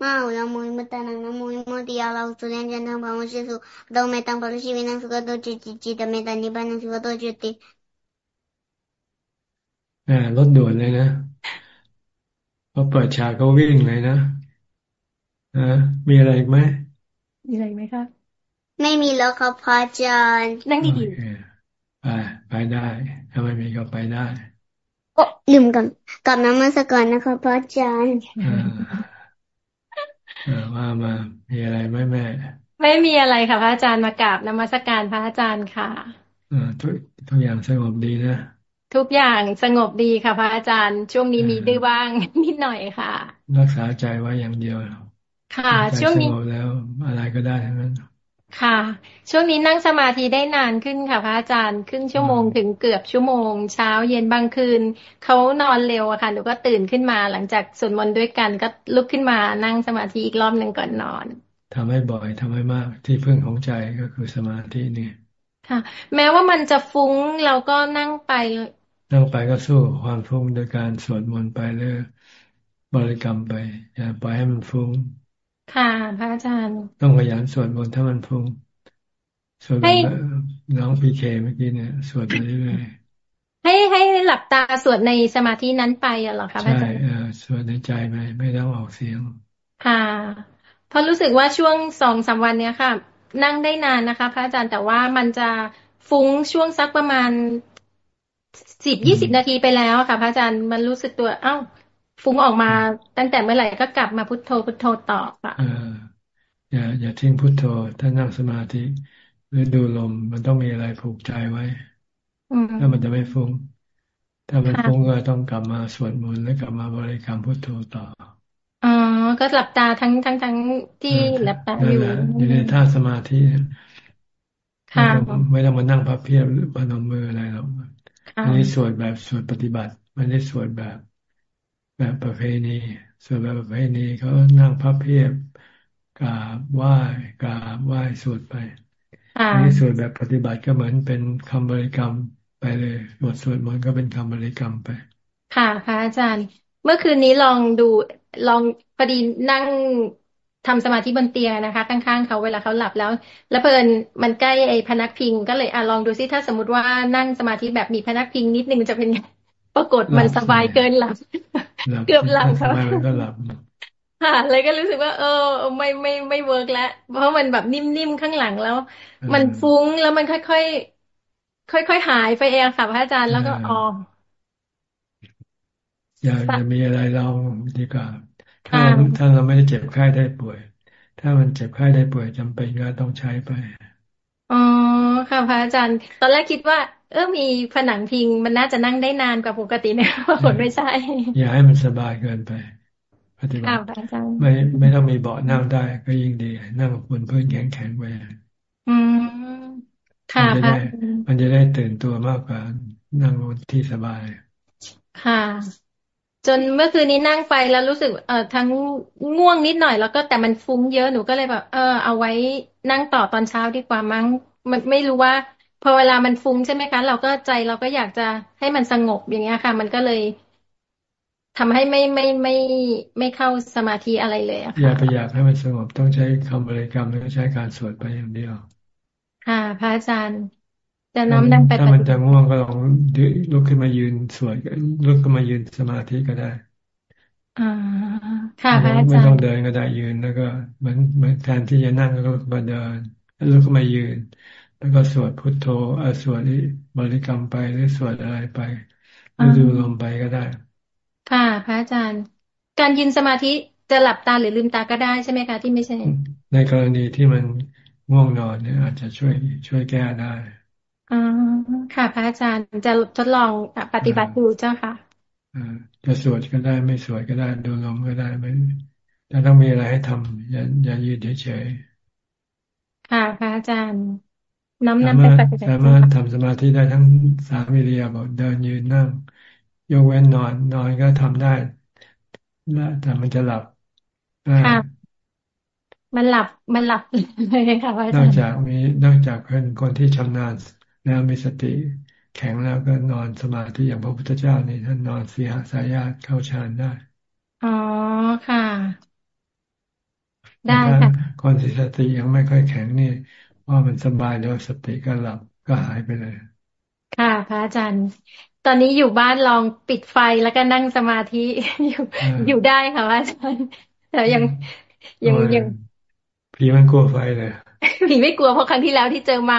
Mahayamo Imatana Namo Imoti Allah Sulian Jantang Bhamu Shisu Dau Metang Palu Shivinang Sugato Chichi Chita Metan Nibbana Sugato Juti อ่ารถด่วนเลยนะพอเปิดฉากก็วิ่งเลยนะอ่ามีอะไรอีกไหมมีอะไรไหมคะไม่มีแล้วครับพระอาจารย์นั่งดีๆไปไปได้ถ้าไม่มีก็ไปได้โอ้ลืมกับกับน้ำมันสก่อนนะครับพระอาจารย์ ว่ามามีอะไรไหมแม่ ไม่มีอะไรค่ะ พระอาจารย์มากราบนมัสการพระอาจารย์ค่ะทุกทุกอย่างสงบดีนะ ทุกอย่างสงบดีค่ะพระอาจารย์ ช่วงนี้มีดื้อบ้างนิดหน่อยค่ะ รักษาใจไว้อย่างเดียวค่ะ ช่วงนี้แล้วอะไรก็ได้ทั้งนั้น ค่ะ ช่วงนี้นั่งสมาธิได้นานขึ้นค่ะ พระอาจารย์ครึ่งชั่วโมงถึงเกือบชั่วโมง เช้าเย็นบางคืนเขานอนเร็วอะค่ะหนูก็ตื่นขึ้นมาหลังจากสวดมนต์ด้วยกันก็ลุกขึ้นมานั่งสมาธิอีกรอบหนึ่งก่อนนอนทำให้บ่อยทำให้มากที่พึ่งของใจก็คือสมาธินี่ค่ะ แม้ว่ามันจะฟุ้งเราก็นั่งไปนั่งไปก็สู้ความฟุ้งโดยการสวดมนต์ไปเรื่อยบริกรรมไปอย่าปล่อยให้มันฟุ้ง ค่ะ พระอาจารย์ ต้องขยันสวดมนต์ถ้ามันฟุ้งสวดน้องพีเคเมื่อกี้เนี่ยสวดไปเรื่อยให้ให้หลับตาสวดในสมาธินั้นไปเหรอคะพระอาจารย์ใช่สวดในใจไปไม่ต้องออกเสียง ค่ะเพราะรู้สึกว่าช่วงสองสาวันเนี้ยค่ะ นั่งได้นานนะคะ พระอาจารย์แต่ว่ามันจะฟุ้งช่วงสักประมาณสิบยี่สิบนาทีไปแล้วค่ะ พระอาจารย์มันรู้สึกตัว เอ้า ฟุ้งออกมาตั้งแต่เมื่อไหร่ก็กลับมาพุทโธพุทโธต่อค่ะอย่าอย่าทิ้งพุทโธ ถ้านั่งสมาธิหรือดูลมมันต้องมีอะไรผูกใจไว้ถ้ามันจะไม่ฟุ้ง ถ้ามันฟุ้งก็ต้องกลับมาสวดมนต์แล้วกลับมาบริกรรมพุทโธต่ออ๋อก็หลับตาทั้งทั้งทั้งที่หลับตาอยู่อยู่ในท่าสมาธิค่ะไม่ต้องมานั่งพับเพียบหรือพนมมืออะไรหรอกอันนี้สวดแบบสวดปฏิบัติไม่ได้สวดแบบ แบบประเพณี ส่วนแบบประเพณีเขานั่งพับเพียบกราบไหว้กราบไหว้สวดไปนี่สวดแบบปฏิบัติก็เหมือนเป็นคำบริกรรมไปเลยบทสวดมนต์ก็เป็นคำบริกรรมไป ค่ะพระอาจารย์ เมื่อคืนนี้ลองดูลองพอดีนั่งทำสมาธิบนเตียงนะคะข้างๆเขาเวลาเขาหลับแล้ว แล้วเพลินมันใกล้ไอ้พนักพิง ก็เลยอะลองดูซิถ้าสมมติว่านั่งสมาธิแบบมีพนักพิงนิดนึงจะเป็นไง ปรากฏมันสบายเกินหลับ เกือบหลับค่ะค่ะเลยก็รู้สึกว่า เออ ไม่ไม่ไม่เวิร์กแล้วเพราะมันแบบนิ่มๆข้างหลังแล้ว มันฟุ้งแล้วมันค่อยๆค่อยๆหายไปเองค่ะพระอาจารย์แล้วก็อออย่าอย่ามีอะไรเราดีกว่าถ้าถ้าเราไม่ได้เจ็บไข้ได้ป่วย ถ้ามันเจ็บไข้ได้ป่วยจำเป็นก็ต้องใช้ไปอ๋อค่ะพระอาจารย์ ตอนแรกคิดว่า เออมีผนังพิงมันน่าจะนั่งได้นานกว่าปกติเนี่ยผลไม่ใช่ อย่าให้มันสบายเกินไปปฏิบัติไม่ไม่ต้องมีเบาะนั่งได้ ก็ยิ่งดี นั่งบนพื้นแข็งแข็งไว้อืมค่ะมันจะได้มันจะได้ตื่นตัวมากกว่านั่งบนที่สบาย ค่ะ จนเมื่อคืนนี้นั่งไปแล้วรู้สึกเอ่อทั้งง่วงนิดหน่อยแล้วก็แต่มันฟุ้งเยอะหนูก็เลยแบบ เออ เอาไว้นั่งต่อตอนเช้าดีกว่ามั้งมันไม่รู้ว่า พอเวลามันฟุ้งใช่ไหมคะ เราก็ใจเราก็อยากจะให้มันสงบอย่างเงี้ยค่ะ มันก็เลยทำให้ไม่ไม่ไม่ไม่เข้าสมาธิอะไรเลยอะค่ะอย่าไปอยากให้มันสงบต้องใช้คำบริกรรมแล้วก็ใช้การสวดไปอย่างเดียว ค่ะ พระอาจารย์จะน้อมนั่งไปถ้ามันจะง่วงก็ลองลุกขึ้นมายืนสวดลุกขึ้นมายืนสมาธิก็ได้อ่าค่ะพระอาจารย์ไม่ต้องเดินก็ได้ยืนแล้วก็เหมือนเหมือนแทนที่จะนั่งก็มาเดินแล้วลุกขึ้นมายืน แล้วก็สวดพุทโธอสวดบริกรรมไปหรือสวดอะไรไปหรือดูลมไปก็ได้ ค่ะ พระอาจารย์ การยินสมาธิจะหลับตาหรือลืมตาก็ได้ใช่ไหมคะที่ไม่ใช่ ในกรณีที่มันง่วงนอนเนี่ยอาจจะช่วยช่วยแก้ได้อ๋อค่ะ พระอาจารย์จะทดลองปฏิบัติดูเจ้าค่ะจะสวดก็ได้ไม่สวดก็ได้ ดูลมก็ได้ไม่แต่ต้องมีอะไรให้ทำอย่าอย่ายืดเฉยค่ะ พระอาจารย์ น้ำน้ำไปปฏิบัติสามารถทำสมาธิได้ทั้งสามวิริยาบถเดินยืนนั่งยกเว้นนอน นอนก็ทำได้แต่มันจะหลับค่ะมันหลับมันหลับเลยค่ะนอกจากมีนอกจากเป็นคนที่ชำนาญแล้วมีสติแข็งแล้วก็นอนสมาธิอย่างพระพุทธเจ้านี่ท่านนอนเสียสายญาติเข้าฌานได้ อ๋อค่ะ ได้ค่ะคนที่สติยังไม่ค่อยแข็งนี่ ว่ามันสบายแล้วสติก็หลับก็หายไปเลย ค่ะ พระอาจารย์ ตอนนี้อยู่บ้านลองปิดไฟแล้วก็นั่งสมาธิอยู่อยู่ได้ค่ะพระอาจารย์แต่ยังยังยังผีมันกลัวไฟเลยผีไม่กลัวเพราะครั้งที่แล้วที่เจอมา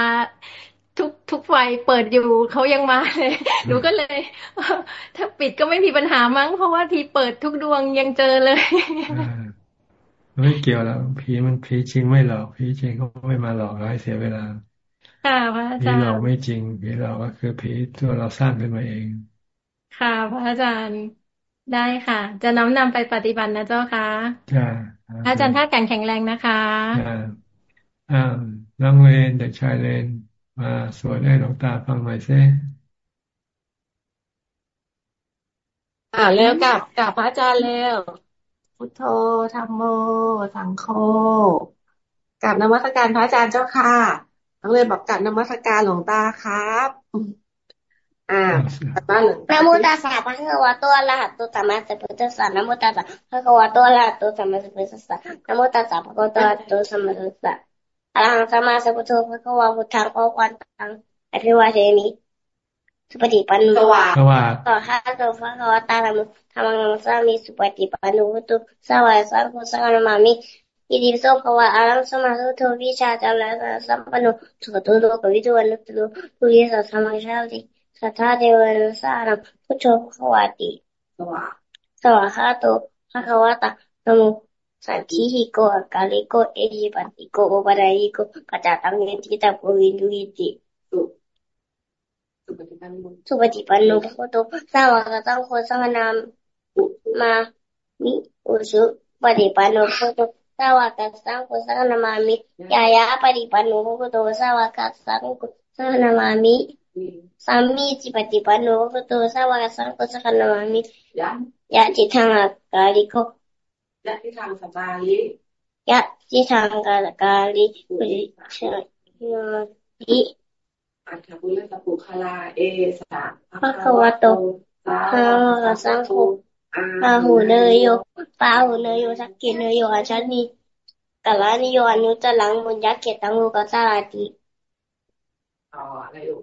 ทุกทุกไฟเปิดอยู่เขายังมาเลยหนูก็เลย ถ้าปิดก็ไม่มีปัญหามั้ง เพราะว่าทีเปิดทุกดวงยังเจอเลย ไม่เกี่ยวแล้วผีมันผีจริงไม่หลอกผีจริงเขาไม่มาหลอกให้เสียเวลาค่ะพระอาจารย์ผีหลอกไม่จริงผีหลอกก็คือผีตัวเราสร้างขึ้นมาเอง ค่ะพระอาจารย์ได้ค่ะ จะน้อมนำไปปฏิบัตินะเจ้าค่ะจ้าอาจารย์ท่าแข็งแข็งแรงนะคะอ่าน้องเลนเด็กชายเลนมาสวดให้หลวงตาฟังหน่อยซิอ่าแล้วกับกับพระอาจารย์แล้ว พุทโธธรรมโม สังโฆกับนมัสการพระอาจารย์เจ้าค่ะต้องเลยบอกกับนมัสการหลวงตาครับอ่าบ้านหลวงนโมตัสสะพระคะวะตอะระหะโตสัมมาสัมพุทธัสสะนโมตัสสะพระคะวะตอะระหะโตสัมมาสัมพุทธัสสะนโมตัสสะพระคะวะตอะระหะโตสัมมาสัมพุทธัสสะอรหังสัมมาสัมพุทโธพระคะวะพุทธังโอควันตังอภิวาเทมิ สุปฏิปันโนต่อข้าตัวพระคะวะตาธรรมธรรมังสามีสุปฏิปันโนตุสวายสังโฆสังฆนามิอิติปิโสภวะอารังสมาสุโทวิชาจารณะสัมปันโนสุขตุโลกวิจุวันตุโลทุยิสัสสมังชาติสัทธาเทวันสารัมพุทโธภควติสวะสวะคาโตภควตานโมสันทิหิโกอกาลิโกเอหิปันติโกโอปะรายิโกปัจจตังเนติตาโกวินดุหิติ สุปฏิปันโนภควโตสร้างวากตังโคสังนามมามิอุสุปฏิปันโนภควโตสาวกสังโฆสังนามามิยายาปฏิปันโนภควโตสาวกสังโฆสังนามามิสามีจิปฏิปันโนภควโตสาวกสังโฆสังนามามิยะจิทังกาลิโกยะจิทังสบาลิยะจิทังกาลกาลิปุริชะยิ อัตถบุญสปุคลาเอสะภะคะวะโตพระสังโฆปาหูเนยโยปาหูเนยโยสักกินเนยโยอาชันนีกาลานิโยอนุตลังมุญยักเกตังโมกัสสาติอ๋ออะไรอยู่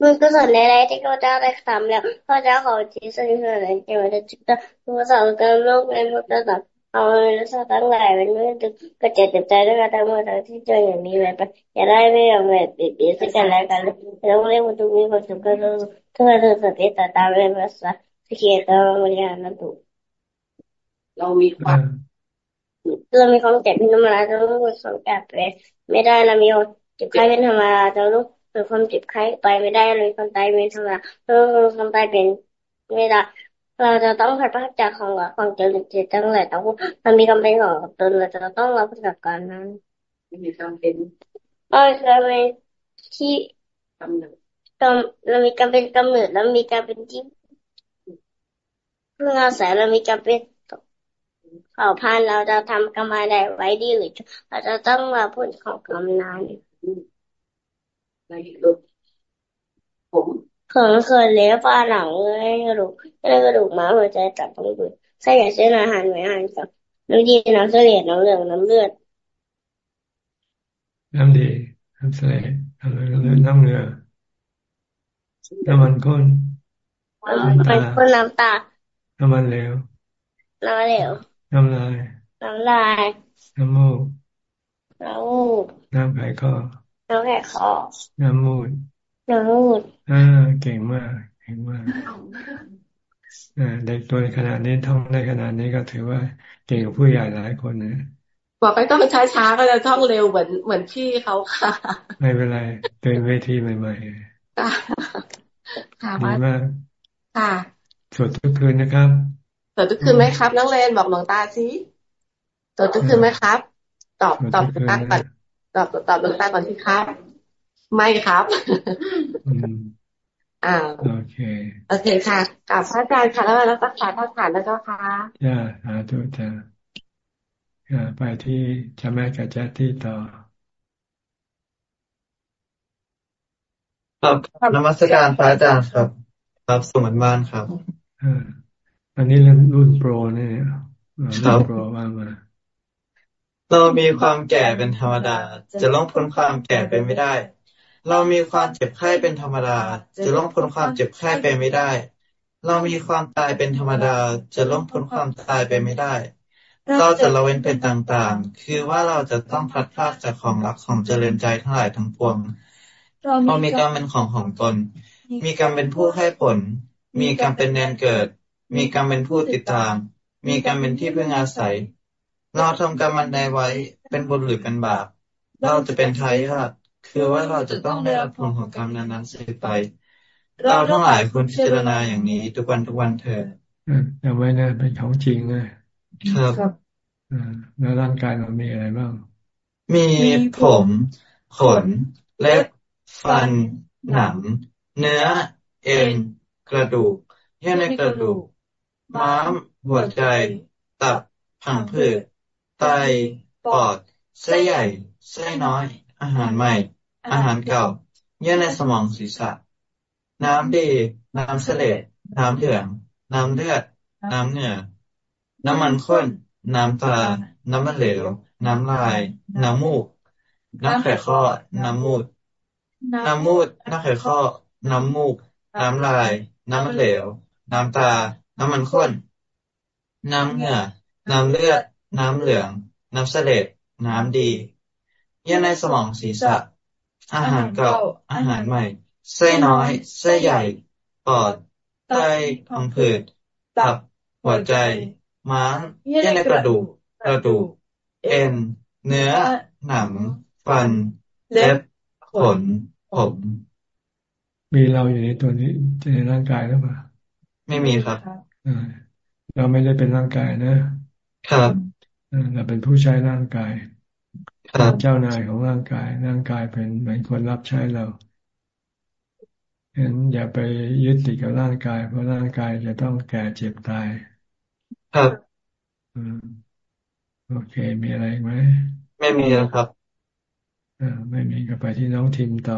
มึงก็สอนในไรที่เขาจะได้ทำแล้วเขาจะขอจีสิ่งอะไรเกี่ยวกับจิตตตัวสอนกันโลกในมุตตะ เอาเรื่องสัตั้งหลายเป็นเรื่องก็จะเจ็บใจด้วยกันทั้งหมดที่เจออย่างนี้เลยไปอย่าได้ไม่ยอมแบบเบียดกันแล้วกันแล้วเรื่องมันต้องมีความสุขก็ต้องถ้าเราสติตาตามเป็นภาษาสกิลเราบริหารนั่นถูกเรามีความเรามีความเจ็บเป็นธรรมดาเราต้องสงกัดไปไม่ได้เรามีเจ็บไข้เป็นธรรมดาเราต้องเกิดความเจ็บไข้ไปไม่ได้เลยความตายเป็นธรรมดาเราความตายเป็นไม่ได้ เราจะต้องผัดพักจากของเราของเจริญจิตตั้งแต่ต้องมันมีกำเป็นของตนเราจะต้องรับผิดชอบการนั้นมีกำเป็นเออเราเป็นที่กำเนิดกำเรามีกำเป็นกำเนิดแล้วมีการเป็นที่เพื่ออาศัยเรามีจำเป็นเผ่าพันธุ์เราจะทำกรรมอะไว้ดีหรือเราจะต้องมาพูดของกรรมนั้นในลูกผม เคยเคยเลี้ยปลาหลังเลยกระดูกเลยกระดูกม้าหัวใจตับต้องดูไส้ใหญ่เส้นอาหารไว้อาหารกับน้ำดีน้ำเสลดน้ำเหลืองน้ำเลือด น้ำดีน้ำเสลดน้ำเลือดน้ำเลือดน้ำมันข้นน้ำตาน้ำตา น้ำมันเหลวน้ำเหลวน้ำลายน้ำลายน้ำมูกน้ำมูกน้ำไข่คอน้ำไข่คอน้ำมูด น้ำมูดอ่าเก่งมากเก่งมากอ่าเด็กตัวขนาดนี้ท่องได้ขนาดนี้ก็ถือว่าเก่งกว่าผู้ใหญ่หลายคนนะบอกไปต้องช้าๆก็จะท่องเร็วเหมือนเหมือนพี่เขาค่ะ ไม่เป็นไรเป็นเวทีใหม่ๆค่ะดีมากค่ะสวดทุกคืนนะครับสวดทุกคืนไหมครับน้องเลนบอกหลวงตาสิสวดทุกคืนไหมครับ ตอบตอบหลวงตาก่อนตอบตอบหลวงตาก่อนที่ครับ ไม่ครับอ่าโอเค โอเคค่ะกลับพระอาจารย์ค่ะแล้วแล้วรักษาท่าฐานแล้วก็ค่ะย่าสาธุจ้าไปที่จะแม่กับแจ๊ที่ต่อครับนมัสการพระอาจารย์ครับ ครับสมัยบ้านครับอันนี้รุ่นรุ่นโปรเนี่ยรุ่นโปรว่ามาเรามีความแก่เป็นธรรมดา จะล่องพ้นความแก่ไปไม่ได้ เรามีความเจ็บไข้เป็นธรรมดา จะล่องพ้นความเจ็บไข้ไปไม่ได้ เรามีความตายเป็นธรรมดา จะล่องพ้นความตายไปไม่ได้ เราจะละเว้นเป็นต่างๆ คือว่าเราจะต้องพลัดพรากจากของรักของเจริญใจทั้งหลายทั้งปวง เรามีกรรมเป็นของของตน มีกรรมเป็นผู้ให้ผล มีกรรมเป็นแดนเกิด มีกรรมเป็นผู้ติดตาม มีกรรมเป็นที่พึ่งอาศัย เราทำกรรมมันใดไว้ เป็นบุญหรือเป็นบาป เราจะเป็นทายาท คือว่าเราจะต้องได้รับผลของกรรมนั้นๆสืบไป เราทั้งหลายควรพิจารณาอย่างนี้ ทุกวันทุกวันเถิดจำไว้นะเป็นของจริงเลยครับแล้วร่างกายเรามีอะไรบ้าง มีผม ขน เล็บ ฟัน หนัง เนื้อ เอ็น กระดูก เยื่อในกระดูก ม้าม หัวใจ ตับ ผังผืด ไต ปอด ไส้ใหญ่ ไส้น้อย อาหารใหม่ อาหารเก่า เยื่อในสมองศีรษะ น้ำดี น้ำเสลดน้ำเหลือง น้ำเลือด น้ำเหงื่อน้ำมันข้น น้ำตา น้ำมันเหลว น้ำลาย น้ำมูก น้ำไข่ข้อ น้ำมูด น้ำมูด น้ำไข่ข้อ น้ำมูก น้ำลาย น้ำมันเหลว น้ำตา น้ำมันข้น น้ำเหงื่อ น้ำเลือด น้ำเหลือง น้ำเสลดน้ำดี เยื่อในสมองศีรษะ อาหารเก่าอาหารใหม่ไส้น้อยไส้ใหญ่ปอดไตพังผืดตับหัวใจ ม้ามเยื่อในกระดูกกระดูกเอ็น เนื้อ หนัง ฟัน เล็บ ขน ผม มีเราอยู่ในตัวนี้ในร่างกายหรือเปล่า ไม่มีครับ เราไม่ได้เป็นร่างกายนะ ครับเราเป็นผู้ใช้ร่างกาย เป็นเจ้านายของร่างกาย ร่างกายเป็นเหมือนคนรับใช้เราฉะนั้นอย่าไปยึดติดกับร่างกาย เพราะร่างกายจะต้องแก่เจ็บตาย ครับโอเค มีอะไรไหม ไม่มีแล้วครับอ่าไม่มีก็ไปที่น้องทิมต่อ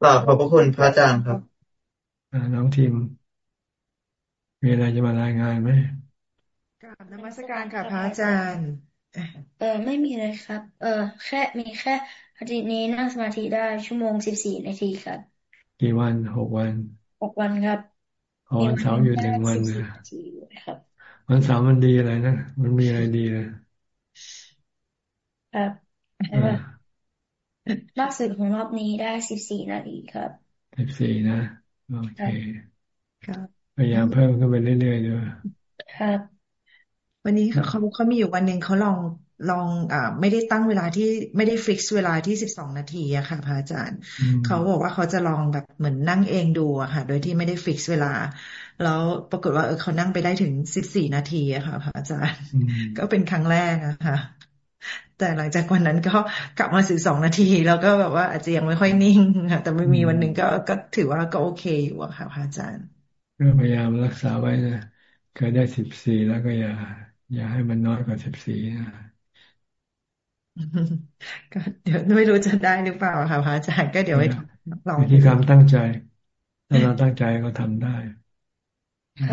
กราบขอบพระคุณพระอาจารย์ครับ อ่า น้องทิมมีอะไรจะมารายงานไหมกราบนมัสการค่ะพระอาจารย์ เออไม่มีเลยครับ เออแค่มีแค่อาทิตย์นี้นั่งสมาธิได้ชั่วโมงสิบสี่นาทีครับ กี่วันหกวันหกวันครับวันเสาร์อยู่หนึ่งวันนะครับ วันเสาร์มันดีอะไรนะมันมีอะไรดีเลยครับล่าสุดของรอบนี้ได้สิบสี่นาทีครับสิบสี่นะโอเคครับพยายามเพิ่มขึ้นไปเรื่อยๆด้วยครับ วันนี้เขาเขามีอยู่วันหนึ่งเขาลองลองอ่าไม่ได้ตั้งเวลาที่ไม่ได้ fix เวลาที่สิบสองนาทีอะค่ะพระอาจารย์เขาบอกว่าเขาจะลองแบบเหมือนนั่งเองดูอะค่ะ โดยที่ไม่ได้ fix เวลา แล้วปรากฏว่าเออเขานั่งไปได้ถึงสิบสี่นาทีอะค่ะพระอาจารย์ ก็เป็นครั้งแรกอะค่ะ แต่หลังจากวันนั้นก็กลับมาสิบสองนาที แล้วก็แบบว่าอาจจะยังไม่ค่อยนิ่งค่ะแต่ไม่มีวันหนึ่งก็ก็ถือว่าก็โอเคอยู่อะค่ะพระอาจารย์ก็พยายามรักษาไว้นะเคยได้สิบสี่แล้วก็อย่า อย่าให้มันน้อยกว่าสิบสี่นะก็เดี๋ยวไม่รู้จะได้หรือเปล่าค่ะพระอาจารย์ก็เดี๋ยวไปลองวิธีการตั้งใจ ถ้าเราตั้งใจก็ทำได้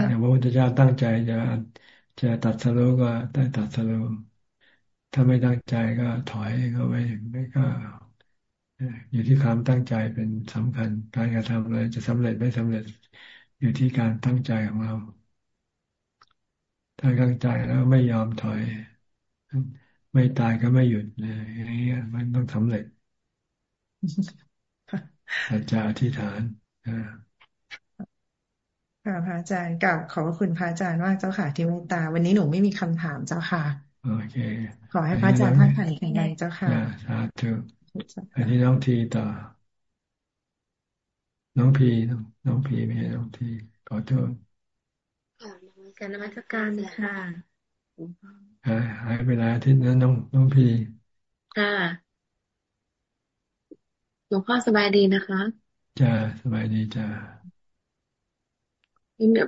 อย่างพระพุทธเจ้าตั้งใจจะจะตัดสโลก็ได้ตัดสโลถ้าไม่ตั้งใจก็ถอยก็ไม่ไม่ก็อยู่ที่ความตั้งใจเป็นสำคัญ การกระทำอะไรจะสำเร็จไม่สำเร็จอยู่ที่การตั้งใจของเรา ถ้าตั้งใจแล้วไม่ยอมถอย ไม่ตายก็ไม่หยุดเลยอย่างนี้มันต้องสำเร็จสัจจะอธิษฐานค่ะพระอาจารย์กับขอบคุณพระอาจารย์มากเจ้าค่ะที่เมตตา วันนี้หนูไม่มีคำถามเจ้าค่ะโอเค ขอให้พระอาจารย์ท่านขันแข็งแรงเจ้าค่ะสาธุอันนี้น้องทีต่อ น้องพีน้องพีไม่ใช่น้องทีขอโทษ การนมัสการเลยค่ะหายไปหลายอาทิตย์นะน้องน้องพีค่ะหลวงพ่อสบายดีนะคะจ้าสบายดีจ้า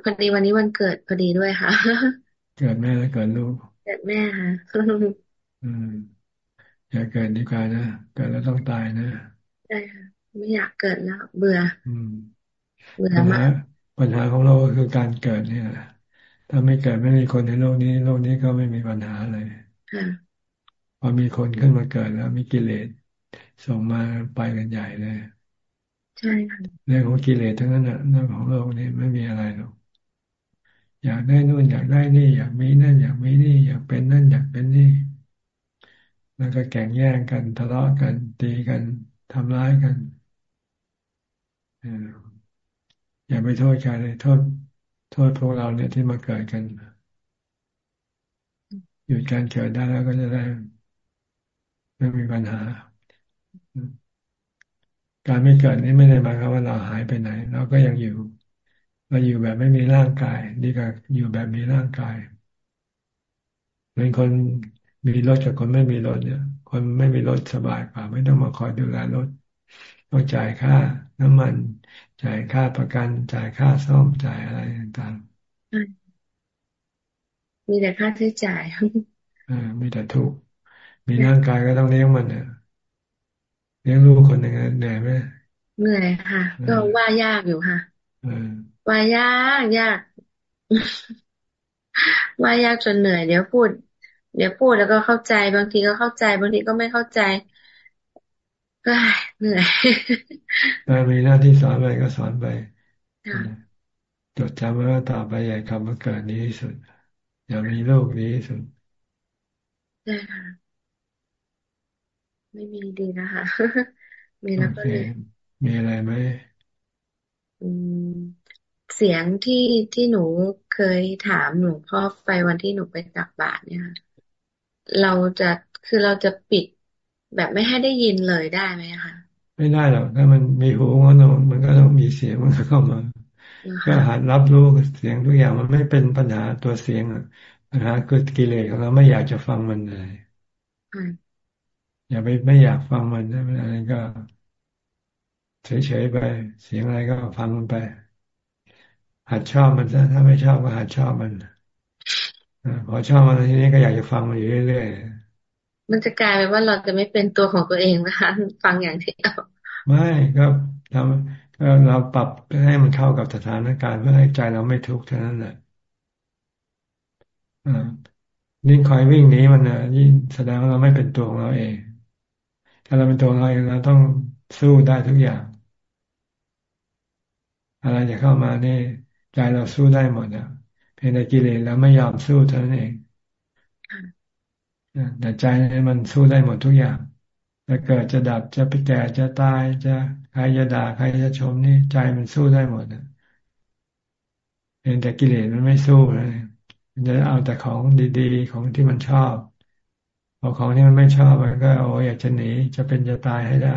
พอดีวันนี้วันเกิดพอดีด้วยค่ะ เกิดแม่แล้วเกิดลูก เกิดแม่ค่ะอืมอย่าเกิดดีกว่านะเกิดแล้วต้องตายนะใช่ค่ะไม่อยากเกิดแล้วเบื่อ อืมเบื่อมากปัญหาของเราคือการเกิดเนี่ย ถ้าไม่เกิดไม่มีคนในโลกนี้ โลกนี้ก็ไม่มีปัญหาเลยพพอมีคนขึ้นมาเกิดแล้ว มีกิเลสส่งมาไปกันใหญ่เลยใช่ค่ะเรื่องของกิเลสทั้งนั้นนะเรื่องของโลกนี้ไม่มีอะไรหรอกอยากได้นู่นอยากได้นี่ อยากมีนั่นอยากมีนี่ อยากเป็นนั่นอยากเป็นนี่แล้วก็แข่งแย่งกันทะเลาะกันตีกันทำร้ายกันอย่าไปโทษใครเลยโทษ โทษพวกเราเนี่ยที่มาเกิดกันหยุดการเกิดได้แล้วก็จะได้ ไม่มีปัญหา การไม่เกิดนี้ไม่ได้หมายความว่าเราหายไปไหน เราก็ยังอยู่ เราอยู่แบบไม่มีร่างกายดีกว่าอยู่แบบมีร่างกายเป็นคนมีรถกับคนไม่มีรถเนี่ย คนไม่มีรถสบายกว่า ไม่ต้องมาคอยดูแลรถ ต้องจ่ายค่าน้ำมัน จ่ายค่าประกัน จ่ายค่าซ่อมจ่ายอะไรต่างๆมีแต่ค่าใช้จ่ายอ่ามีแต่ทุกมีร่างกายก็ต้องเลี้ยงมันเนี่ยเลี้ยงลูกคนหนึ่งเหนื่อยไหมเหนื่อยค่ะ ก็ว่ายากอยู่ค่ะว่ายากยากว่ายากจนเหนื่อย เดี๋ยวพูด เดี๋ยวพูดแล้วก็เข้าใจบางทีก็เข้าใจ บางทีก็ไม่เข้าใจก็ เหนื่อยมีหน้าที่สอนไปก็สอนไปจดจำไว้ว่าต่อไปอย่าคำว่าเกิดนี้ที่สุด อย่ามีโลกนี้ที่สุดใช่ค่ะไม่มีดีนะคะ มีแล้วก็เลยมีอะไรไหมเสียงที่ที่หนูเคยถามหลวงพ่อไปวันที่หนูไปตักบาตรเนี่ยเราจะคือเราจะปิด แบบไม่ให้ได้ยินเลยได้ไหมคะไม่ได้หรอกถ้ามันมีหูมันมันก็ต้องมีเสียงมันเข้ามาก็หัดรับรู้เสียงทุกอย่างมันไม่เป็นปัญหาตัวเสียงอะปัญหาเกิดกิเลสของเราไม่อยากจะฟังมันเลยอย่าไปไม่อยากฟังมันนะอะไรก็เฉยๆไป เสียงอะไรก็ฟังมันไป หัดชอบมันซะถ้าไม่ชอบก็หัดชอบมันพอชอบมันทีนี้ก็อยากจะฟังมันอยู่เรื่อยๆ มันจะกลายเป็นว่าเราจะไม่เป็นตัวของตัวเองนะคะฟังอย่างเดียวไม่ก็ทำก็เราปรับให้มันเข้ากับสถานการณ์เพื่อให้ใจเราไม่ทุกข์เท่านั้นแหละอ่ายิ่งคอยวิ่งหนีมันนะยิ่งแสดงว่าเราไม่เป็นตัวของเราเอง ถ้าเราเป็นตัวเราเองเราต้องสู้ได้ทุกอย่าง อะไรจะเข้ามานี่ใจเราสู้ได้หมดอะเพียงแต่กิเลสแล้วไม่ยอมสู้เท่านั้นเอง แต่ใจมันสู้ได้หมดทุกอย่างจะเกิดจะดับจะไปแก่จะตายจะใครจะด่าใครจะชมนี่ใจมันสู้ได้หมดเพียงแต่กิเลสมันไม่สู้เลยมันจะเอาแต่ของดีๆ ของที่มันชอบพอของที่มันไม่ชอบมันก็โอ้อยากจะหนีจะเป็นจะตายให้ได้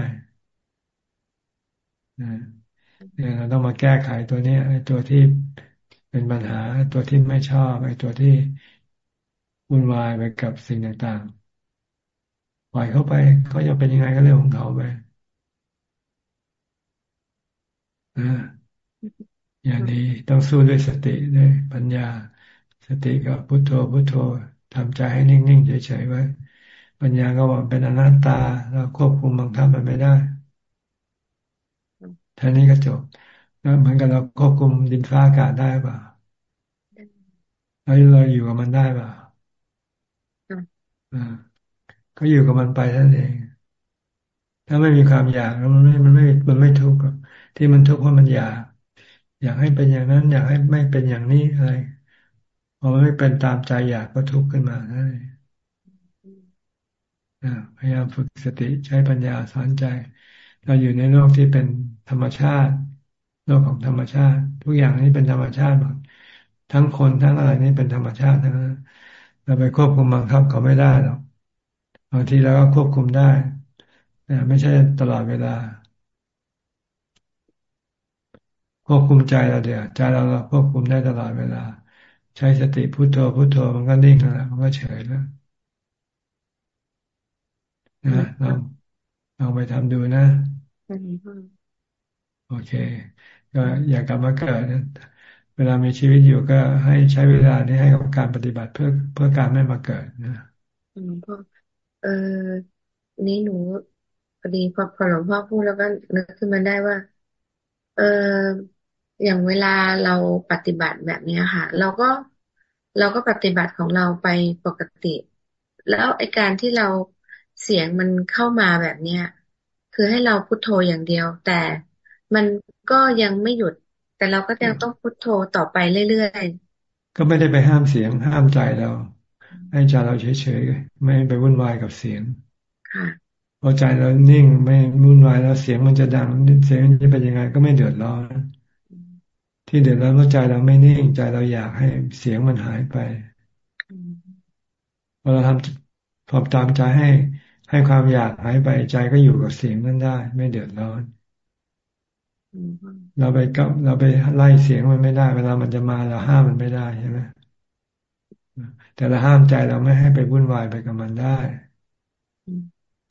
เนี่ยเราต้องมาแก้ไขตัวนี้ไอ้ตัวที่เป็นปัญหาตัวที่ไม่ชอบไอ้ตัวที่ วุ่นวายไปกับสิ่งต่างๆ ปล่อยเข้าไปเขาจะเป็นยังไงก็เรื่องของเขาไปอย่างนี้ต้องสู้ด้วยสติด้วยปัญญา สติกับพุโทโธพุโทโธทำใจให้นิ่งๆเฉยๆไว้ ปัญญาก็บอกเป็นอนัตตา เราควบคุมบังคับมันไม่ได้ท่านี้ก็จบแล้วเหมือนกับเราควบคุมดินฟ้าอากาศได้ป่ะแล้วเราอยู่กับมันได้ป่ะอ่า ก็อยู่กับมันไปนั่นเอง ถ้าไม่มีความอยากแล้วมันไม่มันไม่มันไม่ทุกข์ที่มันทุกข์เพราะมันอยาก อยากให้เป็นอย่างนั้น อยากให้ไม่เป็นอย่างนี้อะไรพอมันไม่เป็นตามใจอยากก็ทุกข์ขึ้นมานั่นเองพยายามฝึกสติใช้ปัญญาสอนใจ เราอยู่ในโลกที่เป็นธรรมชาติ โลกของธรรมชาติ ทุกอย่างนี้เป็นธรรมชาติหมดทั้งคนทั้งอะไรนี่เป็นธรรมชาติทั้งนั้น เราไปควบคุมบังคับเขาไม่ได้หรอกบางทีเราก็ควบคุมได้แต่ไม่ใช่ตลอดเวลา ควบคุมใจเราเดียวใจเราเราควบคุมได้ตลอดเวลา ใช้สติพุโทโธพุโทโธมันก็นิ่งแล้วมันก็เฉยแล้วนะลองลองไปทำดูนะ โอเค ก็อยากกลับมาเกิดนะ เวลามีชีวิตอยู่ก็ให้ใช้เวลานี้ให้กับการปฏิบัติเพื่อเพื่อการไม่มาเกิดนะหลวงพ่อเออนี้หนูพอดีพอพอหลวงพ่อพูดแล้วก็นึกขึ้นมาได้ว่า เอออย่างเวลาเราปฏิบัติแบบนี้ค่ะ เราก็เราก็ปฏิบัติของเราไปปกติ แล้วไอการที่เราเสียงมันเข้ามาแบบเนี้ยคือให้เราพุโทโธอย่างเดียว แต่มันก็ยังไม่หยุด แต่เราก็ยังต้องพุโทโธต่อไปเรื่อยๆ ก็ไม่ได้ไปห้ามเสียง ห้ามใจเรา ให้ใจเราเฉยๆ ไม่ไปวุ่นวายกับเสียงค่ะพอใจเรานิ่งไม่วุ่นวายแล้วเสียงมันจะดังเสียงจะเป็นยังไงก็ไม่เดือดร้อน ที่เดือดร้อนเพราะใจเราไม่นิ่งใจเราอยากให้เสียงมันหายไปพอเราทำพอตามใจให้ให้ความอยากหายไปใจก็อยู่กับเสียงนั้นได้ ไม่เดือดร้อน เราไปกับเราไปไล่เสียงมันไม่ได้ เวลามันจะมาเราห้ามมันไม่ได้ใช่ไหมแต่เราห้ามใจเราไม่ให้ไปวุ่นวายไปกับมันได้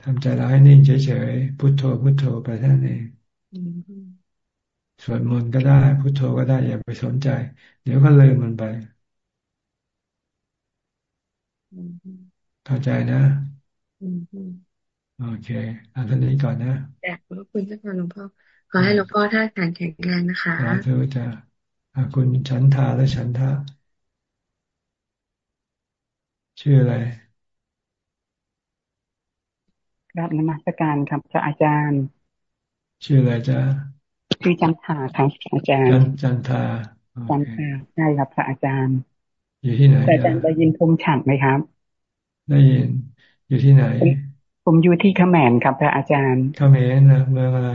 ทำใจเราให้นิ่งเฉยๆพุโทโธพุโทโธไปแค่นั้นเองสวดมนต์ก็ได้ พุโทโธก็ได้อย่าไปสนใจ เดี๋ยวก็ลืมมันไปเข้าใจนะโอเคอ่านท่านนี้ก่อนนะแต่ขอบคุณเจ้าค่ะหลวงพ่อข อให้หลวงพ่อท่าทางแข็งแรงนะคะสาธุจ้าคุณฉันทาและฉันทาชื่ออะไรรับนมัสการครับพระอาจารย์ ชื่ออะไรจ้าชื่อจันทาครับอาจารย์ จันทาจันทาใช่ครับพระอาจารย์ อยู่ที่ไหนอาจารย์ได้ยินผมฉัดไหมครับ ได้ยินอยู่ที่ไหน ผมอยู่ที่ขแมนครับพระอาจารย์ขแมนนะเมืองอะไร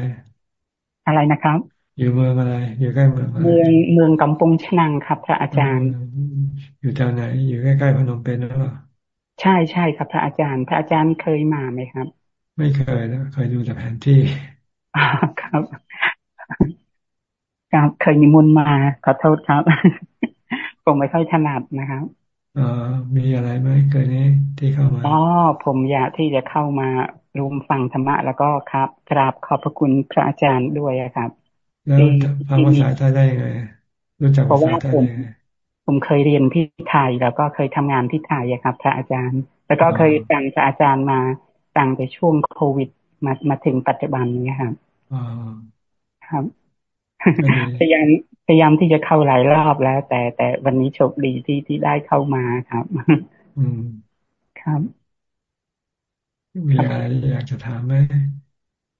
อะไรนะครับ อยู่เมืองอะไร อยู่ใกล้เมืองเมืองเมืองกำปงชนังครับ พระอาจารย์ อยู่แถวไหน อยู่ใกล้ๆพนมเปญหรือเปล่าใช่ใช่ครับ พระอาจารย์ พระอาจารย์เคยมาไหมครับ ไม่เคยนะเคยดูแต่แผนที่ครับครับเคยมีมุนมาขอโทษครับผมไม่ค่อยถนัดนะครับออมีอะไรไหมเกิดนี้ที่เข้ามาอ๋อผมอยากที่จะเข้ามา รวมฟังธรรมะแล้วก็ครับกราบขอบพระคุณพระอาจารย์ด้วยครับแล้วฟังภาษาไทยได้ยังไงรู้จักภาษาไทยได้ยังไงผมเคยเรียนที่ไทยแล้วก็เคยทำงานที่ไทยครับ พระอาจารย์ แล้วก็เคยฟังพระอาจารย์มาตั้งแต่ช่วงโควิดมามาถึงปัจจุบันนี้ครับครับพยายามพยายามที่จะเข้าหลายรอบแล้ว แต่แต่วันนี้โชคดีที่ที่ได้เข้ามาครับ อืมครับ มีอะไรอยากจะถามไหม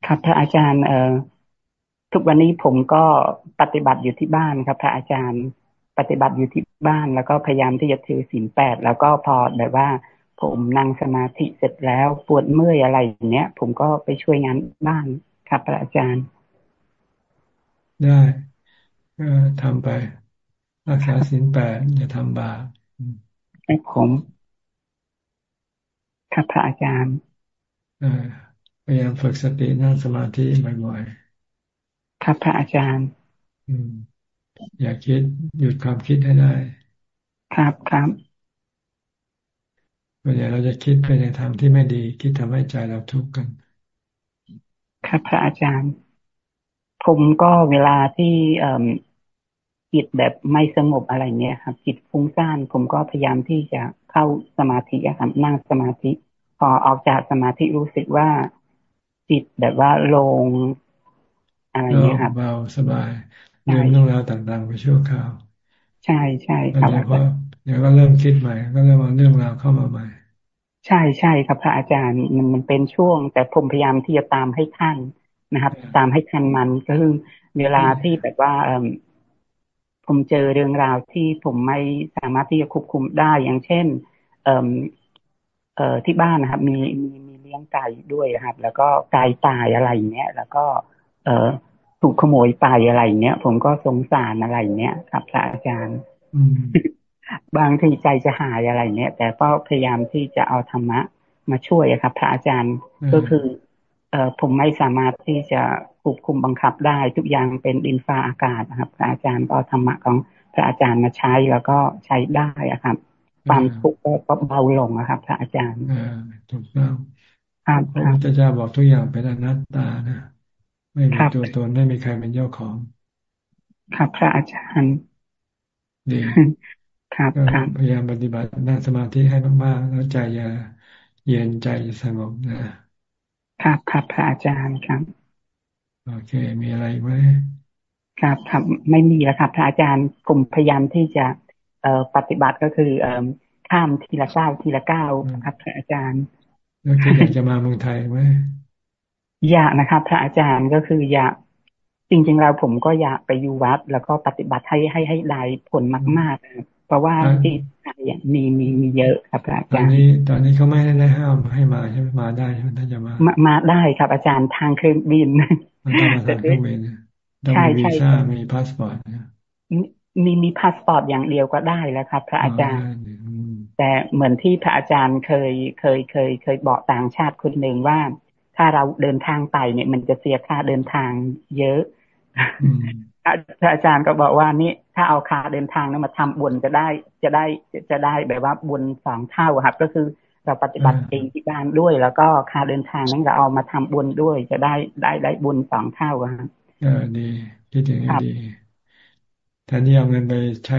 ครับพระอาจารย์ เอ่อทุกวันนี้ผมก็ปฏิบัติอยู่ที่บ้านครับ พระอาจารย์ปฏิบัติอยู่ที่บ้าน แล้วก็พยายามที่จะถือศีลแปดแล้วก็พอแบบว่า ผมนั่งสมาธิเสร็จแล้วปวดเมื่อยอะไรอย่างเนี้ย ผมก็ไปช่วยงานบ้านครับพระอาจารย์ ได้ก็ทำไป รักษาศีลแปดอย่าทำบาปครับผมครับพระอาจารย์ พยายามฝึกสตินั่งสมาธิบ่อยๆครับพระอาจารย์ อืม อย่าคิดหยุดความคิดให้ได้ ครับครับส่วนใหญ่เราจะคิดไปในทางที่ไม่ดี คิดทำให้ใจเราทุกข์กัน ครับพระอาจารย์ ผมก็เวลาที่เอ่อจิตแบบไม่สงบอะไรเนี้ยครับจิตฟุ้งซ่านผมก็พยายามที่จะเข้าสมาธิครับนั่งสมาธิ พอออกจากสมาธิรู้สึกว่าจิตแบบว่าลงอะไรเงี้ยครับเบาสบายลืมเรื่องราวต่างๆ ไปชั่วคราว ใช่ใช่ครับเดี๋ยวก็เริ่มคิดใหม่ ก็เริ่มเอาเรื่องราวเข้ามาใหม่ ใช่ใช่ครับ พระอาจารย์มันมันเป็นช่วง แต่ผมพยายามที่จะตามให้ท่านนะครับ ตามให้ทันมันก็คือเวลาที่แบบว่าเอผมเจอเรื่องราวที่ผมไม่สามารถที่จะควบคุมได้อย่างเช่นเอ่อ เอ่อที่บ้านนะครับ มีมีมีเลี้ยงไก่ด้วยครับ แล้วก็ไก่ตายอะไรเนี้ยแล้วก็ เอ่อถูกขโมยไปอะไรเนี้ยผมก็สงสารอะไรเนี้ยครับพระอาจารย์บางทีใจจะหายอะไรเนี้ยแต่ก็พยายามที่จะเอาธรรมะมาช่วยครับ พระอาจารย์ก็คือ เอ่อผมไม่สามารถที่จะควบคุมบังคับได้ ทุกอย่างเป็นดินฟ้าอากาศนะครับ พระอาจารย์ก็ธรรมะของพระอาจารย์มาใช้แล้วก็ใช้ได้อะครับ ความทุกข์ก็เบาลงนะครับพระอาจารย์ถูกต้องพระพุทธเจ้าบอกทุกอย่างเป็นอนัตตานะไม่มีตัวตนไม่มีใครเป็นเจ้าของ ครับพระอาจารย์ดีครับพยายามปฏิบัตินั่งสมาธิให้มากๆแล้วใจจะเย็นใจจะสงบนะครับครับพระอาจารย์ครับ โอเค มีอะไรไหมครับครับไม่มีแล้วครับพระอาจารย์กลุ่มพยายามที่จะ เอ่อปฏิบัติก็คือเอ่อข้ามทีละก้าวทีละก้าวครับพระอาจารย์แล้วคิดอยากจะมาเมืองไทยไหมอยากนะครับพระอาจารย์ก็คืออยากจริงๆแล้วผมก็อยากไปอยู่วัด แล้วก็ปฏิบัติให้ให้ให้ได้ผลมากๆ เพราะว่าที่ไทยมีมีมีเยอะครับอาจารย์ตอนนี้ตอนนี้เขาไม่ได้ห้ามให้มาใช่ไหมมาได้ใช่ไหมถ้าจะมามาได้ครับ อาจารย์ทางเครื่องบินมันต้องมาทางเครื่องบินต้องมีวีซ่ามีพาสปอร์ต มีมีพาสปอร์ตอย่างเดียวก็ได้แล้วครับ พระอาจารย์ แต่เหมือนที่พระอาจารย์เคยเคยเคย เคยบอกต่างชาติคนหนึ่งว่า ถ้าเราเดินทางไปเนี่ย มันจะเสียค่าเดินทางเยอะพระอาจารย์ก็บอกว่านี่ถ้าเอาค่าเดินทางนั้นมาทำบุญจะได้จะได้จะได้แบบว่าบุญสองเท่าครับ ก็คือเราปฏิบัติเองที่บ้านด้วย แล้วก็ค่าเดินทางนั้นเราเอามาทำบุญด้วย จะได้ได้ได้บุญสองเท่าครับเออดีคิดอย่างนี้ดี แทนที่เอาเงินไปใช้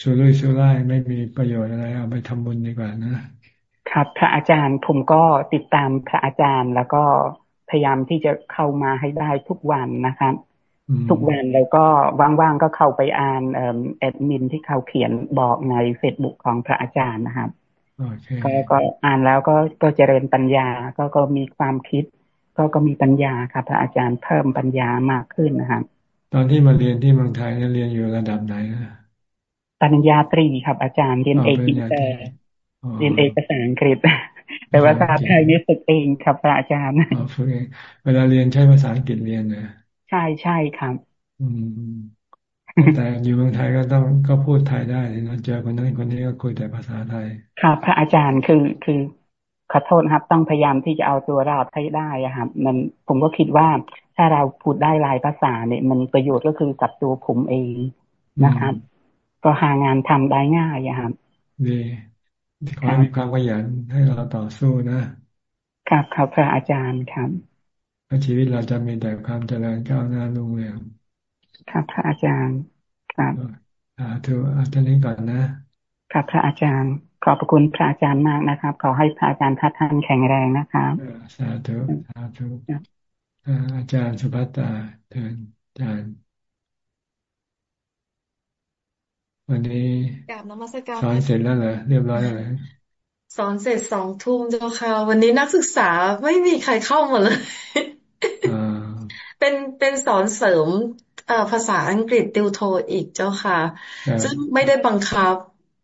สุรุ่ยสุร่ายไม่มีประโยชน์อะไรเอาไปทำบุญดีกว่านะ ครับพระอาจารย์ผมก็ติดตามพระอาจารย์แล้วก็พยายามที่จะเข้ามาให้ได้ทุกวันนะครับ ทุกวันแล้วก็ว่างๆก็เข้าไปอ่านแอดมินที่เขาเขียนบอกในเฟซบุ๊กของพระอาจารย์นะครับก็ก็อ่านแล้วก็ก็เจริญปัญญาก็ก็มีความคิด ก็ก็มีปัญญาครับพระอาจารย์เพิ่มปัญญามากขึ้นนะครับ ตอนที่มาเรียนที่เมืองไทยเรียนอยู่ระดับไหนนะปริญญาตรีครับ อาจารย์เรียนเอกอินเตอร์เรียนเอกภาษาอังกฤษแต่ว่าภาษาไทยนี่ฝึกเองครับอาจารย์ฝึกเองเวลาเรียนใช้ภาษาอังกฤษเรียนนะใช่ใช่ครับ อืมแต่อยู่เมืองไทยก็ต้องก็พูดไทยได้นะเจอคนนั้นคนนี้ก็คุยแต่ภาษาไทย ครับ พระอาจารย์คือคือขอโทษครับ ต้องพยายามที่จะเอาตัวรอดให้ได้ครับมันผมก็คิดว่า ถ้าเราพูดได้หลายภาษาเนี่ย มันประโยชน์ก็คือกับตัวผมเองนะครับ ก็หางานทำได้ง่ายครับดีขอให้มีความขยันให้เราต่อสู้นะครับครับพระอาจารย์ครับชีวิตเราจะมีแต่ความเจริญก้าวหน้ารุ่งเรืองครับพระอาจารย์ครับอ่าถืออาจารย์นี้ก่อนนะครับพระอาจารย์ ขอบพระคุณพระอาจารย์มากนะครับ ขอให้พระอาจารย์ทัดท่านแข็งแรงนะครับสาธุสาธุ อาจารย์สุภัตตาเทินอาจารย์ วันนี้สอนเสร็จแล้วเหรอเรียบร้อยแล้วเหรอสอนเสร็จสองทุ่มเจ้าค่ะ วันนี้นักศึกษาไม่มีใครเข้ามาเลยเป็นเป็นสอนเสริมภาษาอังกฤษติวโทอีกเจ้าค่ะ ซึ่งไม่ได้บังคับ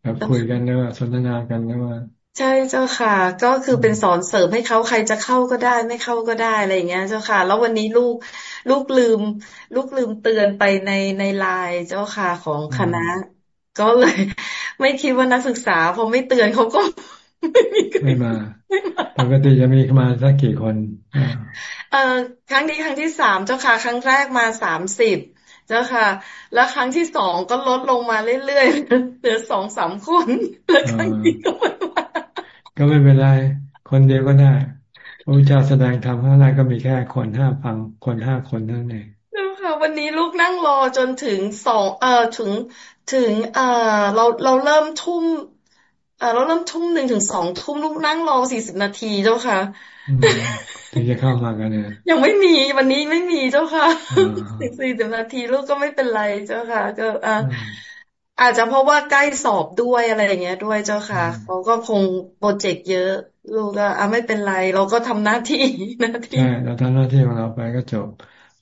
แบบคุยกันหรือว่าสนทนากันหรือว่า ใช่เจ้าค่ะ ก็คือเป็นสอนเสริมให้เขาใครจะเข้าก็ได้ ไม่เข้าก็ได้อะไรอย่างเงี้ย เจ้าค่ะ แล้ววันนี้ลูกลูกลืม ลูกลืมเตือนไปในในไลน์เจ้าค่ะของคณะ ก็เลย ไม่คิดว่านักศึกษาพอไม่เตือนเขาก็ไม่มาปกติจะมีมาสักกี่คนเอ่อครั้งนี้ครั้งที่สามเจ้าค่ะ ครั้งแรกมาสามสิบเจ้าค่ะ แล้วครั้งที่สองก็ลดลงมาเรื่อยๆเหลือสองสามคน แล้วครั้งนี้ก็ไม่มา ก็ไม่เป็นไร คนเดียวก็ได้พระเจ้าแสดงธรรมข้างในก็มีแค่คนห้าฟังคนห้าคนนั่นเองเจ้าค่ะวันนี้ลูกนั่งรอจนถึงสองเอ่อถึงถึงเอ่อเราเราเริ่มทุ่มอ่าเราเริ่มทุ่มหนึ่งถึงสองทุ่มลูกนั่งรอสี่สิบนาทีเจ้าค่ะถึงจะเข้ามากันเนี่ยยังไม่มีวันนี้ไม่มีเจ้าค่ะสี่สิบนาทีลูกก็ไม่เป็นไรเจ้าค่ะ ก็อ่า อาจจะเพราะว่าใกล้สอบด้วยอะไรอย่างเงี้ย ด้วยเจ้าค่ะ เขาก็คงโปรเจกต์เยอะ ลูกก็อ่าไม่เป็นไร เราก็ทำหน้าที่หน้าที่ใช่เราทำหน้าที่ของเราไปก็จบ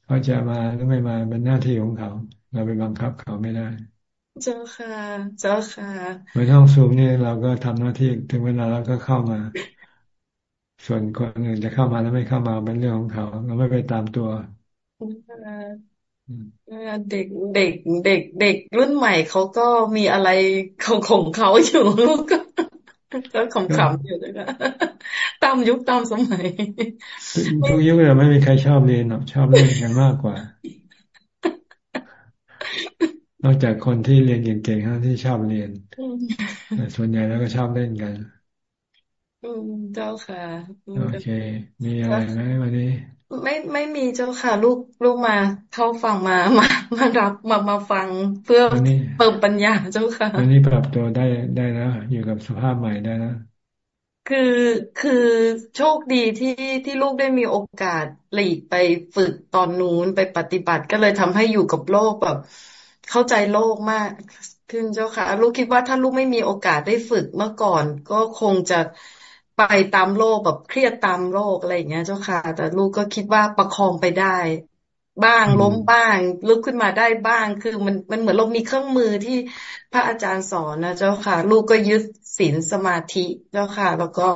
เขาจะมาหรือไม่มาเป็นหน้าที่ของเขา เราไปบังคับเขาไม่ได้ เจ้าค่ะ เจ้าค่ะในห้องซูมนี่เราก็ทำหน้าที่ถึงเวลาเราก็เข้ามา ส่วนคนอื่นจะเข้ามาแล้วไม่เข้ามาเป็นเรื่องของเขา เราไม่ไปตามตัว เด็กเด็กเด็กเด็กรุ่นใหม่เขาก็มีอะไรของของเขาอยู่ลูกก็ก็ขำๆอยู่นะคะตามยุคตามสมัยทุกยุคเลยไม่มีใครชอบเรียนหรอกชอบเล่นกันมากกว่า นอกจากคนที่เรียนเก่งๆท่านที่ชอบเรียนส่วนใหญ่แล้วก็ชอบเล่นกันเจ้าค่ะ โอเค มีอะไรไหมวันนี้ ไม่ไม่มีเจ้าค่ะลูกลูกมาเข้าฟังมามามารับมามาฟังเพื่อเติมปัญญาเจ้าค่ะวันนี้ปรับตัวได้ได้แล้วอยู่กับสภาพใหม่ได้แล้วคือคือโชคดีที่ที่ลูกได้มีโอกาสหลีกไปฝึกตอนนู้นไปปฏิบัติก็เลยทำให้อยู่กับโลกแบบ เข้าใจโลกมากขึ้นเจ้าค่ะ ลูกคิดว่าถ้าลูกไม่มีโอกาสได้ฝึกเมื่อก่อน ก็คงจะ ไปตามโลกแบบเครียดตามโลกอะไรอย่างเงี้ย เจ้าค่ะ แต่ลูกก็คิดว่าประคองไปได้ บ้างล้มบ้างลุกขึ้นมาได้บ้างคือมันมันเหมือนเรามีเครื่องมือที่พระอาจารย์สอนนะเจ้าค่ะ ลูกก็ยึดศีลสมาธิเจ้าค่ะ แล้วก็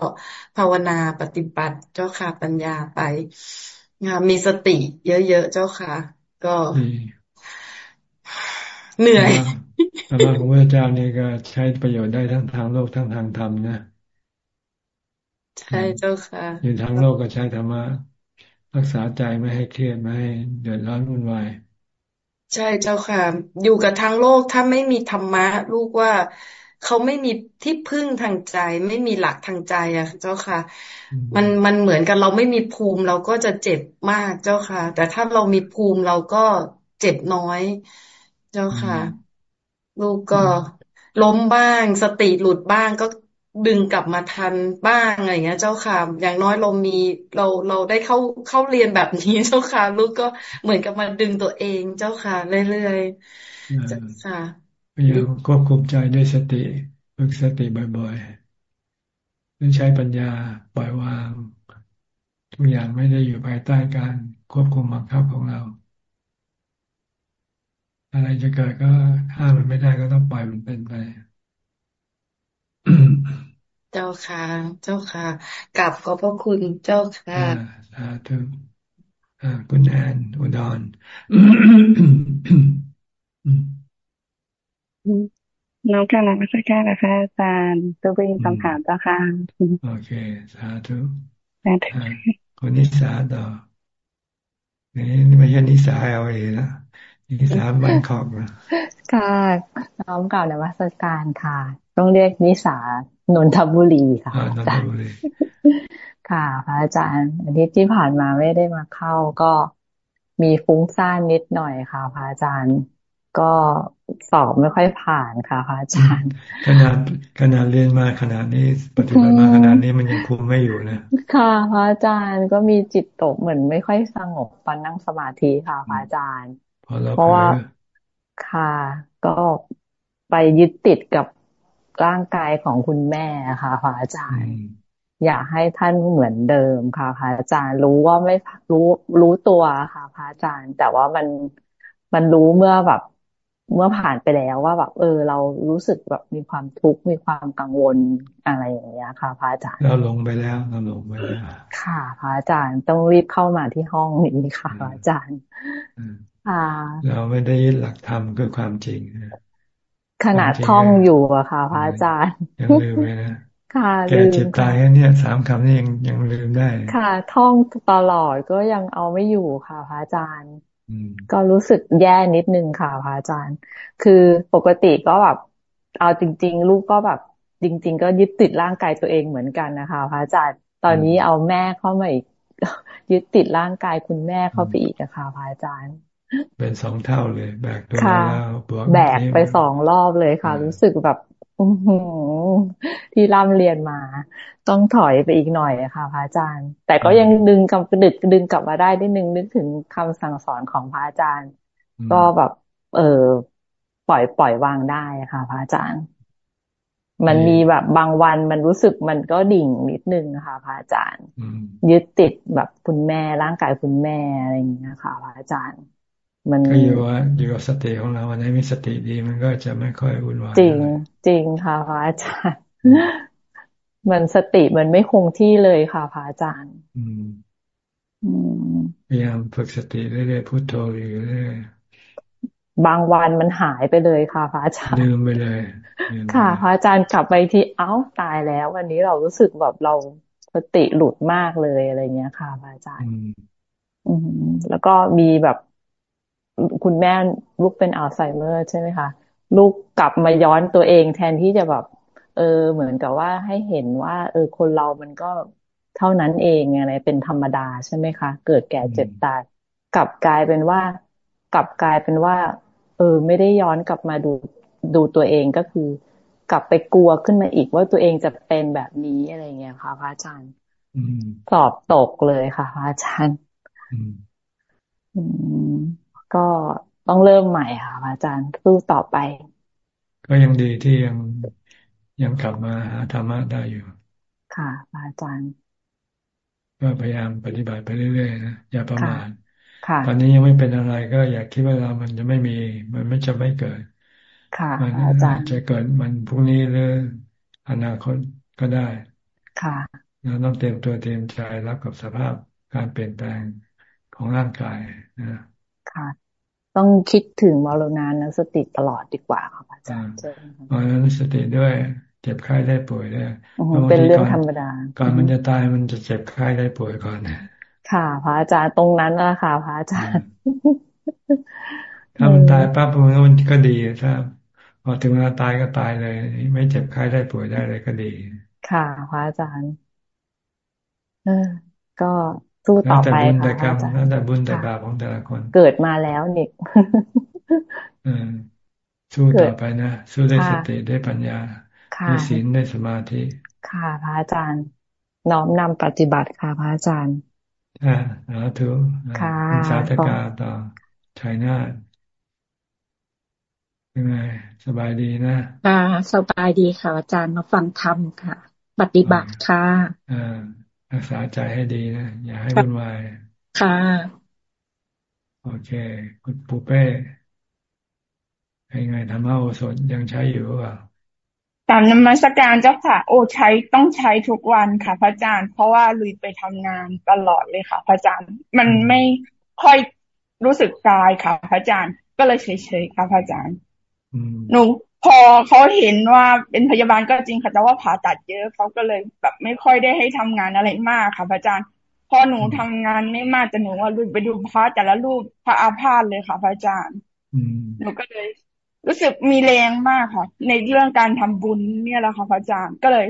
ภาวนาปฏิบัติเจ้าค่ะปัญญาไปมีสติ เยอะๆเจ้าค่ะ ก็เหนื่อยธรรมะของพระอาจารย์นี่ก็ใช้ประโยชน์ได้ทั้งทางโลกทั้งทางธรรมนะ ใช่เจ้าค่ะอยู่ทางโลกก็ใช้ธรรมะรักษาใจไม่ให้เครียดไม่ให้เดือดร้อนวุ่นวายใช่เจ้าค่ะ อยู่กับทางโลกถ้าไม่มีธรรมะ ลูกว่าเขาไม่มีที่พึ่งทางใจ ไม่มีหลักทางใจอะเจ้าค่ะ มันมันเหมือนกับเราไม่มีภูมิเราก็จะเจ็บมากเจ้าค่ะ แต่ถ้าเรามีภูมิเราก็เจ็บน้อย เจ้าค่ะ ลูกก็ล้มบ้าง สติหลุดบ้างก็ ดึงกลับมาทันบ้างอะไรเงี้ย เจ้าค่ะอย่างน้อยเรามีเราเราได้เข้าเข้าเรียนแบบนี้เจ้าค่ะลูกก็เหมือนกับมาดึงตัวเองเจ้าค่ะเรื่อยๆเจ้าค่ะพยายามควบคุมใจด้วยสติฝึกสติบ่อยๆด้วยใช้ปัญญาปล่อยวางทุกอย่างไม่ได้อยู่ภายใต้การควบคุมบังคับของเรา อะไรจะเกิดก็ห้ามมันไม่ได้ก็ต้องปล่อยมันเป็นไป เจ้าค่ะ เจ้าค่ะกลับขอบพระคุณเจ้าค่ะสาธุคุณแอนอุดรน้องกาลังมาสักแก้นะะอาจารย์ตัวเป็นคำถามเจ้าค่ะ โอเค สาธุสาธุคนนิสาต่อนี่ไม่ใช่นิสาเอาเองนะนิสาบันขอบนะค่ะน้องเก่าในวัสการค่ะ ต้องเรียกนิสา นนทบุรีค่ะนนทบุรีค่ะพระอาจารย์อาทิตย์ที่ผ่านมาไม่ได้มาเข้าก็มีฟุ้งซ่านนิดหน่อยค่ะพระอาจารย์ ก็สอบไม่ค่อยผ่านค่ะพระอาจารย์ ขนาดขนาดเรียนมาขนาดนี้ปฏิบัติมาขนาดนี้มันยังคุมไม่อยู่นะค่ะพระอาจารย์ก็มีจิตตกเหมือนไม่ค่อยสงบตอนนั่งสมาธิค่ะพระอาจารย์ เพราะว่าค่ะ ก็ไปยึดติดกับ ร่างกายของคุณแม่ค่ะพระอาจารย์อยากให้ท่านเหมือนเดิมค่ะพระอาจารย์รู้ว่าไม่รู้รู้ตัวค่ะพระอาจารย์ แต่ว่ามันมันรู้เมื่อแบบเมื่อผ่านไปแล้วว่าแบบ เออ เรารู้สึกแบบมีความทุกข์มีความกังวลอะไรอย่างเงี้ยค่ะพระอาจารย์เราลงไปแล้วเราลงไปแล้วค่ะพระอาจารย์ต้องรีบเข้ามาที่ห้องนี้ค่ะพระอาจารย์อ่าเราไม่ได้ยึดหลักธรรมคือความจริง ขนาดท่องอยู่อะค่ะ พระอาจารย์ยังลืมเลยนะค่ะแก่เจ็บตายเนี่ยสามคำนี่ยังยังลืมได้ ค่ะ ท่องตลอดก็ยังเอาไม่อยู่ค่ะพระอาจารย์ก็รู้สึกแย่นิดนึงค่ะพระอาจารย์ คือปกติก็แบบเอาจริง ๆ ลูกก็แบบ จริง ๆ ก็ยึดติดร่างกายตัวเองเหมือนกันนะคะพระอาจารย์ ตอนนี้เอาแม่เข้ามาอีกยึดติดร่างกายคุณแม่เข้าไปอีกอะค่ะพระอาจารย์ เป็นสองเท่าเลย แบกตัวแล้วแบกไปสองรอบเลยค่ะ รู้สึกแบบที่ร่ำเรียนมา ต้องถอยไปอีกหน่อยค่ะพระอาจารย์ แต่ก็ยังดึงกับดึกดึงกลับมาได้นิดนึงนึกถึงคำสั่งสอนของพระอาจารย์ ก็แบบ เออปล่อยปล่อยวางได้ค่ะพระอาจารย์ มันมีแบบบางวันมันรู้สึกมันก็ดิ่งนิดนึงค่ะพระอาจารย์ยึดติดแบบคุณแม่ร่างกายคุณแม่อะไรอย่างเงี้ยค่ะพระอาจารย์ มันก็อยู่ว่าอยู่กับสติของเราวันไหนมีสติดีมันก็จะไม่ค่อยวุ่นวายจริงจริงค่ะพระอาจารย์มันสติมันไม่คงที่เลยค่ะพระอาจารย์ อืมพยายามฝึกสติเรื่อยๆพุโทโธอยู่เรื่อยบางวันมันหายไปเลยค่ะพระอาจารย์ลืมไปเลย ค่ะพระอาจารย์กลับไปที่เอ้าตายแล้ว วันนี้เรารู้สึกแบบเราสติหลุดมากเลยอะไรเงี้ยค่ะพระอาจารย์อืมแล้วก็มีแบบ คุณแม่ลูกเป็นอัลไซเมอร์ใช่ไหมคะลูกกลับมาย้อนตัวเองแทนที่จะแบบ เออ เหมือนกับว่าให้เห็นว่า เออ คนเรามันก็เท่านั้นเองอะไรเป็นธรรมดาใช่ไหมคะ เกิดแก่เจ็บตายกลับกลายเป็นว่า กลับกลายเป็นว่า เออ ไม่ได้ย้อนกลับมาดูดูตัวเองก็คือ กลับไปกลัวขึ้นมาอีกว่าตัวเองจะเป็นแบบนี้อะไรเงี้ยค่ะพระอาจารย์สอบตกเลยค่ะพระอาจารย์ อืม ก็ต้องเริ่มใหม่ค่ะอาจารย์สู้ต่อไป ก็ยังดีที่ยังยังกลับมาหาธรรมะได้อยู่ ค่ะอาจารย์ก็พยายามปฏิบัติไปเรื่อยๆนะอย่าประมาทค่ะตอนนี้ยังไม่เป็นอะไรก็อย่าคิดว่าเรามันจะไม่มี มันไม่จะไม่เกิด ค่ะ มันอาจจะเกิดมันพรุ่งนี้หรืออนาคตก็ได้ ค่ะเราต้องเตรียมตัวเตรียมใจรับกับสภาพการเปลี่ยนแปลงของร่างกายนะ ค่ะ ต้องคิดถึงมรณานุสติตลอดดีกว่าครับอาจารย์มรณานุสติด้วยเจ็บไข้ได้ป่วยด้วยเป็นเรื่องธรรมดา ก่อนมันจะตายมันจะเจ็บไข้ได้ป่วยก่อนค่ะพระอาจารย์ตรงนั้นแหละค่ะพระอาจารย์ ถ้ามันตายปั๊บมันก็ดีถ้าพอถึงเวลาตายก็ตายเลย ไม่เจ็บไข้ได้ป่วยได้เลยก็ดี ค่ะพระอาจารย์ เออ ก็ สู้ต่อไปค่ะอาจารย์แล้วแต่บุญแต่บาปของแต่ละคน เกิดมาแล้วนี่อสู้ต่อไปนะ สู้ได้สติได้ปัญญาได้ศีลได้สมาธิ ค่ะพระอาจารย์ น้อมนำปฏิบัติค่ะพระอาจารย์อ่าสาธุค่ะสาธกาต่อชัยนาทยังไงสบายดีนะค่ะสบายดีค่ะอาจารย์มาฟังธรรมค่ะ ปฏิบัติค่ะอ่า รักษาใจให้ดีนะ อย่าให้วุ่นวาย ค่ะ โอเค คุณปูเป้ยังไงธรรมะโอสถยังใช้อยู่หรือเปล่าตามนมัสการเจ้าค่ะ โอ้ใช้ต้องใช้ทุกวันค่ะ พระอาจารย์ เพราะว่าลุยไปทำงานตลอดเลยค่ะ พระอาจารย์ มันไม่ค่อยรู้สึกกายค่ะ พระอาจารย์ ก็เลยเฉยๆค่ะ พระอาจารย์หนู พอเขาเห็นว่าเป็นพยาบาลก็จริงค่ะแต่ว่าผ่าตัดเยอะเขาก็เลยแบบไม่ค่อยได้ให้ทำงานอะไรมากค่ะพระอาจารย์พอหนูทำงานไม่มากแต่หนูว่าลุยไปดูพระแต่ละรูปพระอาพาธเลยค่ะพระอาจารย์หนูก็เลย รู้สึกมีแรงมากค่ะ ในเรื่องการทำบุญเนี่ยแหละค่ะพระอาจารย์ก็เลย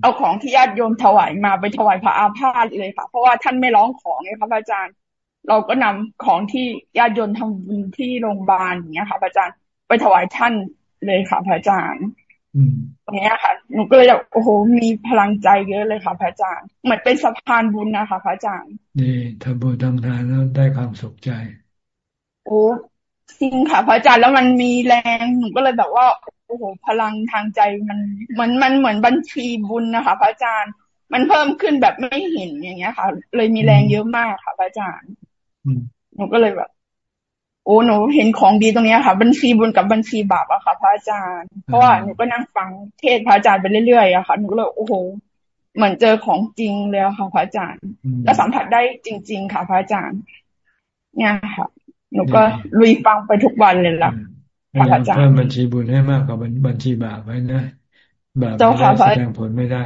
เอาของที่ญาติโยมถวายมาไปถวายพระอาพาธเลยค่ะ เพราะว่าท่านไม่ร้องของไงค่ะพระอาจารย์ เราก็นำของที่ญาติโยมทำบุญที่โรงพยาบาลอย่างเงี้ยค่ะพระอาจารย์ไปถวายท่าน เลยค่ะพระอาจารย์ตรงนี้ค่ะ หนูก็เลยแบบโอ้โห มีพลังใจเยอะเลยค่ะพระอาจารย์ เหมือนเป็นสะพานบุญนะคะพระอาจารย์ นี่ทำบุญทำทานแล้วได้ความสุขใจ โอ้จริงค่ะพระอาจารย์แล้วมันมีแรง หนูก็เลยแบบว่า โอ้โห พลังทางใจมันเหมือนมันเหมือนบัญชีบุญนะคะพระอาจารย์ มันเพิ่มขึ้นแบบไม่เห็นอย่างเงี้ยค่ะ เลยมีแรงเยอะมากค่ะพระอาจารย์ หนูก็เลยแบบ โอ้หนูเห็นของดีตรงนี้ค่ะ บัญชีบุญกับบัญชีบาปอะค่ะ พระอาจารย์ เพราะว่าหนูก็นั่งฟังเทศพระอาจารย์ไปเรื่อยๆอะค่ะหนูก็เลยโอ้โหเหมือนเจอของจริงเลยค่ะ พระอาจารย์ แล้วสัมผัสได้จริง ๆ ค่ะ พระอาจารย์ เนี่ยค่ะ หนูก็ลุยฟังไปทุกวันเลยล่ะพระอาจารย์เพิ่มบัญชีบุญให้มากกว่าบัญชีบาปไว้นะบาปไม่ได้แสดงผลไม่ได้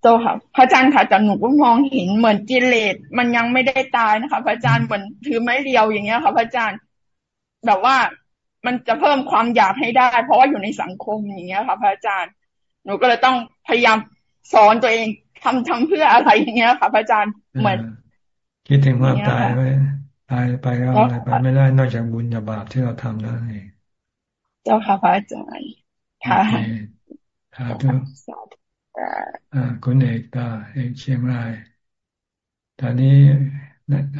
เจ้าค่ะ พระอาจารย์ค่ะแต่หนูก็มองเห็นเหมือนกิเลสมันยังไม่ได้ตายนะคะ พระอาจารย์เหมือนถือไม้เรียวอย่างเงี้ยค่ะ พระอาจารย์ แบบว่ามันจะเพิ่มความอยากให้ได้ เพราะว่าอยู่ในสังคมอย่างเงี้ยค่ะ พระอาจารย์ หนูก็เลยต้องพยายามสอนตัวเองทำทำเพื่ออะไรอย่างเงี้ยค่ะ พระอาจารย์เหมือน คิดถึงความตายไหมตายไปก็อะไรไปไม่ได้นอกจากบุญกับบาปที่เราทำนั่นเองเจ้าค่ะพระอาจารย์ค่ะสาธุ อ่าคุณเอกตาเอกเชียงราย ตอนนี้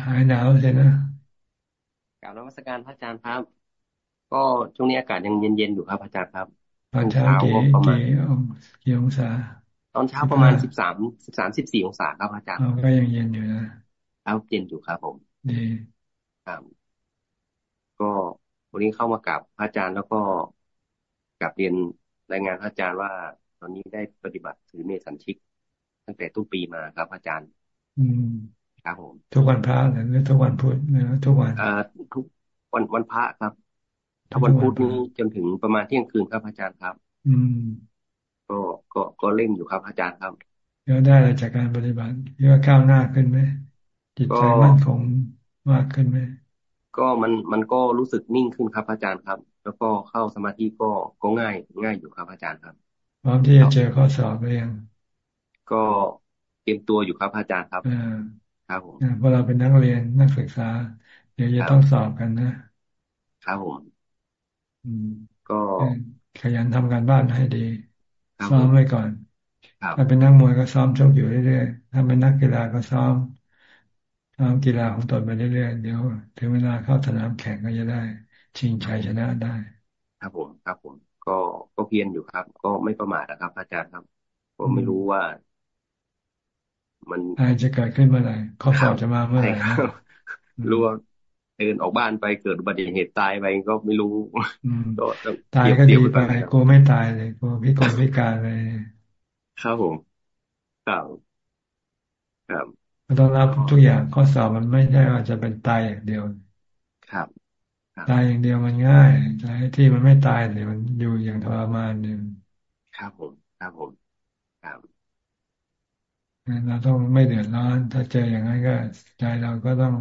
หายหนาวเลยนะกล่าวนมัสการพระอาจารย์ครับ ก็ช่วงนี้อากาศยังเย็นๆอยู่ครับอาจารย์ครับตอนเช้ากี่กี่องศา ตอนเช้าประมาณสิบสามสิบสามสิบสี่องศาครับอาจารย์ก็ยังเย็นอยู่นะเอาเย็นอยู่ครับผมดีครับก็วันนี้เข้ามากราบพระอาจารย์แล้วก็กลับเรียนรายงานพระอาจารย์ว่า ตอนนี้ได้ปฏิบัติถือเนสันชิก ตั้งแต่ต้นปีมาครับ อาจารย์ อืมครับผม ทุกวันพระหรือทุกวันพุธนะทุกวันอ่าทุกวันวันพระครับ ถ้าวันพุธนี้จนถึงประมาณเที่ยงคืนครับอาจารย์ครับ อืม ก็ก็ก็เล่นอยู่ครับ อาจารย์ครับแล้วได้อะไรจากการปฏิบัติเยอะก้าวหน้าขึ้นไหมจิตใจมั่นคงมากขึ้นไหมก็มันมันก็รู้สึกนิ่งขึ้นครับอาจารย์ครับ แล้วก็เข้าสมาธิก็ก็ง่ายง่ายอยู่ครับอาจารย์ครับ พร้อมที่จะเจอข้อสอบหรือยังก็เตรียมตัวอยู่ครับอาจารย์ครับครับผมเพราะเราเป็นนักเรียนนักศึกษา เดี๋ยวจะต้องสอบกันนะครับผมอืมก็ขยันทำการบ้านให้ดีซ้อมไว้ก่อนถ้าเป็นนักมวยก็ซ้อมชกอยู่เรื่อยๆถ้าเป็นนักกีฬาก็ซ้อมทำกีฬาของตนไปเรื่อยๆเดี๋ยวถึงเวลาเข้าสนามแข่งก็จะได้ ชิงชัยชนะได้ ครับผมครับผม ก็ก็เพียรอยู่ครับ ก็ไม่ประมาทนะครับ อาจารย์ครับก็ก็ไม่รู้ว่า มันอะไรจะเกิดขึ้นเมื่อไหร่ข้อสอบจะมาเมื่อไหร่รู้ว่าเดินออกบ้านไปเกิดอุบัติเหตุตายไปก็ไม่รู้ก็ตายก็ดีไปกูไม่ตายเลยกูพิกลพิการเลยครับผมครับครับต้องรับทุกอย่างข้อสอบมันไม่ได้ว่าจะเป็นตายอย่างเดียวครับ ตายอย่างเดียวมันง่ายแต่ที่มันไม่ตายเนี่ยมันอยู่อย่างทรมานหนึ่งครับผมครับผมครับเราต้องไม่เดือดร้อน ถ้าเจออย่างนั้นก็ใจเราก็ต้อง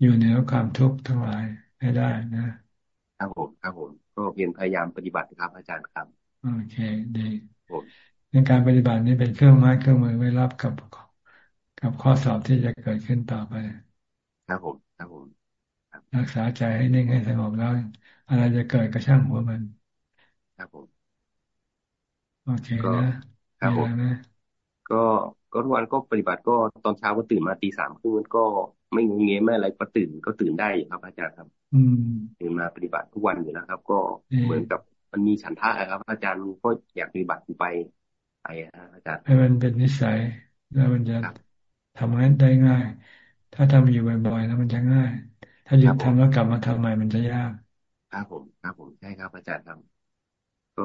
อยู่เหนือความทุกข์ทั้งหลายให้ได้นะครับผมครับผมก็เพียรพยายามปฏิบัติครับอาจารย์ครับโอเค ดีในการปฏิบัตินี้เป็นเครื่องไม้เครื่องมือไว้รับกับกับข้อสอบที่จะเกิดขึ้นต่อไป ครับผมครับผม รักษาใจให้นิ่งให้สงบแล้วอะไรจะเกิดก็ช่างหัวมัน ครับผมโอเคนะครับผมก็ก็ทุกวันก็ปฏิบัติก็ตอนเช้าก็ตื่นมาตีสามครึ่งก็ไม่งงเงี้ยไม่อะไรก็ตื่นก็ตื่นได้ครับ อาจารย์ครับ อืมตื่นมาปฏิบัติทุกวันอยู่แล้วครับ ก็เหมือนกับมันมีฉันทะครับ อาจารย์ก็อยากปฏิบัติไปไปอาจารย์ให้มันเป็นนิสัย แล้วมันจะทำให้ได้ง่าย ถ้าทำอยู่บ่อยๆแล้วมันจะง่าย ถ้าหยุดทำแล้วกลับมาทำใหม่มันจะยากครับผมครับผมใช่ครับอาจารย์ครับก็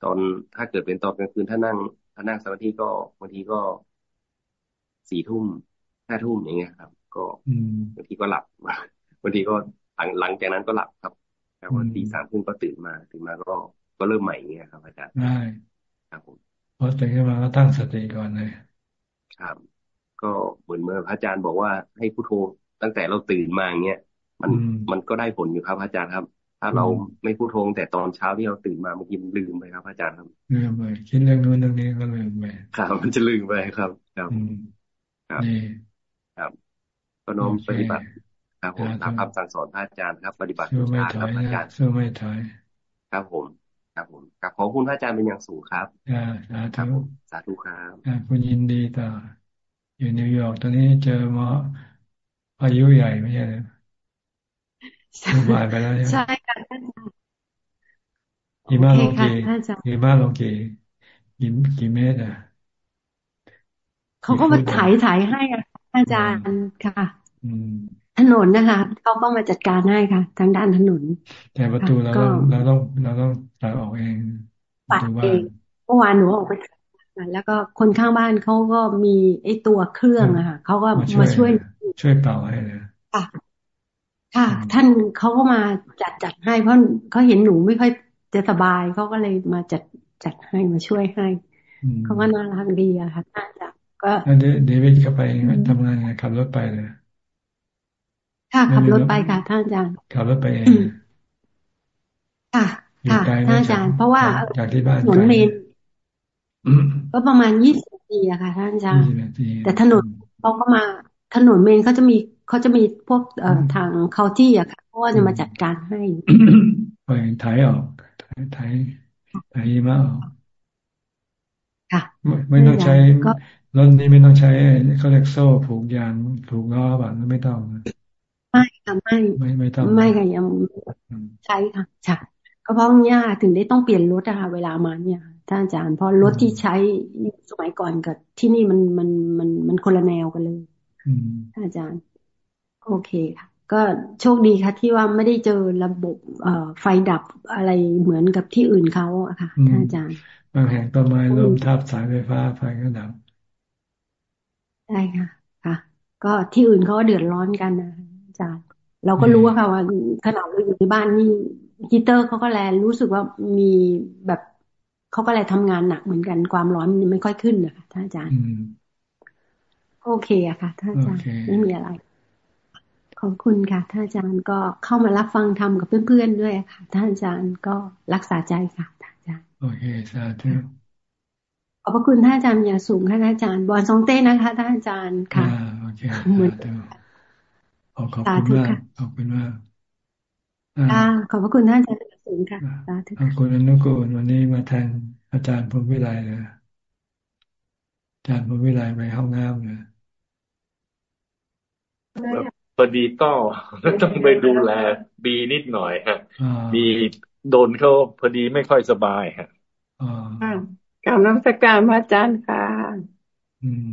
ตอนถ้าเกิดเป็นตอนกลางคืนถ้านั่งถ้านั่งสมาธิก็บางทีก็สี่ทุ่มห้าทุ่มอย่างเงี้ยครับ ก็บางทีก็หลับบางทีก็หลังหลังจากนั้นก็หลับครับแต่วันตีสามครึ่งก็ตื่นมาตื่นมาก็ก็เริ่มใหม่เงี้ยครับอาจารย์ได้ครับผมพอตื่นขึ้นมาก็ตั้งสติก่อนเลยครับ ก็เหมือนเมื่อพระอาจารย์บอกว่าให้พุทโธ ตั้งแต่เราตื่นมาเงี้ยมันมันก็ได้ผลอยู่ครับอาจารย์ครับ ถ้าเราไม่พูดโทงแต่ตอนเช้าที่เราตื่นมาเมื่อกี้ลืมไปครับอาจารย์ครับลืมไปคิดเรื่องนู้นเรื่องนี้ก็ลืมไปครับมันจะลืมไปครับ ครับครับครับก็น้อมปฏิบัติครับผมตามคำสั่งสอนพระอาจารย์ครับ ปฏิบัติทุกอย่างครับอาจารย์สู้ไม่ถอยครับผมครับผมกับขอคุณพระอาจารย์เป็นอย่างสูงครับสาธุสาธุครับคุณยินดีต่ออยู่นิวยอร์กตอนนี้เจอมา อายุใหญ่ไม่ใช่เลยบายไปแล้วใช่ค่ะท่านกี่มาลงกี่กี่มาลงกี่กี่กี่เมตรอะเขาก็มาถ่ายถ่ายให้อาจารย์ค่ะถนนนะคะเขาก็มาจัดการให้ค่ะ ทางด้านถนน แต่ประตูเราต้องเราต้องเราต้องตัดออกเองปัดเองเมื่อวานหนูออกไปแล้วก็คนข้างบ้านเขาก็มีไอ้ตัวเครื่องอะค่ะเขาก็มาช่วย ช่วยเป่าให้เลยค่ะ ท่านเขาก็มาจัดจัดให้เพราะเขาเห็นหนูไม่ค่อยจะสบายเขาก็เลยมาจัดจัดให้มาช่วยให้เขาก็น่ารักดีอะค่ะน่าจะก็เดวิดก็ไปทำงานไงขับรถไปเลยค่ะขับรถไปค่ะท่านอาจารย์ขับรถไปเองค่ะค่ะท่านอาจารย์ เพราะว่าจากที่บ้านถนนเมนก็ประมาณยี่สิบปีอะค่ะท่านอาจารย์แต่ถนนเขาก็มา ถนนเมนเขาจะมีเขาจะมีพวกเอ่อทางเขาที่อะค่ะเพราะว่าจะมาจัดการให้ไปถ่ายออกถ่ายถ่ายถ่ายมาออกค่ะไม่ต้องใช้รถนี้ไม่ต้องใช้เขาเรียกโซ่ผูกยางผูกล้อแบบไม่ต้องไม่ค่ะไม่ไม่ไม่ต้องไม่ค่ะยังใช้ค่ะใช่ก็เพราะเนี่ยถึงได้ต้องเปลี่ยนรถอะค่ะเวลามาเนี่ยท่านอาจารย์เพราะรถที่ใช้สมัยก่อนกับที่นี่มันมันมันมันคนละแนวกันเลยท่าน อาจารย์ โอเคค่ะ ก็โชคดีค่ะที่ว่าไม่ได้เจอระบบเอ่อไฟดับอะไรเหมือนกับที่อื่นเขาอะค่ะท่านอาจารย์บางแห่งต้นไม้ล้มทับสายไฟฟ้าไฟก็ดับใช่ค่ะ ค่ะ ก็ที่อื่นเขาเดือดร้อนกันนะอาจารย์เราก็รู้ค่ะว่าขนาดเราอยู่ในบ้านนี่ฮีเตอร์เขาก็แลรู้สึกว่ามีแบบเขาก็เลยทำงานหนักเหมือนกันความร้อนมันไม่ค่อยขึ้นนะคะท่านอาจารย์ โอเคอะค่ะท่านอาจารย์ไม่มีอะไร ขอบคุณค่ะท่านอาจารย์ก็เข้ามารับฟังธรรมกับเพื่อนๆด้วยค่ะท่านอาจารย์ก็รักษาใจค่ะท่านอาจารย์โอเคสาธุขอบพระคุณท่านอาจารย์อย่างสูงค่ะท่านอาจารย์ บอลซองเต้นะคะท่านอาจารย์ค่ะโอเคเหมือนขอบคุณมากขอบคุณมากค่ะขอบพระคุณท่านอาจารย์อย่างสูงค่ะสาธุขอบคุณอนุกูลวันนี้มาแทนอาจารย์พรมวิไลเลยอาจารย์พรมวิไลไปห้องน้ำเลย พอดีต้องต้องไปดูแลบีนิดหน่อยฮะบีโดนเขาพอดีไม่ค่อยสบายฮะกราบน้ำสการพระอาจารย์ค่ะอืม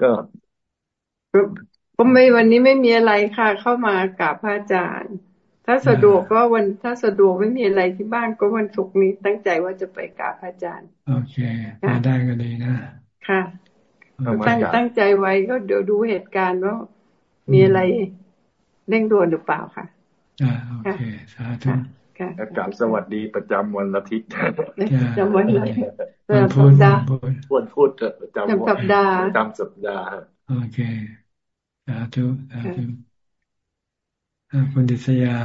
ก็ก็ไม่วันนี้ไม่มีอะไรค่ะ เข้ามากราบพระอาจารย์ ถ้าสะดวกก็วันถ้าสะดวกไม่มีอะไรที่บ้านก็วันศุกร์นี้ตั้งใจว่าจะไปกราบพระอาจารย์ โอเคมาได้ก็ดีนะ ค่ะตั้งตั้งใจไว้ก็เดี๋ยวดูเหตุการณ์ว่า มีอะไรเร่งด่วนหรือเปล่าค่ะอ่าโอเคสาธุค่ะกลับสวัสดีประจำวันอาทิตย์ประจำวันอาทิตย์วันพุธวันพุธประจำสัปดาห์ประจำสัปดาห์โอเคสาธุสาธุคุณดิษยา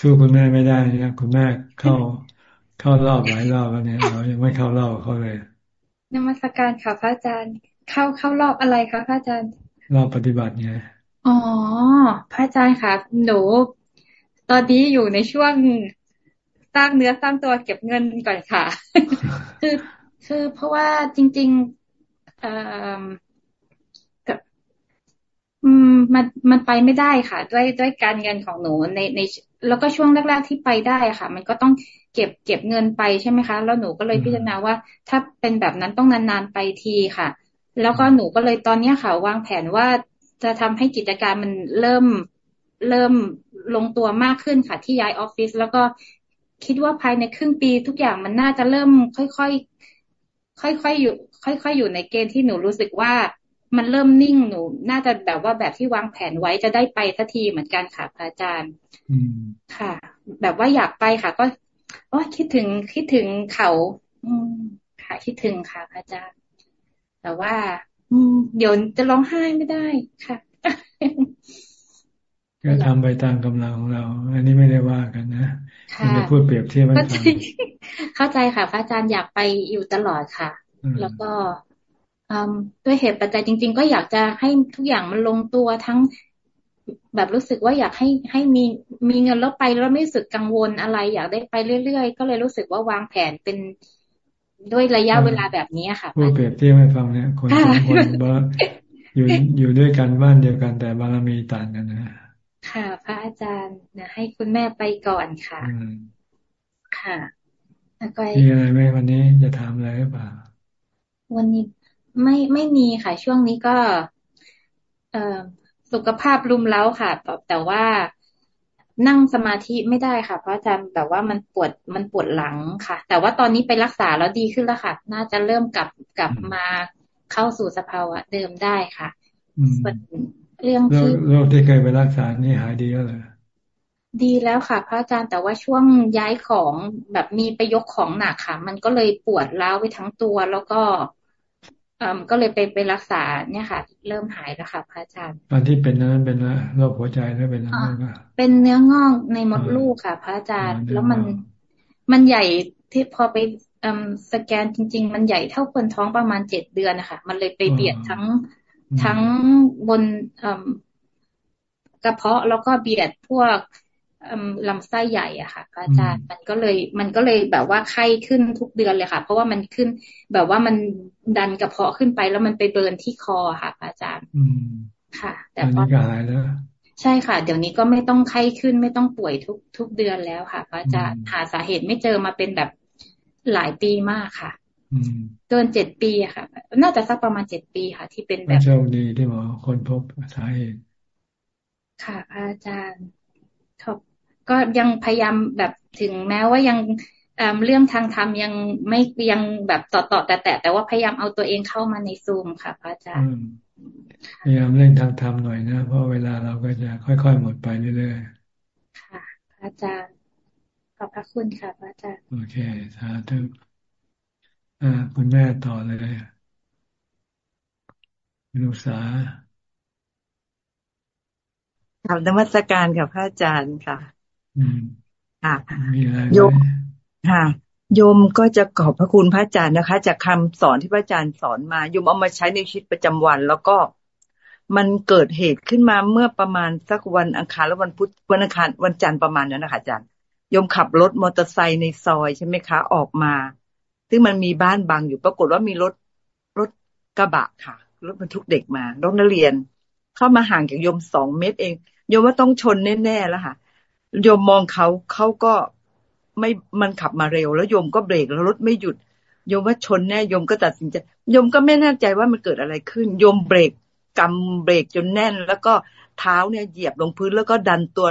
สู้คุณแม่ไม่ได้นะคุณแม่เข้าเข้ารอบหลายรอบแล้วเนี่ยเรายังไม่เข้ารอบเขาเลยนมัสการค่ะพระอาจารย์ เข้าเข้ารอบอะไรคะพระอาจารย์รอบปฏิบัติไงอ๋อพระอาจารย์ค่ะ หนู ตอนนี้อยู่ในช่วงสร้างเนื้อสร้างตัวเก็บเงินก่อนค่ะ คือคือเพราะว่าจริงๆเอ่ออืมมันมันไปไม่ได้ค่ะ ด้วยด้วยการเงินของหนูในใน แล้วก็ช่วงแรก ๆที่ไปได้ค่ะ มันก็ต้องเก็บเก็บเงินไปใช่ไหมคะ แล้วหนูก็เลยพิจารณาว่า ถ้าเป็นแบบนั้นต้องนานๆไปทีค่ะ แล้วก็หนูก็เลยตอนนี้ค่ะ วางแผนว่าจะทำให้กิจการมันเริ่มเริ่มลงตัวมากขึ้นค่ะ ที่ย้ายออฟฟิศแล้วก็คิดว่าภายในครึ่งปีทุกอย่างมันน่าจะเริ่มค่อยๆค่อยๆอยู่ ค่อยๆอยู่ในเกณฑ์ที่หนูรู้สึกว่ามันเริ่มนิ่งหนู น่าจะแบบว่าแบบที่วางแผนไว้จะได้ไปสักทีเหมือนกันค่ะอาจารย์ค่ะ แบบว่าอยากไปค่ะ ก็โอ้คิดถึงคิดถึงเขา อืมค่ะคิดถึงค่ะอาจารย์ แต่ว่า อืมเดี๋ยวจะร้องไห้ไม่ได้ค่ะก็ทำไปตามกำลังของเรา อันนี้ไม่ได้ว่ากันนะไม่ได้พูดเปรียบเทียบไม่ทำเข้าใจค่ะ พระอาจารย์อยากไปอยู่ตลอดค่ะ แล้วก็ด้วยเหตุปัจจัยจริง ๆ ก็อยากจะให้ทุกอย่างมันลงตัวทั้งแบบรู้สึกว่าอยากให้ให้มีมีเงินแล้วไปแล้วไม่รู้สึกกังวลอะไร อยากได้ไปเรื่อยๆ ก็เลยรู้สึกว่าวางแผนเป็น ด้วยระยะเวลาแบบนี้ค่ะผู้เปรียบเทียบให้ฟังเนี่ยคนสองคนบ้าอยู่อยู่ด้วยกันบ้านเดียวกันแต่บารมีต่างกันนะค่ะ พระอาจารย์นะให้คุณแม่ไปก่อนค่ะค่ะแล้วก็มีอะไรไหมวันนี้จะถามอะไรหรือเปล่าวันนี้ไม่ไม่มีค่ะ ช่วงนี้ก็ เอ่อสุขภาพรุมเล้าค่ะแต่ว่า นั่งสมาธิไม่ได้ค่ะเพราะอาจารย์แบบว่ามันปวดมันปวดหลังค่ะ แต่ว่าตอนนี้ไปรักษาแล้วดีขึ้นแล้วค่ะ น่าจะเริ่มกลับกลับมาเข้าสู่สภาวะเดิมได้ค่ะส่วนเรื่องที่โรคที่เคยไปรักษานี่หายดีแล้วเลยดีแล้วค่ะ พระอาจารย์แต่ว่าช่วงย้ายของแบบมีไปยกของหนักค่ะ มันก็เลยปวดร้าวไปทั้งตัวแล้วก็ ก็เลยไปไปรักษาเนี่ยค่ะ เริ่มหายแล้วค่ะพระอาจารย์ ตอนที่เป็นนั้นเป็นโรคหัวใจแล้วเป็นอะไรก็เป็นเนื้องอกในมดลูกค่ะ พระอาจารย์ แล้วมันมันใหญ่ที่พอไปสแกนจริง ๆ มันใหญ่เท่าคนท้องประมาณเจ็ดเดือนนะคะมันเลยไปเบียดทั้งทั้งบนกระเพาะแล้วก็เบียดพวก ลำไส้ใหญ่อะค่ะอาจารย์มันก็เลย มันก็เลยแบบว่าไข้ขึ้นทุกเดือนเลยค่ะ เพราะว่ามันขึ้นแบบว่ามันดันกระเพาะขึ้นไปแล้วมันไปเบิร์นที่คอค่ะอาจารย์ค่ะ แต่ตอนนี้ก็หายแล้วใช่ค่ะ เดี๋ยวนี้ก็ไม่ต้องไข้ขึ้นไม่ต้องป่วยทุกทุกเดือนแล้วค่ะอาจารย์หาสาเหตุไม่เจอมาเป็นแบบหลายปีมากค่ะเกินเจ็ดปีค่ะ น่าจะสักประมาณเจ็ดปีค่ะ ที่เป็นแบบโชคดีที่หมอคนพบสาเหตุค่ะอาจารย์ขอบ ก็ยังพยายามแบบถึงแม้ว่ายังเรื่องทางธรรมยังไม่ยังแบบต่อต่อแต่แต่แต่ว่าพยายามเอาตัวเองเข้ามาในซูมค่ะพระอาจารย์พยายามเล่นทางธรรมหน่อยนะ เพราะเวลาเราก็จะค่อยๆหมดไปเรื่อยๆค่ะพระอาจารย์ขอบพระคุณค่ะพระอาจารย์โอเคสาธุอ่าคุณแม่ต่อเลยลูกสาครับนมัสการกับพระอาจารย์ค่ะ ค่ะโยมค่ะ โยมก็จะขอบพระคุณพระอาจารย์นะคะ จากคาสอนที่พระอาจารย์สอนมา โยมเอามาใช้ในชีวิตประจำวัน แล้วก็มันเกิดเหตุขึ้นมาเมื่อประมาณสักวันอังคารและวันพุธวันอังคารวันจันทร์ประมาณนั้นนะคะอาจารย์โยมขับรถมอเตอร์ไซค์ในซอยใช่ไหมคะ ออกมา ซึ่งมันมีบ้านบางอยู่ปรากฏว่ามีรถรถกระบะค่ะ รถบรรทุกเด็กมารถนักเรียน เข้ามาห่างจากโยมสองเมตรเองโยมว่าต้องชนแน่ๆแล้วค่ะ โยมมองเขาเขาก็ไม่มันขับมาเร็ว แล้วโยมก็เบรกแล้วรถไม่หยุดโยมว่าชนแน่โยมก็ตัดสินใจโยมก็ไม่แน่ใจว่ามันเกิดอะไรขึ้น โยมเบรกกำเบรกจนแน่น แล้วก็เท้าเนี่ยเหยียบลงพื้นแล้วก็ดันตัว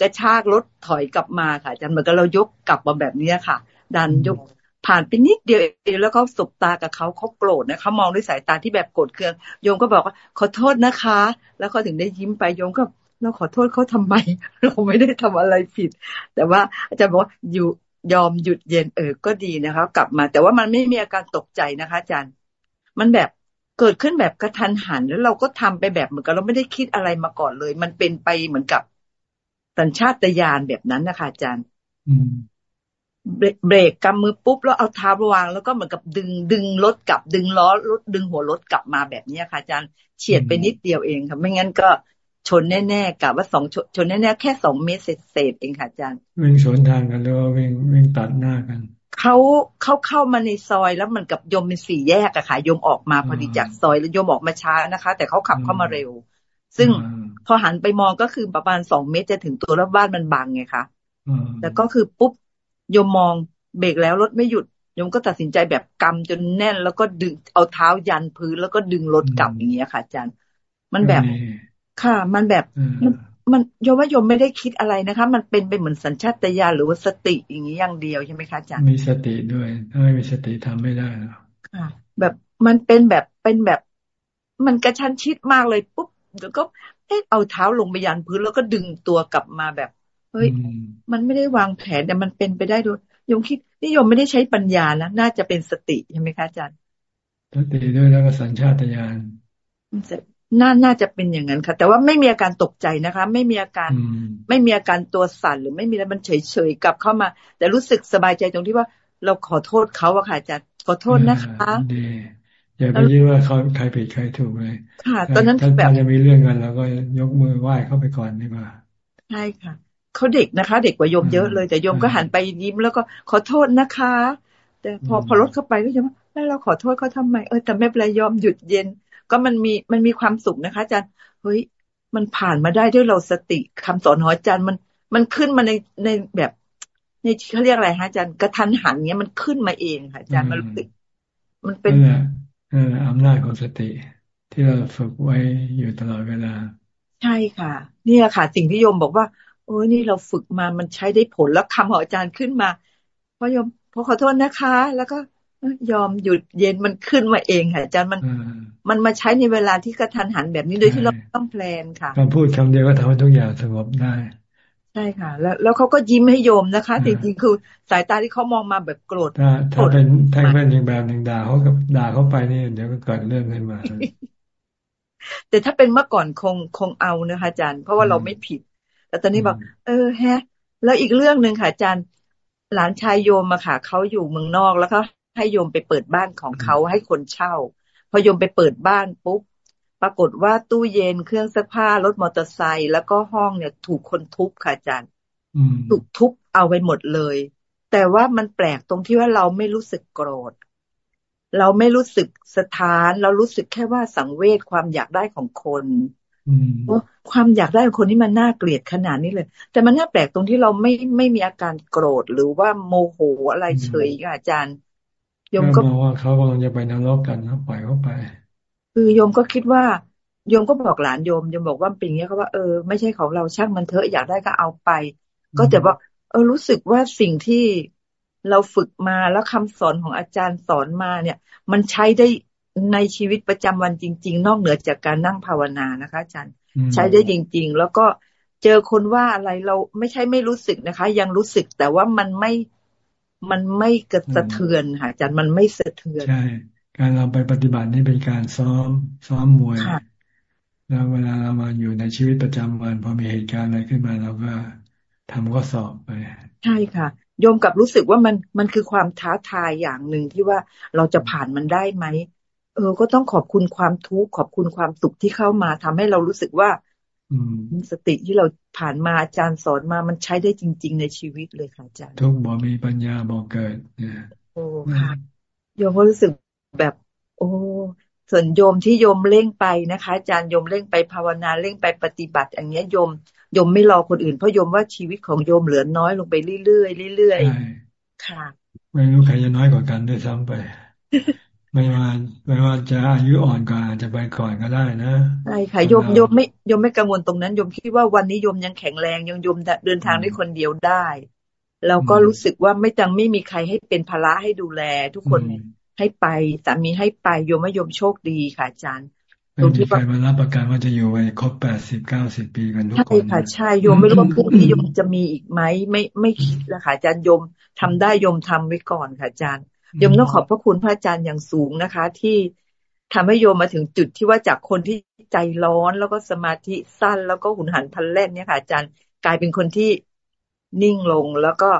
กระชากรถถอยกลับมาค่ะอาจารย์เหมือนกับเรายกกลับมาแบบนี้ค่ะ ดันยกผ่านไปนิดเดียวแล้วก็สบตากับเขาเขาโกรธนะเขามองด้วยสายตาที่แบบโกรธเคืองโยมก็บอกว่าขอโทษนะคะ แล้วเขาถึงได้ยิ้มไปโยมก็ เราขอโทษเขาทำไม เราไม่ได้ทำอะไรผิด แต่ว่าอาจารย์บอกว่าอยู่ยอมหยุดเย็นเออก็ดีนะคะ กลับมา แต่ว่ามันไม่มีอาการตกใจนะคะ อาจารย์ มันแบบเกิดขึ้นแบบกระทันหัน แล้วเราก็ทำไปแบบเหมือนกับเราไม่ได้คิดอะไรมาก่อนเลย มันเป็นไปเหมือนกับสัญชาตญาณแบบนั้นนะคะอาจารย์เบรกกำมือปุ๊บแล้วเอาเท้าวาง แล้วก็เหมือนกับดึงดึงรถกลับ ดึงล้อรถดึงหัวรถกลับมาแบบนี้ค่ะอาจารย์เฉียดไปนิดเดียวเองค่ะไม่งั้นก็ ชนแน่ๆกับว่าสองชนแน่ๆแค่สองเมตรเศษเองค่ะอาจารย์ วิ่งสวนทางกันหรือว่าวิ่งวิ่งตัดหน้ากันเขาเขาเข้ามาในซอยแล้วมันกับยมเป็นสี่แยกอะค่ะยมออกมาพอดีจากซอยแล้วยมออกมาช้านะคะ แต่เขาขับเข้ามาเร็ว ซึ่งพอหันไปมองก็คือประมาณสองเมตรจะถึงตัวแล้วบ้านมันบังไงคะแต่ก็คือปุ๊บยมมองเบรกแล้วรถไม่หยุดยมก็ตัดสินใจแบบกำจนแน่น แล้วก็ดึงเอาเท้ายันพื้นแล้วก็ดึงรถกลับอย่างเงี้ยค่ะอาจารย์ มันแบบ ค่ะ มันแบบมันโยมว่าโยมไม่ได้คิดอะไรนะคะ มันเป็นไปเหมือนสัญชาตญาณหรือว่าสติอย่างนี้อย่างเดียวใช่ไหมคะอาจารย์มีสติด้วย ถ้าไม่มีสติทำไม่ได้หรอกค่ะ แบบมันเป็นแบบเป็นแบบ มันกระชั้นชิดมากเลยปุ๊บแล้วก็เอ๊ะเอาเท้าลงไปยันพื้นแล้วก็ดึงตัวกลับมาแบบเฮ้ยมันไม่ได้วางแผนแต่มันเป็นไปได้ด้วยโยมคิดนี่โยมไม่ได้ใช้ปัญญานะน่าจะเป็นสติใช่ไหมคะอาจารย์สติด้วยแล้วก็สัญชาตญาณ น่าน่าจะเป็นอย่างนั้นค่ะ แต่ว่าไม่มีอาการตกใจนะคะ ไม่มีอาการไม่มีอาการตัวสั่นหรือไม่มีอะไรมันเฉยเฉยกลับเข้ามา แต่รู้สึกสบายใจตรงที่ว่าเราขอโทษเขาอะค่ะจะขอโทษนะคะดีอย่าไปยึดว่าเขาใครผิดใครถูกเลยค่ะ ตอนนั้นแบบจะมีเรื่องกันแล้วก็ยกมือไหว้เข้าไปก่อนดีกว่าใช่ค่ะเขาเด็กนะคะ เด็กกว่าโยมเยอะเลยแต่โยมก็หันไปยิ้มแล้วก็ขอโทษนะคะ แต่พอพอรถเข้าไปก็จะว่าแล้วเราขอโทษเขาทาไมเออแต่ไม่เป็นไรยอมหยุดเย็น ก็มันมีมันมีความสุขนะคะอาจารย์เฮ้ยมันผ่านมาได้ด้วยเราสติคำสอนของอาจารย์มันมันขึ้นมาในในแบบในเขาเรียกอะไรฮะอาจารย์กระทันหันเนี้ยมันขึ้นมาเองค่ะอาจารย์มันรู้สึกมันเป็นออำนาจของสติ ที่เราฝึกไว้อยู่ตลอดเวลา ใช่ค่ะ เนี่ยค่ะ สิ่งที่โยมบอกว่าโอ้ยนี่เราฝึกมามันใช้ได้ผลแล้วคำของอาจารย์ขึ้นมาพอโยมพอขอโทษนะคะ แล้วก็ ยอมหยุดเย็นมันขึ้นมาเองค่ะอาจารย์มันมันมาใช้ในเวลาที่กระทันหันแบบนี้โดยที่เราต้องแพลนค่ะคำพูดคำเดียวก็ทำให้ทุกอย่างสงบได้ ใช่ค่ะ แล้วแล้วเขาก็ยิ้มให้โยมนะคะจริงๆคือสายตาที่เขามองมาแบบโกรธถ้าถ้าเป็นถ้าเป็นอย่างแบบหนึ่งด่าเขากับด่าเขาไปนี่เดี๋ยวก็เกิดเรื่องขึ้นมา แต่ถ้าเป็นเมื่อก่อนคงคงเอานะคะอาจารย์ เพราะว่าเราไม่ผิด แต่ตอนนี้บอกเออแฮะ แล้วอีกเรื่องหนึ่งค่ะอาจารย์หลานชายโยมอะค่ะเขาอยู่เมืองนอกแล้วก็ ให้โยมไปเปิดบ้านของเขาให้คนเช่า พอโยมไปเปิดบ้านปุ๊บปรากฏว่าตู้เย็นเครื่องซักผ้ารถมอเตอร์ไซค์แล้วก็ห้องเนี่ยถูกคนทุบค่ะอาจารย์ถูกทุบเอาไปหมดเลย แต่ว่ามันแปลกตรงที่ว่าเราไม่รู้สึกโกรธ เราไม่รู้สึกสถานเรารู้สึกแค่ว่าสังเวชความอยากได้ของคนความอยากได้ของคนที่มันน่าเกลียดขนาดนี้เลย แต่มันน่าแปลกตรงที่เราไม่ไม่มีอาการโกรธหรือว่าโมโหอะไรเฉยอาจารย์ โยมก็มองว่าเขากำลังจะไปนรกกันนะปล่อยเขาไป คือโยมก็คิดว่าโยมก็บอกหลานโยมโยมบอกว่าเป็นอย่างนี้เขาว่าเออไม่ใช่ของเราช่างมันเถอะอยากได้ก็เอาไป ก็จะบอกเออรู้สึกว่าสิ่งที่เราฝึกมาแล้วคำสอนของอาจารย์สอนมาเนี่ย มันใช้ได้ในชีวิตประจำวันจริง ๆ นอกเหนือจากการนั่งภาวนานะคะ อาจารย์ใช้ได้จริง ๆ แล้วก็เจอคนว่าอะไรเราไม่ใช่ไม่รู้สึกนะคะ ยังรู้สึกแต่ว่ามันไม่ มันไม่กระเทือนค่ะอาจารย์มันไม่สะเทือนใช่การเราไปปฏิบัตินี่เป็นการซ้อมซ้อมมวยแล้วเวลาเรามาอยู่ในชีวิตประจำวันพอมีเหตุการณ์อะไรขึ้นมาเราก็ทำก็สอบไปใช่ค่ะโยมกับรู้สึกว่ามันมันคือความท้าทายอย่างหนึ่งที่ว่าเราจะผ่านมันได้ไหมเออ ก็ต้องขอบคุณความทุกข์ขอบคุณความสุขที่เข้ามาทำให้เรารู้สึกว่า สติที่เราผ่านมาอาจารย์สอนมามันใช้ได้จริง ๆ ในชีวิตเลยค่ะอาจารย์ทุกบ่มีปัญญาบ่เกิดเนี่ยโอ้ค่ะโยมก็รู้สึกแบบ โอ้ส่วนโยมที่โยมเร่งไปนะคะอาจารย์โยมเร่งไปภาวนาเร่งไปปฏิบัติอย่างเงี้ยโยมโยมไม่รอคนอื่นเพราะโยมว่าชีวิตของโยมเหลือน้อยลงไปเรื่อยๆเรื่อยๆค่ะ ไม่รู้ใครจะน้อยกว่ากันด้วยซ้ำไป ไม่ว่าไม่ว่าจะอายุอ่อนกว่าจะไปก่อนก็ได้นะใช่ค่ะโยมโยมไม่โยมไม่กังวลตรงนั้นโยมคิดว่าวันนี้โยมยังแข็งแรงยังโยมเดินทางได้คนเดียวได้เราก็รู้สึกว่าไม่จังไม่มีใครให้เป็นภาระให้ดูแล ทุกคนให้ไปสามีให้ไปโยมไม่โยมโชคดีค่ะอาจารย์ตรงที่ใครมารับประกันว่าจะอยู่ไปครบแปดสิบเก้าสิบปีกันทุกคนใช่ค่ะใช่โยมไม่รู้ว่าพรุ่งนี้โยมจะมีอีกไหมไม่ไม่คิดแล้วค่ะอาจารย์โยมทำได้โยมทำไว้ก่อนค่ะอาจารย์ โยมต้องขอบพระคุณพระอาจารย์อย่างสูงนะคะ ที่ทำให้โยมมาถึงจุดที่ว่าจากคนที่ใจร้อนแล้วก็สมาธิสั้น แล้วก็หุนหันพันแล่นเนี่ยค่ะ อาจารย์กลายเป็นคนที่นิ่งลงแล้วก็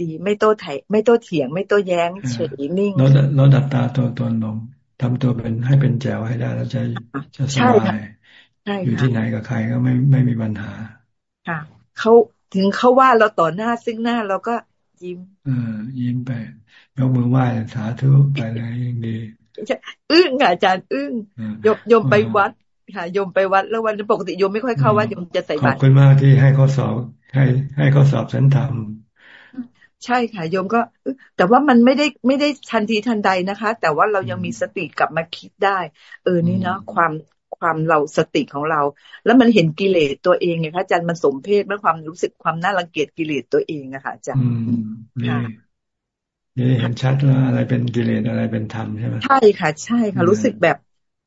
ดีไม่โต้ไถไม่โต้เถียง ไม่โต้แย้งเฉยนิ่งเราเราดับตาตัวตนลงทำตัวเป็นให้เป็นแจวให้ได้แล้วจะจะสบายอยู่ที่ไหนกับใครก็ไม่ไม่มีปัญหา ค่ะเขาถึงเขาว่าเราต่อหน้าซึ่งหน้าเราก็ ยิ้มเออยิ้มไปยกมือไหว้สาธุไปเลยยังดีอึ้งค่ะอาจารย์อึ้งยมยมไปวัดค่ะยมไปวัดแล้ววันปกติยมไม่ค่อยเข้าวัดยมจะใส่บาตรขอบคุณมากที่ให้ข้อสอบให้ให้ข้อสอบฉันทำใช่ค่ะโยมก็ แต่ว่ามันไม่ได้ไม่ได้ทันทีทันใดนะคะ แต่ว่าเรายังมีสติกลับมาคิดได้ เออนี่เนาะความ ความเราสติของเรา แล้วมันเห็นกิเลสตัวเองไงคะอาจารย์มันสมเพศเมื่อความรู้สึกความน่ารังเกียจกิเลสตัวเองอะค่ะอาจารย์ค่ะนี่เห็นชัดว่าอะไรเป็นกิเลสอะไรเป็นธรรมใช่ไหมใช่ค่ะ ใช่ค่ะ รู้สึกแบบ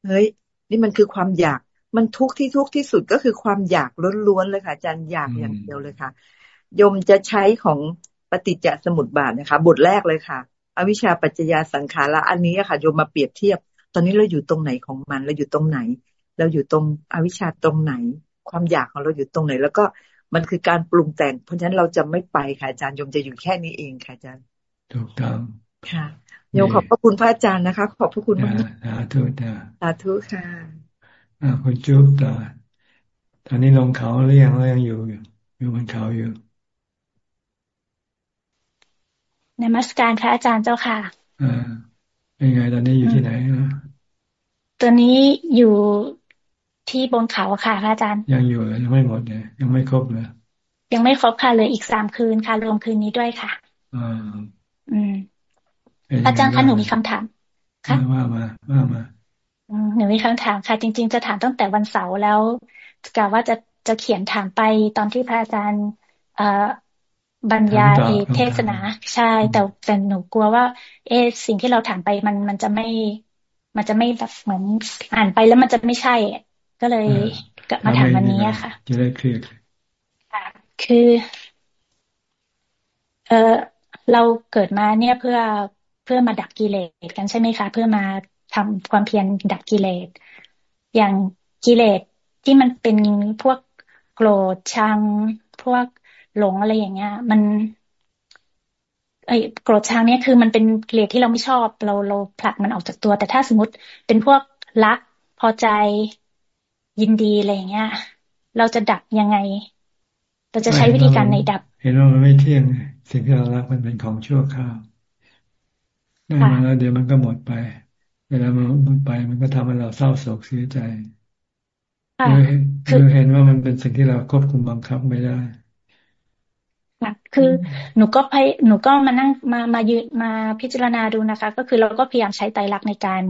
เฮ้ยนี่มันคือความอยากมันทุกข์ที่ทุกข์ที่สุดก็คือความอยากล้วนๆเลยค่ะอาจารย์อยากอย่างเดียวเลยค่ะโยมจะใช้ของปฏิจจสมุทบาทนะคะ บทแรกเลยค่ะ อวิชชาปัจจยาสังขาระอันนี้ค่ะโยมมาเปรียบเทียบ ตอนนี้เราอยู่ตรงไหนของมันเราอยู่ตรงไหน เราอยู่ตรงอวิชชาตรงไหน ความอยากของเราอยู่ตรงไหน แล้วก็มันคือการปรุงแต่ง เพราะฉะนั้นเราจะไม่ไปค่ะอาจารย์โยมจะอยู่แค่นี้เองค่ะอาจารย์ถูกต้องค่ะโยมขอบพระคุณพระอาจารย์นะคะ ขอบพระคุณมากสาธุจ้าสาธุค่ะอ่าคุณจุ๊บต่อตอนนี้ลงเขาหรือยังยังอยู่อยู่บนเขาอยู่นมัสการพระอาจารย์เจ้าค่ะอ่าเป็นไงตอนนี้อยู่ที่ไหนตอนนี้อยู่ ที่บนเขาค่ะพระอาจารย์ ยังอยู่เลยยังไม่หมดเลยยังไม่ครบเลยยังไม่ครบค่ะเลยอีกสามคืนค่ะรวมคืนนี้ด้วยค่ะอ่าอืมอาจารย์คะหนูมีคำถามค่ะว่ามาว่ามาหนูมีคำถามค่ะ จริง ๆ จะถามตั้งแต่วันเสาร์แล้วกะว่าจะจะเขียนถามไปตอนที่พระอาจารย์เอ่อบรรยายเทศนาใช่แต่แต่หนูกลัวว่า เอสิ่งที่เราถามไปมันมันจะไม่ มันจะไม่แบบเหมือนอ่านไปแล้วมันจะไม่ใช่ ก็เลยกมาถามวันนี้ค่ะ จะได้เคลียร์ค่ะคือ เออเราเกิดมาเนี่ยเพื่อเพื่อมาดับกิเลสกันใช่ไหมคะ เพื่อมาทำความเพียรดับกิเลส อย่างกิเลสที่มันเป็นพวกโกรธชัง พวกหลงอะไรอย่างเงี้ย มันไอ้โกรธชังเนี่ยคือมันเป็นกิเลสที่เราไม่ชอบ เราเราผลักมันออกจากตัว แต่ถ้าสมมติเป็นพวกรักพอใจ ยินดีอะไรอย่างเงี้ย เราจะดับยังไง เราจะใช้วิธีการในดับ เห็นว่ามันไม่เที่ยงสิ่งที่เรารักมันเป็นของชั่วคราวได้มาแล้วเดี๋ยวมันก็หมดไป เวลามันหมดไปมันก็ทำให้เราเศร้าโศกเสียใจคือเห็นว่ามันเป็นสิ่งที่เราควบคุมบังคับไม่ได้คือหนูก็พยหนูก็มานั่งมามายืนมาพิจารณาดูนะคะ ก็คือเราก็พยายามใช้ไตรลักษณ์ในการ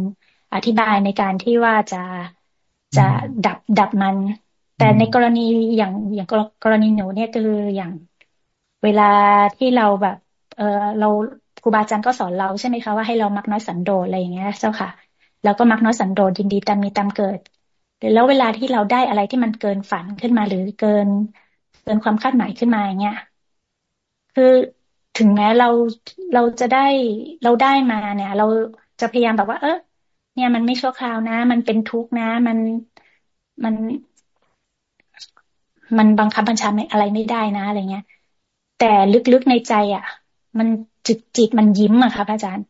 อธิบายในการที่ว่าจะ จะดับดับมัน แต่ในกรณีอย่างอย่างกรณีหนูเนี่ยคืออย่างเวลาที่เราแบบ เออเราครูบาอาจารย์ก็สอนเราใช่ไหมคะว่าให้เรามักน้อยสันโดษอะไรอย่างเงี้ย เจ้าค่ะแล้วก็มักน้อยสันโดษยินดีตามมีตามเกิดแล้วเวลาที่เราได้อะไรที่มันเกินฝันขึ้นมาหรือเกิน เกินความคาดหมายขึ้นมาอย่างเงี้ยคือถึงแม้เราเราจะได้เราได้มาเนี่ย เราจะพยายามแบบว่า เออ เนี่ยมันไม่ชั่วคราวนะ มันเป็นทุกข์นะ มันมันมันบังคับบัญชาอะไรไม่ได้นะอะไรเงี้ย แต่ลึกๆในใจอะ มันจิตจิตมันยิ้มอะค่ะพระอาจารย์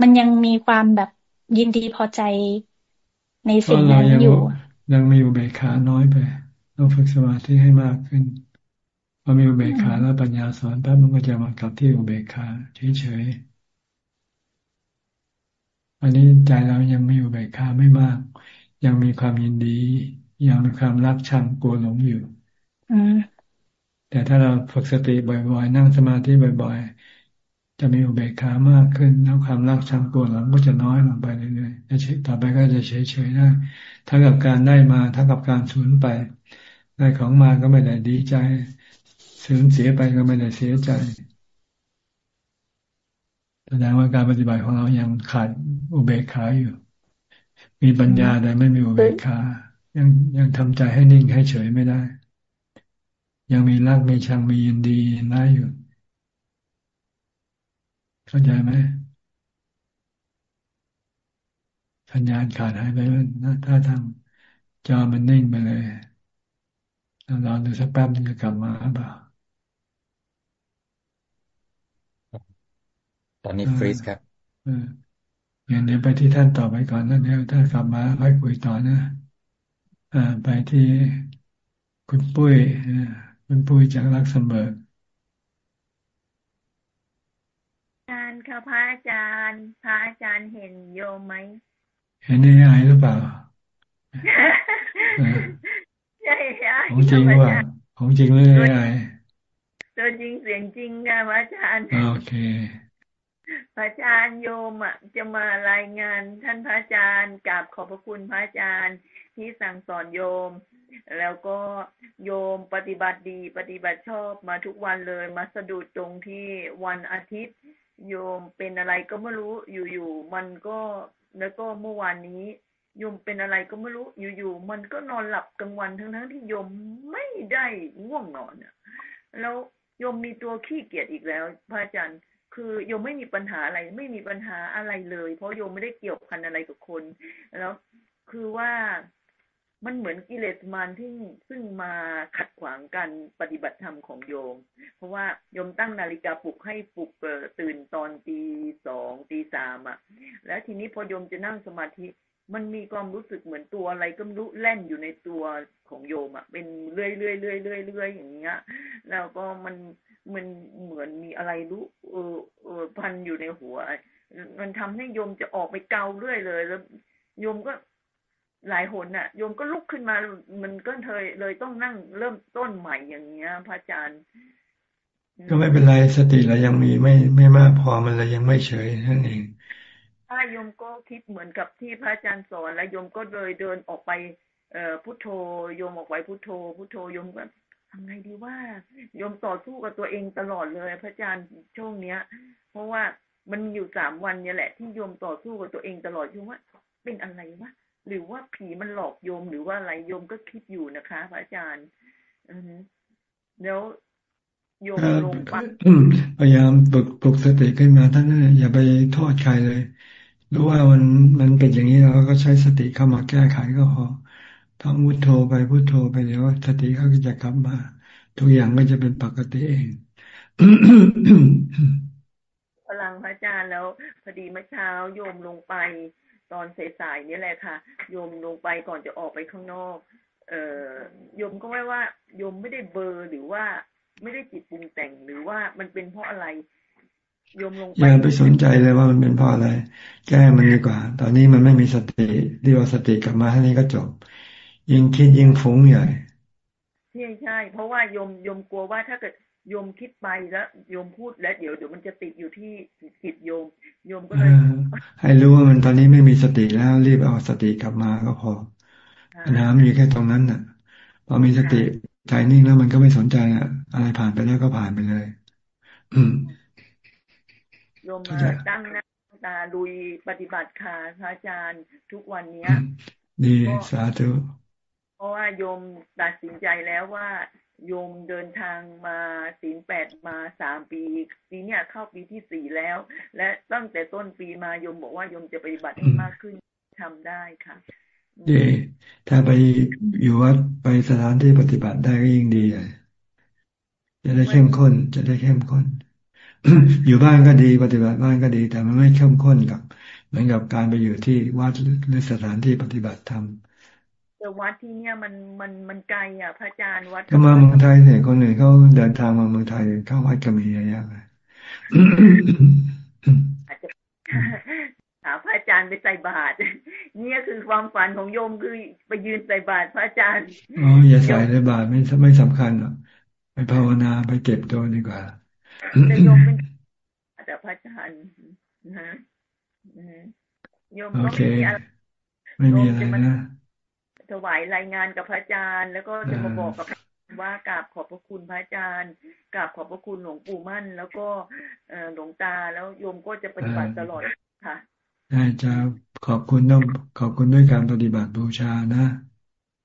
มันยังมีความแบบยินดีพอใจในสิ่งนั้นอยู่ ยังมีอุเบกขาน้อยไปต้องฝึกสมาธิให้มากขึ้นพอมีอุเบกขาแล้วปัญญาสอนแป๊บมันก็จะมากลับที่อุเบกขาเฉยๆ อันนี้ใจเรายังมีอุเบกขาไม่มาก ยังมีความยินดี ยังมีความรักชังกลัวหลงอยู่อืมแต่ถ้าเราฝึกสติบ่อยๆ นั่งสมาธิบ่อยๆ จะมีอุเบกขามากขึ้นแล้วความรักชังตัวเราก็จะน้อยลงไปเรื่อยๆต่อไปก็จะเฉยๆได้ถ้ากับการได้มาถ้ากับการสูญไปได้ของมาก็ไม่ได้ดีใจสูญเสียไปก็ไม่ได้เสียใจ แสดงว่าการปฏิบัติของเรายังขาดอุเบกขาอยู่ มีปัญญาแต่ไม่มีอุเบกขายังยังทำใจให้นิ่งให้เฉยไม่ได้ ยังมีรักมีชังมียินดีน่าอยู่ เข้าใจไหมสัญญาณขาดหายไปแล้วถ้าทำจอมันนิ่งไปเลยเราดูสักแป๊บนึงก็กลับมาเปล่า ตอนนี้ฟรีซครับเอออย่างเดี๋ยวไปที่ท่านต่อไปก่อนนะเดี๋ยวถ้ากลับมาค่อยคุยต่อนะอ่าไปที่คุณปุ้ยคุณปุ้ยจากลักเซมเบิร์กอาจารย์ค่ะพระอาจารย์พระอาจารย์เห็นโยมไหมเห็นในไอหรือเปล่าใช่ค่ะของจริงว่าของจริงเลยไอตัวจริงเสียงจริงค่ะพระอาจารย์โอเค พระอาจารย์โยมจะมารายงานท่านพระอาจารย์กราบขอบพระคุณพระอาจารย์ที่สั่งสอนโยม แล้วก็โยมปฏิบัติดี ปฏิบัติชอบมาทุกวันเลยมาสะดุดตรงที่วันอาทิตย์ โยมเป็นอะไรก็ไม่รู้อยู่ๆมันก็แล้วก็เมื่อวานนี้โยมเป็นอะไรก็ไม่รู้อยู่ๆมันก็นอนหลับกลางวันทั้งๆที่โยมไม่ได้ง่วงนอนแล้วโยมมีตัวขี้เกียจอีกแล้ว พระอาจารย์ คือโยมไม่มีปัญหาอะไร ไม่มีปัญหาอะไรเลย เพราะโยมไม่ได้เกี่ยวพันอะไรกับคน แล้วคือว่ามันเหมือนกิเลสมารที่ซึ่งมาขัดขวางการปฏิบัติธรรมของโยม เพราะว่าโยมตั้งนาฬิกาปลุกให้ปลุกตื่นตอนตีสองตีสามอะ แล้วทีนี้พอโยมจะนั่งสมาธิ มันมีความรู้สึกเหมือนตัวอะไรก็รู้แล่นอยู่ในตัวของโยมอะเป็นเรื่อยเรื่อยเรื่อยเรื่อยเรื่อยอย่างเงี้ย แล้วก็มันมันเหมือนมีอะไรรู้ เออเออพันอยู่ในหัว มันทำให้โยมจะออกไปเกาเรื่อยเลยแล้วโยมก็หลายหนน่ะ โยมก็ลุกขึ้นมา มันก็เลยเลยต้องนั่งเริ่มต้นใหม่อย่างเงี้ย พระอาจารย์ ก็ไม่เป็นไรสติเรายังมีไม่ไม่มากพอมันเลยยังไม่เฉยนั่นเอง ถ้าโยมก็คิดเหมือนกับที่พระอาจารย์สอนแล้วโยมก็เลยเดินออกไป เอ่อพุทโธโยมออกไปพุทโธพุทโธโยมก็ทำไงดีว่าโยมต่อสู้กับตัวเองตลอดเลย พระอาจารย์ช่วงเนี้ย เพราะว่ามันอยู่สามวันเนี่ยแหละ ที่โยมต่อสู้กับตัวเองตลอดโยมว่า เป็นอะไรวะหรือว่าผีมันหลอกโยมหรือว่าอะไรโยมก็คิดอยู่นะคะพระอาจารย์อือแล้วโยมลงไปพยายามปลุกปลุกสติขึ้นมาท่านนั้นอย่าไปโทษใครเลย รู้ว่ามันมันเป็นอย่างนี้เราก็ใช้สติเข้ามาแก้ไขก็พอท่องพุทโธไปพุทโธไปเดี๋ยวสติเขาก็จะกลับมา ทุกอย่างก็จะเป็นปกติเองพลังพระอาจารย์แล้วพอดีเมื่อเช้าโยมลงไป ตอนสายๆนี่แหละค่ะ โยมลงไปก่อนจะออกไปข้างนอก เอ่อโยมก็ไม่ว่าโยมไม่ได้เบอร์หรือว่าไม่ได้จิตปรุงแต่งหรือว่ามันเป็นเพราะอะไร อย่าไปสนใจเลยว่ามันเป็นเพราะอะไร แก้มันดีกว่า ตอนนี้มันไม่มีสติเรียกว่าสติกลับมาท่านี้ก็จบ ยิ่งคิดยิ่งฟุ้งใหญ่ใช่ใช่ เพราะว่าโยมโยมกลัวว่าถ้าเกิดโยมคิดไปแล้วโยมพูดแล้วเดี๋ยวเดี๋ยวมันจะติดอยู่ที่จิตโยมโยมก็เลยให้รู้ว่ามันตอนนี้ไม่มีสติแล้วรีบเอาสติกลับมาก็พอปัญหามันอยู่แค่ตรงนั้นน่ะ พอมีสติใจนิ่งแล้วมันก็ไม่สนใจอะอะไรผ่านไปแล้วก็ผ่านไปเลย อืม โยมมาตั้งหน้าตาลุยปฏิบัติค่ะพระอาจารย์ทุกวันเนี้ยดีสาธุเพราะว่าโยมตัดสินใจแล้วว่า โยมเดินทางมาศีลแปดมาสามปีปีเนี้ยเข้าปีที่สี่แล้ว และตั้งแต่ต้นปีมาโยมบอกว่าโยมจะปฏิบัติให้มากขึ้นทำได้ค่ะดีถ้าไปอยู่วัดไปสถานที่ปฏิบัติได้ก็ยิ่งดีเลยจะได้เข้มข้นจะได้เข้มข้น อยู่บ้านก็ดีปฏิบัติบ้านก็ดี แต่มันไม่เข้มข้นกับ เหมือนกับการไปอยู่ที่วัดหรือสถานที่ปฏิบัติธรรมแต่วัดที่เนี่ยมันมันมันไกลอะพระอาจารย์วัดก็มาเมืองไทยเนี่ยคนหนึ่งเขาเดินทางมาเมืองไทยเข้าวัดก็มีเยอะแยะเลยอาจจะหาพระอาจารย์ไปใส่บาตรเนี่ยคือความฝันของโยมคือไปยืนใส่บาตรพระอาจารย์อ๋ออย่าใส่ในบาตรไม่ไม่สำคัญหรอกไปภาวนาไปเก็บตัวดีกว่า แต่โยมเป็นแต่พระอาจารย์นะโยมก็ไม่มีอะไรไม่มีอะไรนะถวายรายงานกับพระอาจารย์ แล้วก็จะมาบอกกับว่ากราบขอบพระคุณพระอาจารย์กราบขอบพระคุณหลวงปู่มั่น แล้วก็หลวงตาแล้วโยมก็จะปฏิบัติตลอดค่ะใช่จะขอบคุณต้องขอบคุณด้วยการปฏิบัติบูชานะ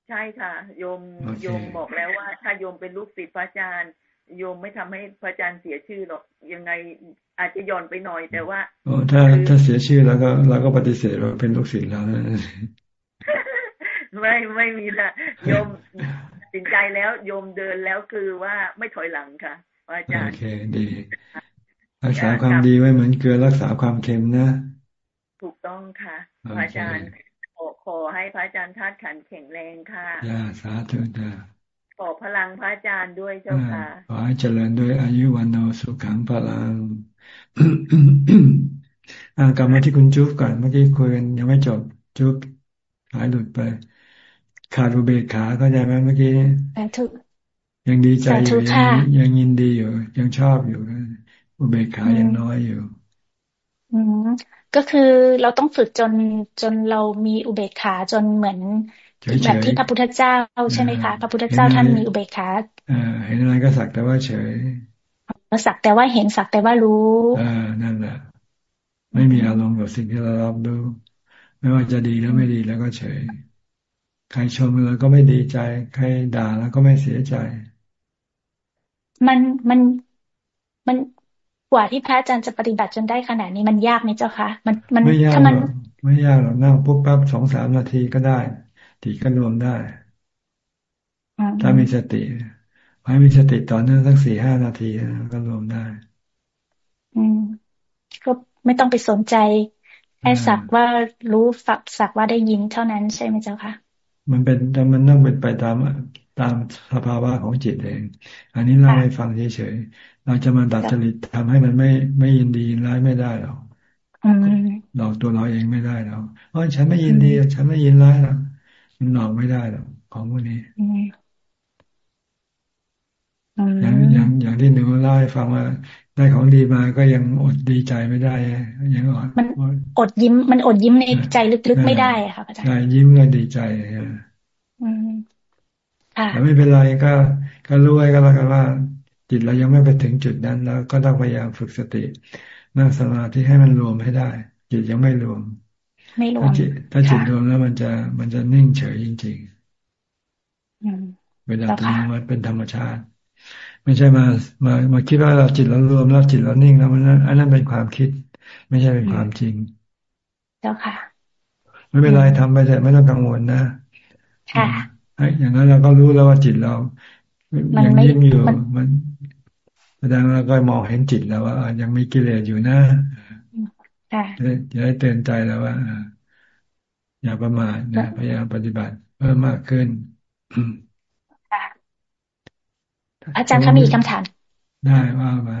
ใช่ค่ะ โยมโยมบอกแล้วว่า ถ้าโยมเป็นลูกศิษย์พระอาจารย์ โยมไม่ทำให้พระอาจารย์เสียชื่อหรอกยังไงอาจจะย่อนไปหน่อยแต่ว่าโอ้ถ้าถ้าเสียชื่อแล้วก็เราก็ปฏิเสธว่าเป็นลูกศิษย์แล้วไม่ไม่มีละโยมสินใจแล้วโยมเดินแล้วคือว่าไม่ถอยหลังค่ะอาจารย์โอเคดีรักษาความดีไว้เหมือนเกลือรักษาความเค็มนะ ถูกต้องค่ะพระอาจารย์ขอขอให้พระอาจารย์ธาตุขันแข็งแรงค่ะย่าสาธุจ้า ขอพลังพระอาจารย์ด้วยเจ้าค่ะขอให้เจริญด้วยอายุวันโนสุขังพลังกลับมาที่คุณจุ๊บก่อนเมื่อกี้คุยกันยังไม่จบจุ๊บหายหลุดไป ขาดอุเบกขาเข้าใจไหมเมื่อกี้ถูกยังดีใจอยู่ยังยังยินดีอยู่ ยังชอบอยู่อุเบกขายังน้อยอยู่อืมก็คือเราต้องฝึกจนจนเรามีอุเบกขาจนเหมือน แบบที่พระพุทธเจ้าใช่ไหมคะ พระพุทธเจ้าท่านมีอุเบกขาเห็นอะไรก็สักแต่ว่าเฉยสักแต่ว่าเห็นสักแต่ว่ารู้อ่านั่นแหละไม่มีอารมณ์กับสิ่งที่เรารับรู้ไม่ว่าจะดีหรือไม่ดีแล้วก็เฉย ใครชมเราก็ไม่ดีใจ ใครด่าแล้วก็ไม่เสียใจ มันมันมันกว่าที่พระอาจารย์จะปฏิบัติจนได้ขนาดนี้มันยากไหมเจ้าคะมันมันถ้ามันไม่ยากหรอกนั่งปุ๊บปั๊บสองสามนาทีก็ได้ ตีก็รวมได้ ถ้ามีสติให้มีสติต่อเนื่องสักสี่ห้านาทีก็รวมได้ อืมก็ไม่ต้องไปสนใจแค่สักว่ารู้ฝักสักว่าได้ยินเท่านั้นใช่ไหมเจ้าคะมันเป็นมันต้องเป็นไปตามตามสภาวะของจิตเอง อันนี้เล่าให้ฟังเฉยๆเราจะมาดัดจริตทำให้มันไม่ไม่ยินดีร้ายไม่ได้หรอกหลอกตัวเราเองไม่ได้หรอกเพราะฉันไม่ยินดี ฉันไม่ยินร้ายหรอก มันหลอกไม่ได้หรอกของพวกนี้อย่างอย่างอย่างที่หนูเล่าให้ฟังว่าได้ของดีมาก็ยังอดดีใจไม่ได้ยังอดมันอดยิ้ม มันอดยิ้มในใจลึกๆไม่ได้ค่ะอาจารย์ใช่ยิ้มก็ดีใจแต่ไม่เป็นไรก็ ก็รู้ไว้ก็แล้วกันว่า จิตเรายังไม่ไปถึงจุดนั้นแล้ว ก็ต้องพยายามฝึกสติ นั่งสมาธิให้มันรวมให้ได้ จิตยังไม่รวม ไม่รวมถ้าจิตถ้าจิตรวมแล้วมันจะมันจะนิ่งเฉยจริงๆเวลาตรงนี้มันเป็นธรรมชาติ ไม่ใช่มามามาคิดว่าเราจิตเรารวมแล้วจิตเรานิ่งแล้วมันอันนั้นเป็นความคิด ไม่ใช่เป็นความจริง เจ้าค่ะ ไม่เป็นไรทำไปแต่ไม่ต้องกังวลนะค่ะอย่างนั้นเราก็รู้แล้วว่าจิตเรายังนิ่งอยู่มันแสดงเราก็มองเห็นจิตแล้วว่ายังมีกิเลสอยู่นะ จะได้เตือนใจแล้วว่าอย่าประมาทนะพยายามปฏิบัติเพิ่มมากขึ้นอาจารย์คะมีคำถาม ได้ว่ามา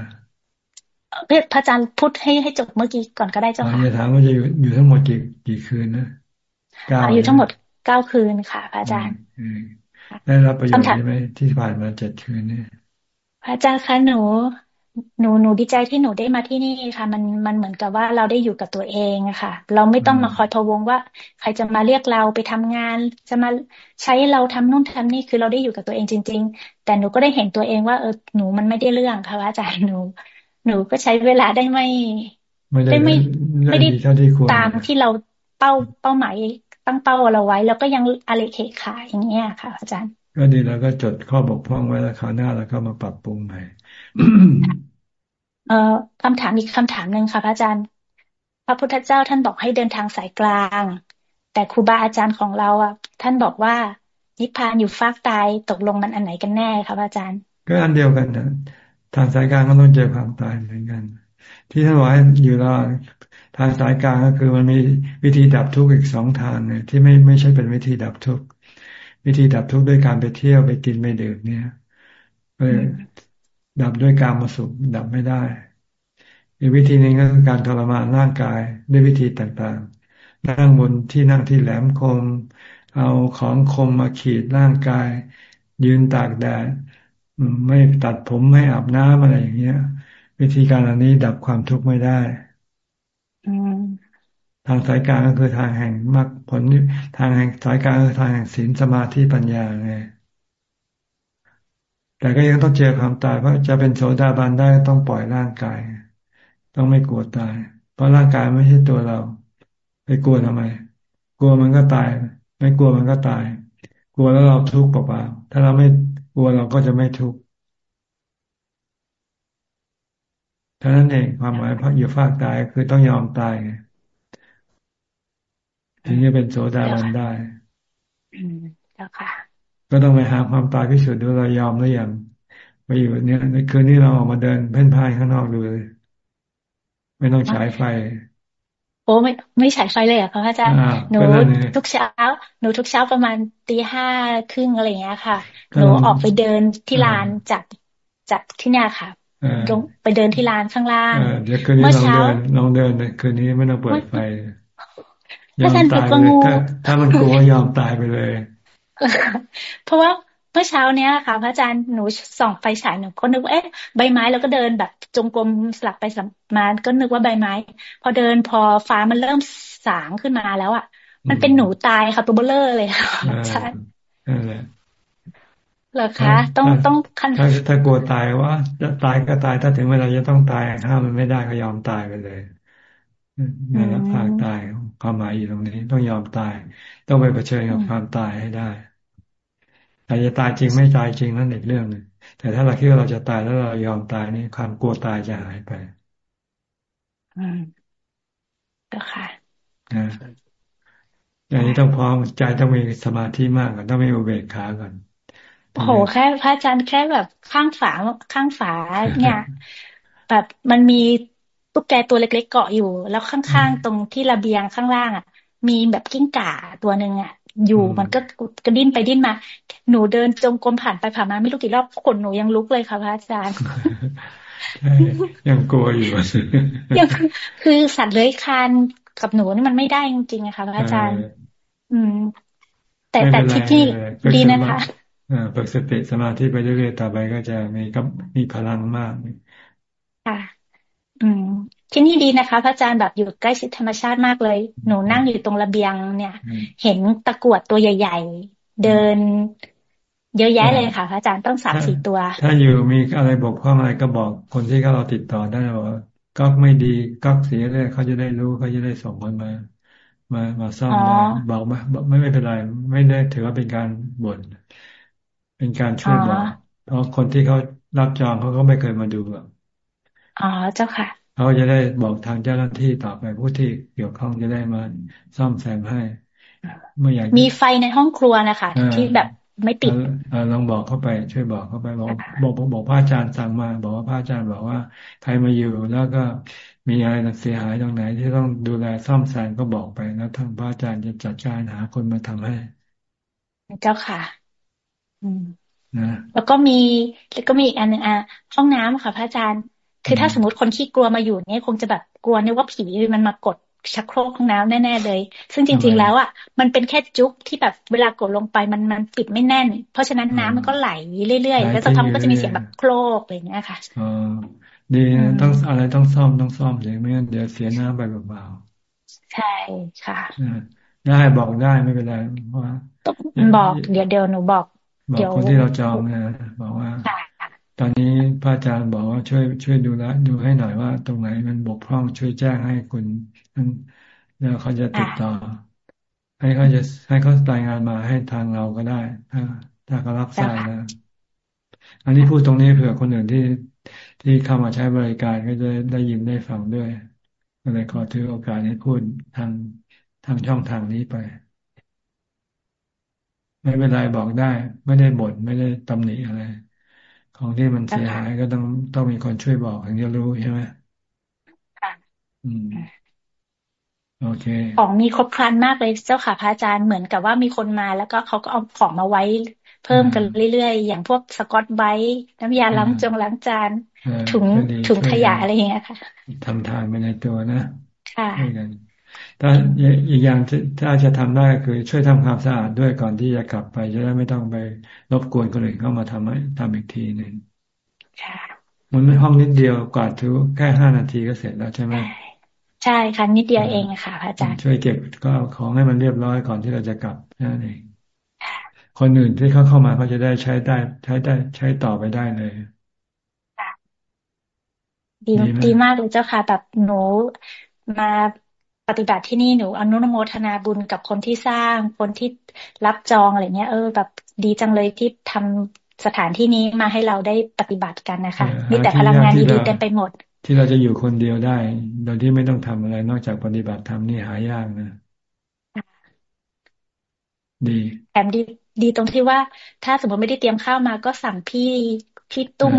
เพื่อพระอาจารย์พูดให้ให้จบเมื่อกี้ก่อนก็ได้เจ้าค่ะจะถามว่าจะอยู่อยู่ทั้งหมดกี่กี่คืนนะเก้าอยู่ทั้งหมดเก้าคืนค่ะ พระอาจารย์ได้รับประโยชน์ไหมที่ผ่านมาเจ็ดคืนนี่พระอาจารย์คะหนู หนูหนูดีใจที่หนูได้มาที่นี่ค่ะ มันมันเหมือนกับว่าเราได้อยู่กับตัวเองอะค่ะ เราไม่ต้องมาคอยพะวงว่า ใครจะมาเรียกเราไปทำงาน จะมาใช้เราทำนู่นทำนี่คือเราได้อยู่กับตัวเองจริง ๆ แต่หนูก็ได้เห็นตัวเองว่าเออหนูมันไม่ได้เรื่องค่ะอาจารย์หนู หนูก็ใช้เวลาได้ไม่ได้ไม่ไม่ได้ตามที่เราเป้าเป้าหมายตั้งเป้าเราไว้ แล้วก็ยังอะไรเคขาอย่างเงี้ยค่ะ อาจารย์ ก็ดีแล้วก็จดข้อบกพร่องไว้แล้วคราวหน้าแล้วก็มาปรับปรุงใหม่ เอ่อคำถามอีกคำถามหนึ่งค่ะพระอาจารย์ พระพุทธเจ้าท่านบอกให้เดินทางสายกลาง แต่ครูบาอาจารย์ของเราอะ ท่านบอกว่านิพพานอยู่ฟากตายตกลงมันอันไหนกันแน่คะพระอาจารย์ ก็อันเดียวกันนะทางสายกลางก็ต้องเจอความตายเหมือนกัน ที่ท่านบอกให้อยู่รอดทางสายกลางก็คือมันมีวิธีดับทุกข์อีกสองทางเนี่ยที่ไม่ไม่ใช่เป็นวิธีดับทุกข์วิธีดับทุกข์ด้วยการไปเที่ยวไปกินไปดื่มเนี่ย ดับด้วยการมาสุขดับไม่ได้ อีกวิธีหนึ่งก็คือการทรมานร่างกายด้วยวิธีต่างๆ นั่งบนที่นั่งที่แหลมคม เอาของคมมาขีดร่างกาย ยืนตากแดดไม่ตัดผมไม่อาบน้ำอะไรอย่างเงี้ย วิธีการอันนี้ดับความทุกข์ไม่ได้ทางสายกลางก็คือทางแห่งมรรคผลทางแห่งสายกลางคือทางแห่งศีลสมาธิปัญญาไง แต่ก็ยังต้องเจอความตาย เพราะจะเป็นโสดาบันได้ต้องปล่อยร่างกาย ต้องไม่กลัวตาย เพราะร่างกายไม่ใช่ตัวเรา ไปกลัวทำไม กลัวมันก็ตาย ไม่กลัวมันก็ตาย กลัวแล้วเราทุกข์เปล่าๆถ้าเราไม่กลัวเราก็จะไม่ทุกข์ท่านั้นเองความหมายพระอยู่ภาคตายคือต้องยอมตายไงถึงจะเป็นโสดาบันได้แล้วค่ะ ก็ต้องไปหาความตายพิสูจน์ดูเรายอมหรือยังไปอยู่เนี่ยในคืนนี้เราออกมาเดินเพ่นพ่ายข้างนอกดูเลยไม่ต้องฉายไฟ โอ้ไม่ไม่ฉายไฟเลยอะพระอาจารย์หนูทุกเช้า หนูทุกเช้าประมาณตีห้าครึ่งอะไรเงี้ยค่ะ หนูออกไปเดินที่ลานจากจากที่เนี่ยค่ะลงไปเดินที่ลานข้างล่างเมื่อเช้าลองเดินคืนนี้ไม่ต้องเปิดไฟยอมตายเลยถ้าถ้ามันกลัวยอมตายไปเลย เพราะว่าเมื่อเช้าเนี้ยค่ะ พระอาจารย์หนูส่องไฟฉายหนูก็นึกว่าเอ๊ะใบไม้แล้วก็เดินแบบจงกรมสลับไปสลับมาก็นึกว่าใบไม้ พอเดินพอฟ้ามันเริ่มสางขึ้นมาแล้วอะ มันเป็นหนูตายค่ะตัวเบลเลอร์เลยค่ะใช่เหรอคะ ต้องต้องคันถ้าถ้ากลัวตายว่าจะตายก็ตายถ้าถึงเวลาจะต้องตายห้ามมันไม่ได้ก็ยอมตายไปเลยนั่นแหละภาคตายความหมายอยู่ตรงนี้ต้องยอมตาย ต้องไปเผชิญกับความตายให้ได้ แต่จะตายจริงไม่ตายจริงนั่นอีกเรื่องหนึ่งแต่ถ้าเราคิดว่าเราจะตายแล้วเรายอมตายนี่ความกลัวตายจะหายไป อืมก็ค่ะนะอย่างนี้ต้องพร้อมใจต้องมีสมาธิมากก่อนต้องมีอุเบกขาก่อนโอ้โหแค่พระอาจารย์แค่แบบข้างฝาข้างฝาเนี่ย แบบมันมีตุ๊กแกตัวเล็กๆเกาะอยู่ แล้วข้างๆตรงที่ระเบียงข้างล่างอะ มีแบบกิ้งก่าตัวหนึ่งอะ อยู่มันก็กระดิ้นไปดิ้นมา หนูเดินจงกรมผ่านไปผ่านมาไม่รู้กี่รอบขนหนูยังลุกเลยค่ะพระอาจารย์ยังกลัวอยู่ยังคือสัตว์เลื้อยคานกับหนูนี่มันไม่ได้จริงๆนะคะพระอาจารย์ อืม แต่แต่ที่ที่ดีนะคะฝึกสติสมาธิไปเรื่อยๆต่อไปก็จะมีก็มีพลังมากค่ะ อืม ที่นี่ดีนะคะพระอาจารย์แบบอยู่ใกล้ชิดธรรมชาติมากเลย หนูนั่งอยู่ตรงระเบียงเนี่ย เห็นตะกรวดตัวใหญ่ ๆ เดิน เยอะแยะเลยค่ะพระอาจารย์ต้องสามสี่ตัว ถ้าอยู่มีอะไรบกพร่องอะไรก็บอกคนที่เขาเราติดต่อได้ว่าก็ไม่ดีก็เสียเลยเขาจะได้รู้เขาจะได้ส่งคนมา มามาซ่อมได้บอกมาไม่ไม่เป็นไร ไม่ได้ถือว่าเป็นการบ่นเป็นการช่วยบอกเพราะคนที่เขารับจองเขาก็ไม่เคยมาดูหรอกอ๋อเจ้าค่ะ เขาจะได้บอกทางเจ้าหน้าที่ต่อไปผู้ที่เกี่ยวข้องจะได้มาซ่อมแซมให้เมื่ออยากมีไฟในห้องครัวนะคะที่แบบไม่ติดลองบอกเข้าไป ช่วยบอกเข้าไปบอกบอกบอกพระอาจารย์สั่งมา บอกว่าพระอาจารย์บอกว่าใครมาอยู่แล้วก็มีอะไรเสียหายตรงไหน ที่ต้องดูแลซ่อมแซมก็บอกไปแล้วทางพระอาจารย์จะจัดการหาคนมาทำให้ เจ้าค่ะแล้วก็มีแล้วก็มีอีกอันหนึ่งอะห้องน้ำค่ะ พระอาจารย์ คือถ้าสมมติคนขี้กลัวมาอยู่เนี่ยคงจะแบบกลัวนึกว่าผีมันมากดชักโครกห้องน้ำแน่ ๆ เลย ซึ่งจริง ๆ แล้วอะ มันเป็นแค่จุ๊บที่แบบเวลากดลงไปมันมันปิดไม่แน่น เพราะฉะนั้นน้ำมันก็ไหลเรื่อยๆ แล้วสักพักก็จะมีเสียงแบบโครกอะไรอย่างเงี้ยค่ะอ๋อดีต้องอะไรต้องซ่อมต้องซ่อมอย่างไม่งั้นเดี๋ยวเสียน้ำไปเปล่าๆใช่ค่ะได้บอกได้ไม่เป็นไรเพราะบอกเดี๋ยวเดี๋ยวหนูบอก บอกคนที่เราจองนะบอกว่า ตอนนี้พระอาจารย์บอกว่าช่วย ช่วยดูแลดูให้หน่อยว่า ตรงไหนมันบกพร่องช่วยแจ้งให้คุณแล้วเขาจะติดต่อ ให้เขาจะให้เขารายงานมาให้ทางเราก็ได้ถ้าถ้าเขารับทราบนะอันนี้พูดตรงนี้เผื่อคนอื่นที่ที่เข้ามาใช้บริการก็จะได้ยินได้ฟังด้วยก็เลยขอถือโอกาสให้พูดทางทางช่องทางนี้ไป ไม่เป็นไรบอกได้ ไม่ได้บ่นไม่ได้ตำหนิอะไร ของที่มันเสียหายก็ต้องต้องมีคนช่วยบอกถึงจะรู้ใช่ไหมค่ะอืมโอเค ของมีครบครันมากเลยเจ้าค่ะพระอาจารย์เหมือนกับว่ามีคนมา แล้วก็เขาก็เอาของมาไว้ เพิ่มกันเรื่อยๆ อย่างพวกสกอตไบต์น้ำยาล้างจงล้างจานถุงถุงขยะอะไรอย่างเงี้ยค่ะทำทานไปในตัวนะค่ะ ถ้าอีกอย่างถ้าจะทำได้คือช่วยทำความสะอาดด้วยก่อนที่จะกลับไป จะได้ไม่ต้องไปรบกวนคนอื่นเข้ามาทำให้ทำอีกทีหนึ่งมันไม่ห้องนิดเดียวกวาดทุกแค่ห้านาทีก็เสร็จแล้วใช่ไหมใช่ค่ะนิดเดียวเองค่ะพระอาจารย์ช่วยเก็บก็ของให้มันเรียบร้อยก่อนที่เราจะกลับนั่นเองคนอื่นที่เขาเข้ามาเขาจะได้ใช้ได้ ใช้ได้ใช้ต่อไปได้เลยดีดีมากเลยเจ้าค่ะแบบหนูมา ปฏิบัติที่นี่หนูอนุโมทนาบุญกับคนที่สร้าง คนที่รับจองอะไรเงี้ย เออ แบบดีจังเลยที่ทำสถานที่นี้มาให้เราได้ปฏิบัติกันนะคะ มีแต่พลังงานดีๆเต็มไปหมด ที่เราจะอยู่คนเดียวได้ โดยที่ไม่ต้องทำอะไร นอกจากปฏิบัติธรรมนี่หายากนะดีแถมดีดีตรงที่ว่า ถ้าสมมติไม่ได้เตรียมข้าวมาก็สั่งพี่พี่ตุ้ม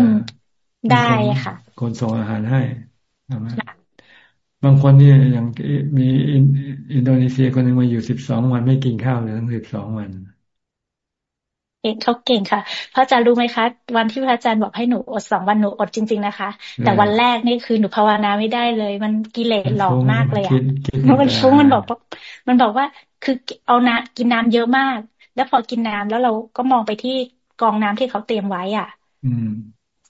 ได้ค่ะ คนส่งอาหารให้ บางคนนี่อย่างมีอินโดนีเซียคนหนึ่งมาอยู่สิบสองวันไม่กินข้าวเลยทั้งสิบสองวันเก่งเขาเก่งค่ะ พระอาจารย์รู้ไหมคะ วันที่พระอาจารย์บอกให้หนูอดสองวันหนูอดจริง ๆนะคะ แต่วันแรกนี่คือหนูภาวนาไม่ได้เลย มันกิเลสหลอกมากเลยอะมันฟุ้งมันบอกมันบอกว่าคือเอาน้ำกินน้ำเยอะมาก แล้วพอกินน้ำแล้วเราก็มองไปที่กองน้ำที่เขาเตรียมไว้อะ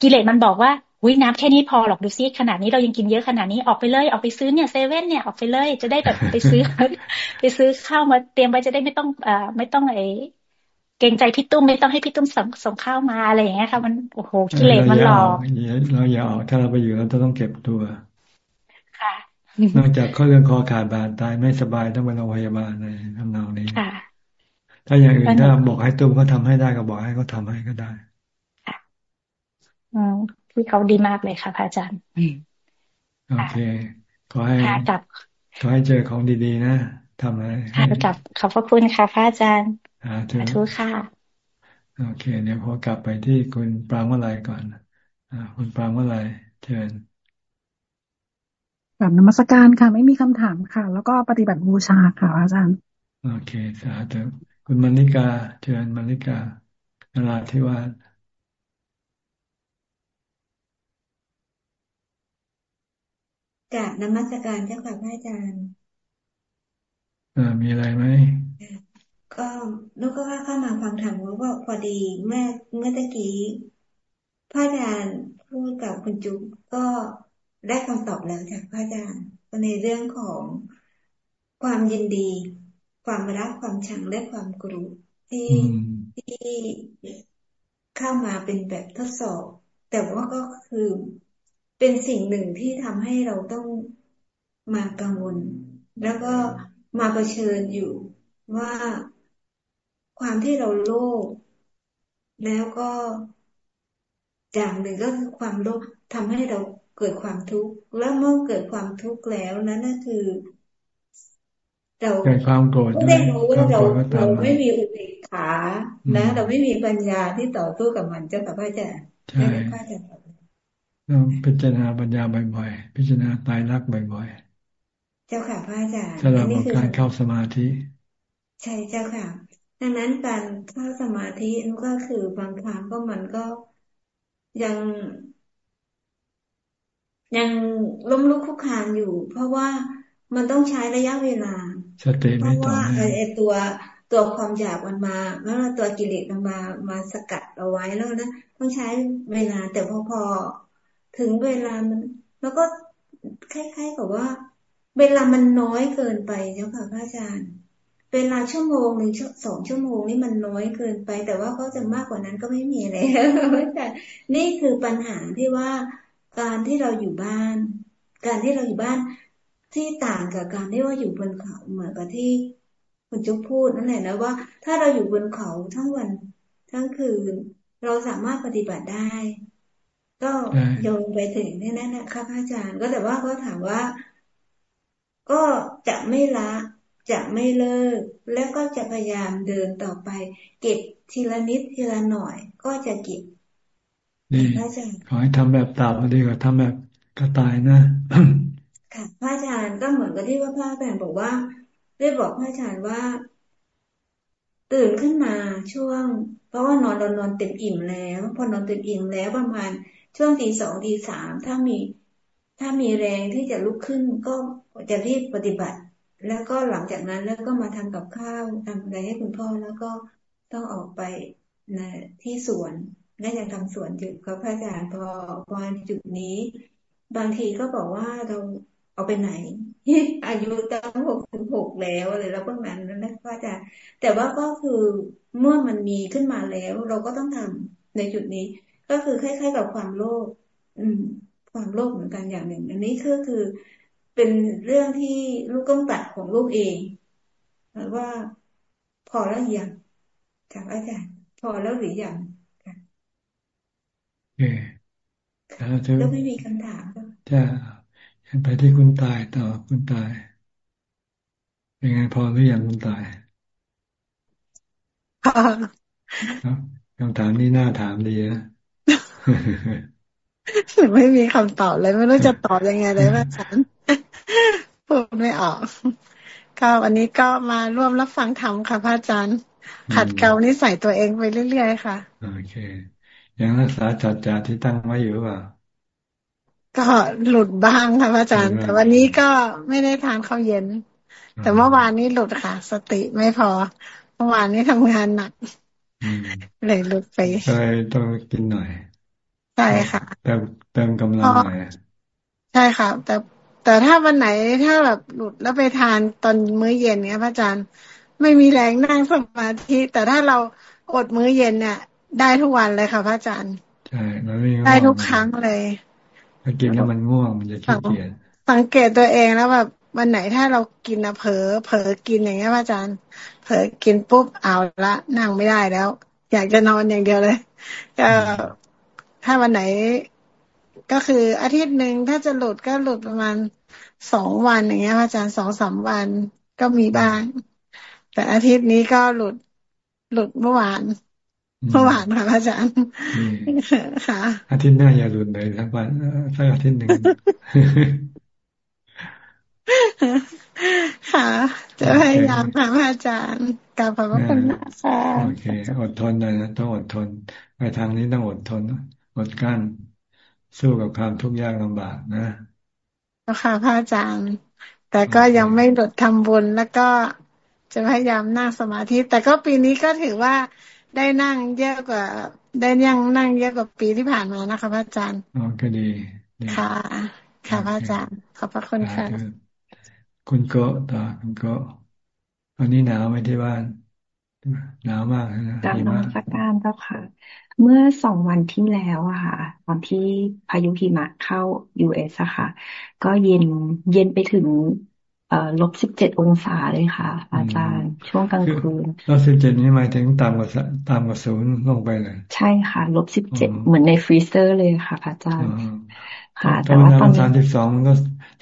กิเลสมันบอกว่า วิน้ำแค่นี้พอหรอกดูซิขนาดนี้เรายังกินเยอะขนาดนี้ออกไปเลยออกไปซื้อเนี่ยเซเว่นเนี่ยออกไปเลยจะได้แบบไปซื้อ ไปซื้อข้าวมาเตรียมไว้จะได้ไม่ต้องอ่าไม่ต้องไอเกรงใจพี่ตุ้มไม่ต้องให้พี่ตุ้มส่งส่งข้าวมาอะไรอย่างเงี้ยค่ะมันโอ้โหกิเลสมันหลอกเราอย่าออกถ้าเราไปอยู่เราต้องเก็บตัวค่ะนอกจากข้อเรื่องคอขาดบาดตายไม่สบายต้องไปโรงพยาบาลในทำนองนี้ถ้าอย่างอื่นถ้าบอกให้ตุ้มเขาทาให้ได้ก็บอกให้เขาทาให้ก็ได้อืม ที่เขาดีมากเลยค่ะพระอาจารย์โอเค ขอให้ขอให้เจอของดีๆนะทำอะไรค่ะกับขอบพระคุณค่ะพระอาจารย์สาธุค่ะ โอเค เดี๋ยวพอกลับไปที่คุณปรางวลัยก่อนอ่าคุณปรางวลัยเชิญกลับนมัสการค่ะ ไม่มีคำถามค่ะ แล้วก็ปฏิบัติบูชาค่ะอาจารย์ โอเค สาธุคุณมณิกา เชิญมณิกานราธิวาส กราบนมัสการเจ้าค่ะพระอาจารย์อ่ามีอะไรไหมก็ลูกก็ว่าเข้ามาฟังธรรมว่าพอดีเมื่อเมื่อตะกี้พระอาจารย์พูดกับคุณจุ๊บก็ได้คำตอบแล้วจากพระอาจารย์ในเรื่องของความยินดี ความรักความชังและความกรุที่ที่เข้ามาเป็นแบบทดสอบ แต่ว่าก็คือ เป็นสิ่งหนึ่งที่ทำให้เราต้องมากังวล แล้วก็มาเผชิญอยู่ว่าความที่เราโลภแล้วก็อย่างหนึ่งก็คือความโลภทำให้เราเกิดความทุกข์แล้วเมื่อเกิดความทุกข์แล้วนั่นก็คือเราเกิดความโกรธได้รู้ว่าเราเราไม่มีอุเบกขานะ เราไม่มีปัญญาที่ต่อสู้กับมันเจ้าค่ะพระอาจารย์ใช่พระอาจารย์ ต้องพิจารณาปัญญาบ่อยๆ พิจารณาตายรักบ่อยๆ เจ้าค่ะพระอาจารย์สำหรับการเข้าสมาธิ ใช่เจ้าค่ะ ดังนั้นการเข้าสมาธินั่นก็คือบางครั้งก็มันก็ยัง ยังล้มลุกคุกคานอยู่ เพราะว่ามันต้องใช้ระยะเวลาเพราะว่าไอ้ตัวตัวความอยากมันมาแล้วตัวกิเลสมันมามาสกัดเอาไว้แล้วนะต้องใช้เวลาแต่พอพอ ถึงเวลามัน แล้วก็คล้ายๆกับว่า เวลามันน้อยเกินไปเจ้าค่ะพระอาจารย์ เวลาชั่วโมงหนึ่งสองชั่วโมงนี่มันน้อยเกินไป แต่ว่าเขาจะมากกว่านั้นก็ไม่มีแล้วพระอาจารย์นี่คือปัญหาที่ว่าการที่เราอยู่บ้าน การที่เราอยู่บ้านที่ต่างกับการที่ว่าอยู่บนเขาเหมือนกับที่คุณจุ๊บพูดนั่นแหละนะว่า ถ้าเราอยู่บนเขาทั้งวันทั้งคืน เราสามารถปฏิบัติได้ ก็โยงไปถึงนี่นั่นนะคะพระอาจารย์ ก็แต่ว่าก็ถามว่า ก็จะไม่ละจะไม่เลิก แล้วก็จะพยายามเดินต่อไป เก็บทีละนิดทีละหน่อย ก็จะเก็บนี่ขอให้ทำแบบตาบดีกว่าทำแบบกระต่ายนะค่ะพระอาจารย์ก็เหมือนกับที่ว่าพระอาจารย์บอกว่า ได้บอกพระอาจารย์ว่า ตื่นขึ้นมาช่วง เพราะว่านอนเรานอนเต็มอิ่มแล้ว พอนอนเต็มอิ่มแล้วประมาณ ช่วงตีสองตีสามถ้ามี ถ้ามีแรงที่จะลุกขึ้นก็จะรีบปฏิบัติ แล้วก็หลังจากนั้นแล้วก็มาทำกับข้าวทำอะไรให้คุณพ่อแล้วก็ต้องออกไปนะที่สวนและยังทำสวนอยู่กับพระอาจารย์พอวันจุดนี้ บางทีก็บอกว่าเราเอาไปไหน อายุตั้งหกสิบหกแล้วอะไรแล้วพวกนั้นนะพระอาจารย์แต่ว่าก็คือเมื่อมันมีขึ้นมาแล้ว เราก็ต้องทำในจุดนี้ ก็คือคล้ายๆกับความโลภอืม ความโลภเหมือนกันอย่างหนึ่ง อันนี้คือคือเป็นเรื่องที่ลูกต้องตัดของลูกเองว่าพอแล้วยังกับอาจารย์ พอแล้วหรือยังโอเคแล้วไม่มีคำถามจะไปที่คุณตายต่อคุณตายเป็นไงพอหรือยังคุณตายคำถามนี้น่าถามดีนะ ไม่มีคำตอบเลยไม่รู้จะตอบยังไงเลยว่าฉันพูดไม่ออกก็วันนี้ก็มาร่วมรับฟังธรรมค่ะพระอาจารย์ขัดเกลานิสัยตัวเองไปเรื่อยๆค่ะโอเค ยังรักษาจัดจาที่ตั้งไว้อยู่ป่ะก็หลุดบ้างค่ะพระอาจารย์ แต่วันนี้ก็ไม่ได้ทานข้าวเย็น แต่เมื่อวานนี้หลุดค่ะ สติไม่พอเมื่อวานนี้ทำงานหนักเลยหลุดไปใช่ต้องกินหน่อย ใช่ค่ะ เติมเติมกำลังหน่อยใช่ค่ะ แต่แต่ถ้าวันไหนถ้าแบบหลุดแล้วไปทานตอนมื้อเย็นเนี้ยพระอาจารย์ไม่มีแรงนั่งสมาธิแต่ถ้าเราอดมื้อเย็นเนี่ย ได้ทุกวันเลยค่ะพระอาจารย์ใช่มันไม่ได้ทุกครั้งเลยถ้ากินแล้วมันง่วงมันจะขี้เกียจสังเกตตัวเองแล้วแบบวันไหนถ้าเรากินอะเผลอเผลอกินอย่างเงี้ยพระอาจารย์ เผลอกินปุ๊บเอาละนั่งไม่ได้แล้ว อยากจะนอนอย่างเดียวเลย ก็ ถ้าวันไหนก็คืออาทิตย์หนึ่งถ้าจะหลุดก็หลุดประมาณสองวันอย่างเงี้ยอาจารย์สองสามวันก็มีบ้าง แต่อาทิตย์นี้ก็หลุดหลุดเมื่อวานเมื่อวานค่ะอาจารย์ค่ะ อาทิตย์หน้าอย่าหลุดเลยทั้งวันสักอาทิตย์หนึ่งค่ะ จะพยายามค่ะอาจารย์กลับขอบคุณค่ะโอเค อดทนนะต้องอดทน ไปทางนี้ต้องอดทน อดกั้นสู้กับความทุกข์ยากลำบากนะค่ะพระอาจารย์ แต่ก็ยังไม่หลุดทำบุญแล้วก็จะพยายามนั่งสมาธิ แต่ก็ปีนี้ก็ถือว่าได้นั่งเยอะกว่า ได้ยังนั่งเยอะกว่าปีที่ผ่านมานะคะพระอาจารย์อ๋อก็ดี ค่ะ ค่ะพระอาจารย์ ขอบพระคุณค่ะ คุณโกต่อคุณโกวันนี้หนาวไหมที่บ้านหนาวมากนะกับนมัสการเจ้าค่ะ เมื่อสองวันที่แล้วอะค่ะ ตอนที่พายุหิมะเข้า US อะค่ะ ก็เย็นเย็นไปถึงเอ่อลบสิบเจ็ดองศาเลยค่ะ อาจารย์ช่วงกลางคืนลบสิบเจ็ดนี้หมายถึงต่ำกว่าต่ำกว่าศูนย์ลงไปเลย ใช่ค่ะลบสิบเจ็ดเหมือนใน freezer เลยค่ะอาจารย์ ค่ะ แต่ว่าตอนสามสิบสองมันก็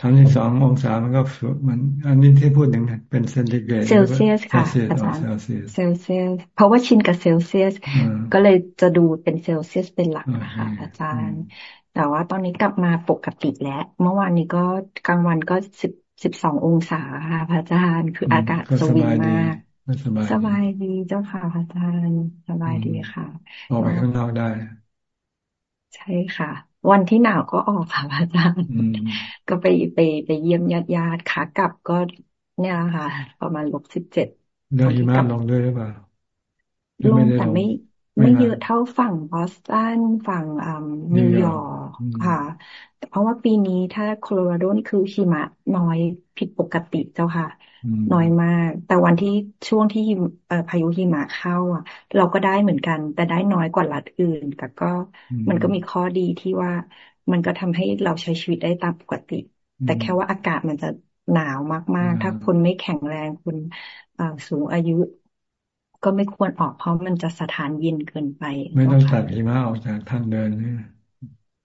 สามสิบสององศามันก็มัน อันนี้ที่พูดถึงเป็นเซนติเกรดเซลเซียสค่ะอาจารย์เซลเซียสเพราะว่าชินกับเซลเซียส ก็เลยจะดูเป็นเซลเซียสเป็นหลักนะคะอาจารย์ แต่ว่าตอนนี้กลับมาปกติแล้ว เมื่อวานนี้ก็กลางวันก็สิบสิบสององศาค่ะพระอาจารย์คืออากาศสวิงมากสบายดีเจ้าค่ะพระอาจารย์สบายดีค่ะออกไปข้างนอกได้ ใช่ค่ะ วันที่หนาวก็ออกค่ะอาจารย์ก็ไปไปไปเยี่ยมญาติญาติขากลับก็เนี่ยค่ะ ประมาณลบสิบเจ็ดเดือนหิมะลงด้วยหรือเปล่าลงแต่ไม่ ไม่เยอะเท่าฝั่งบอสตันฝั่งนิวยอร์กค่ะเพราะว่าปีนี้ถ้าโคโลราโดนี่คือหิมะน้อยผิดปกติเจ้าค่ะ น้อยมาก แต่วันที่ช่วงที่พายุหิมะเข้า อะ เราก็ได้เหมือนกัน แต่ได้น้อยกว่ารัฐอื่น แต่ก็มันก็มีข้อดีที่ว่ามันก็ทำให้เราใช้ชีวิตได้ตามปกติ แต่แค่ว่าอากาศมันจะหนาวมาก ๆ ถ้าคนไม่แข็งแรงคุณสูงอายุ ก็ไม่ควรออกเพราะมันจะสถานเย็นเกินไป ไม่ต้องตัดหิมะออกจากทางเดินนี่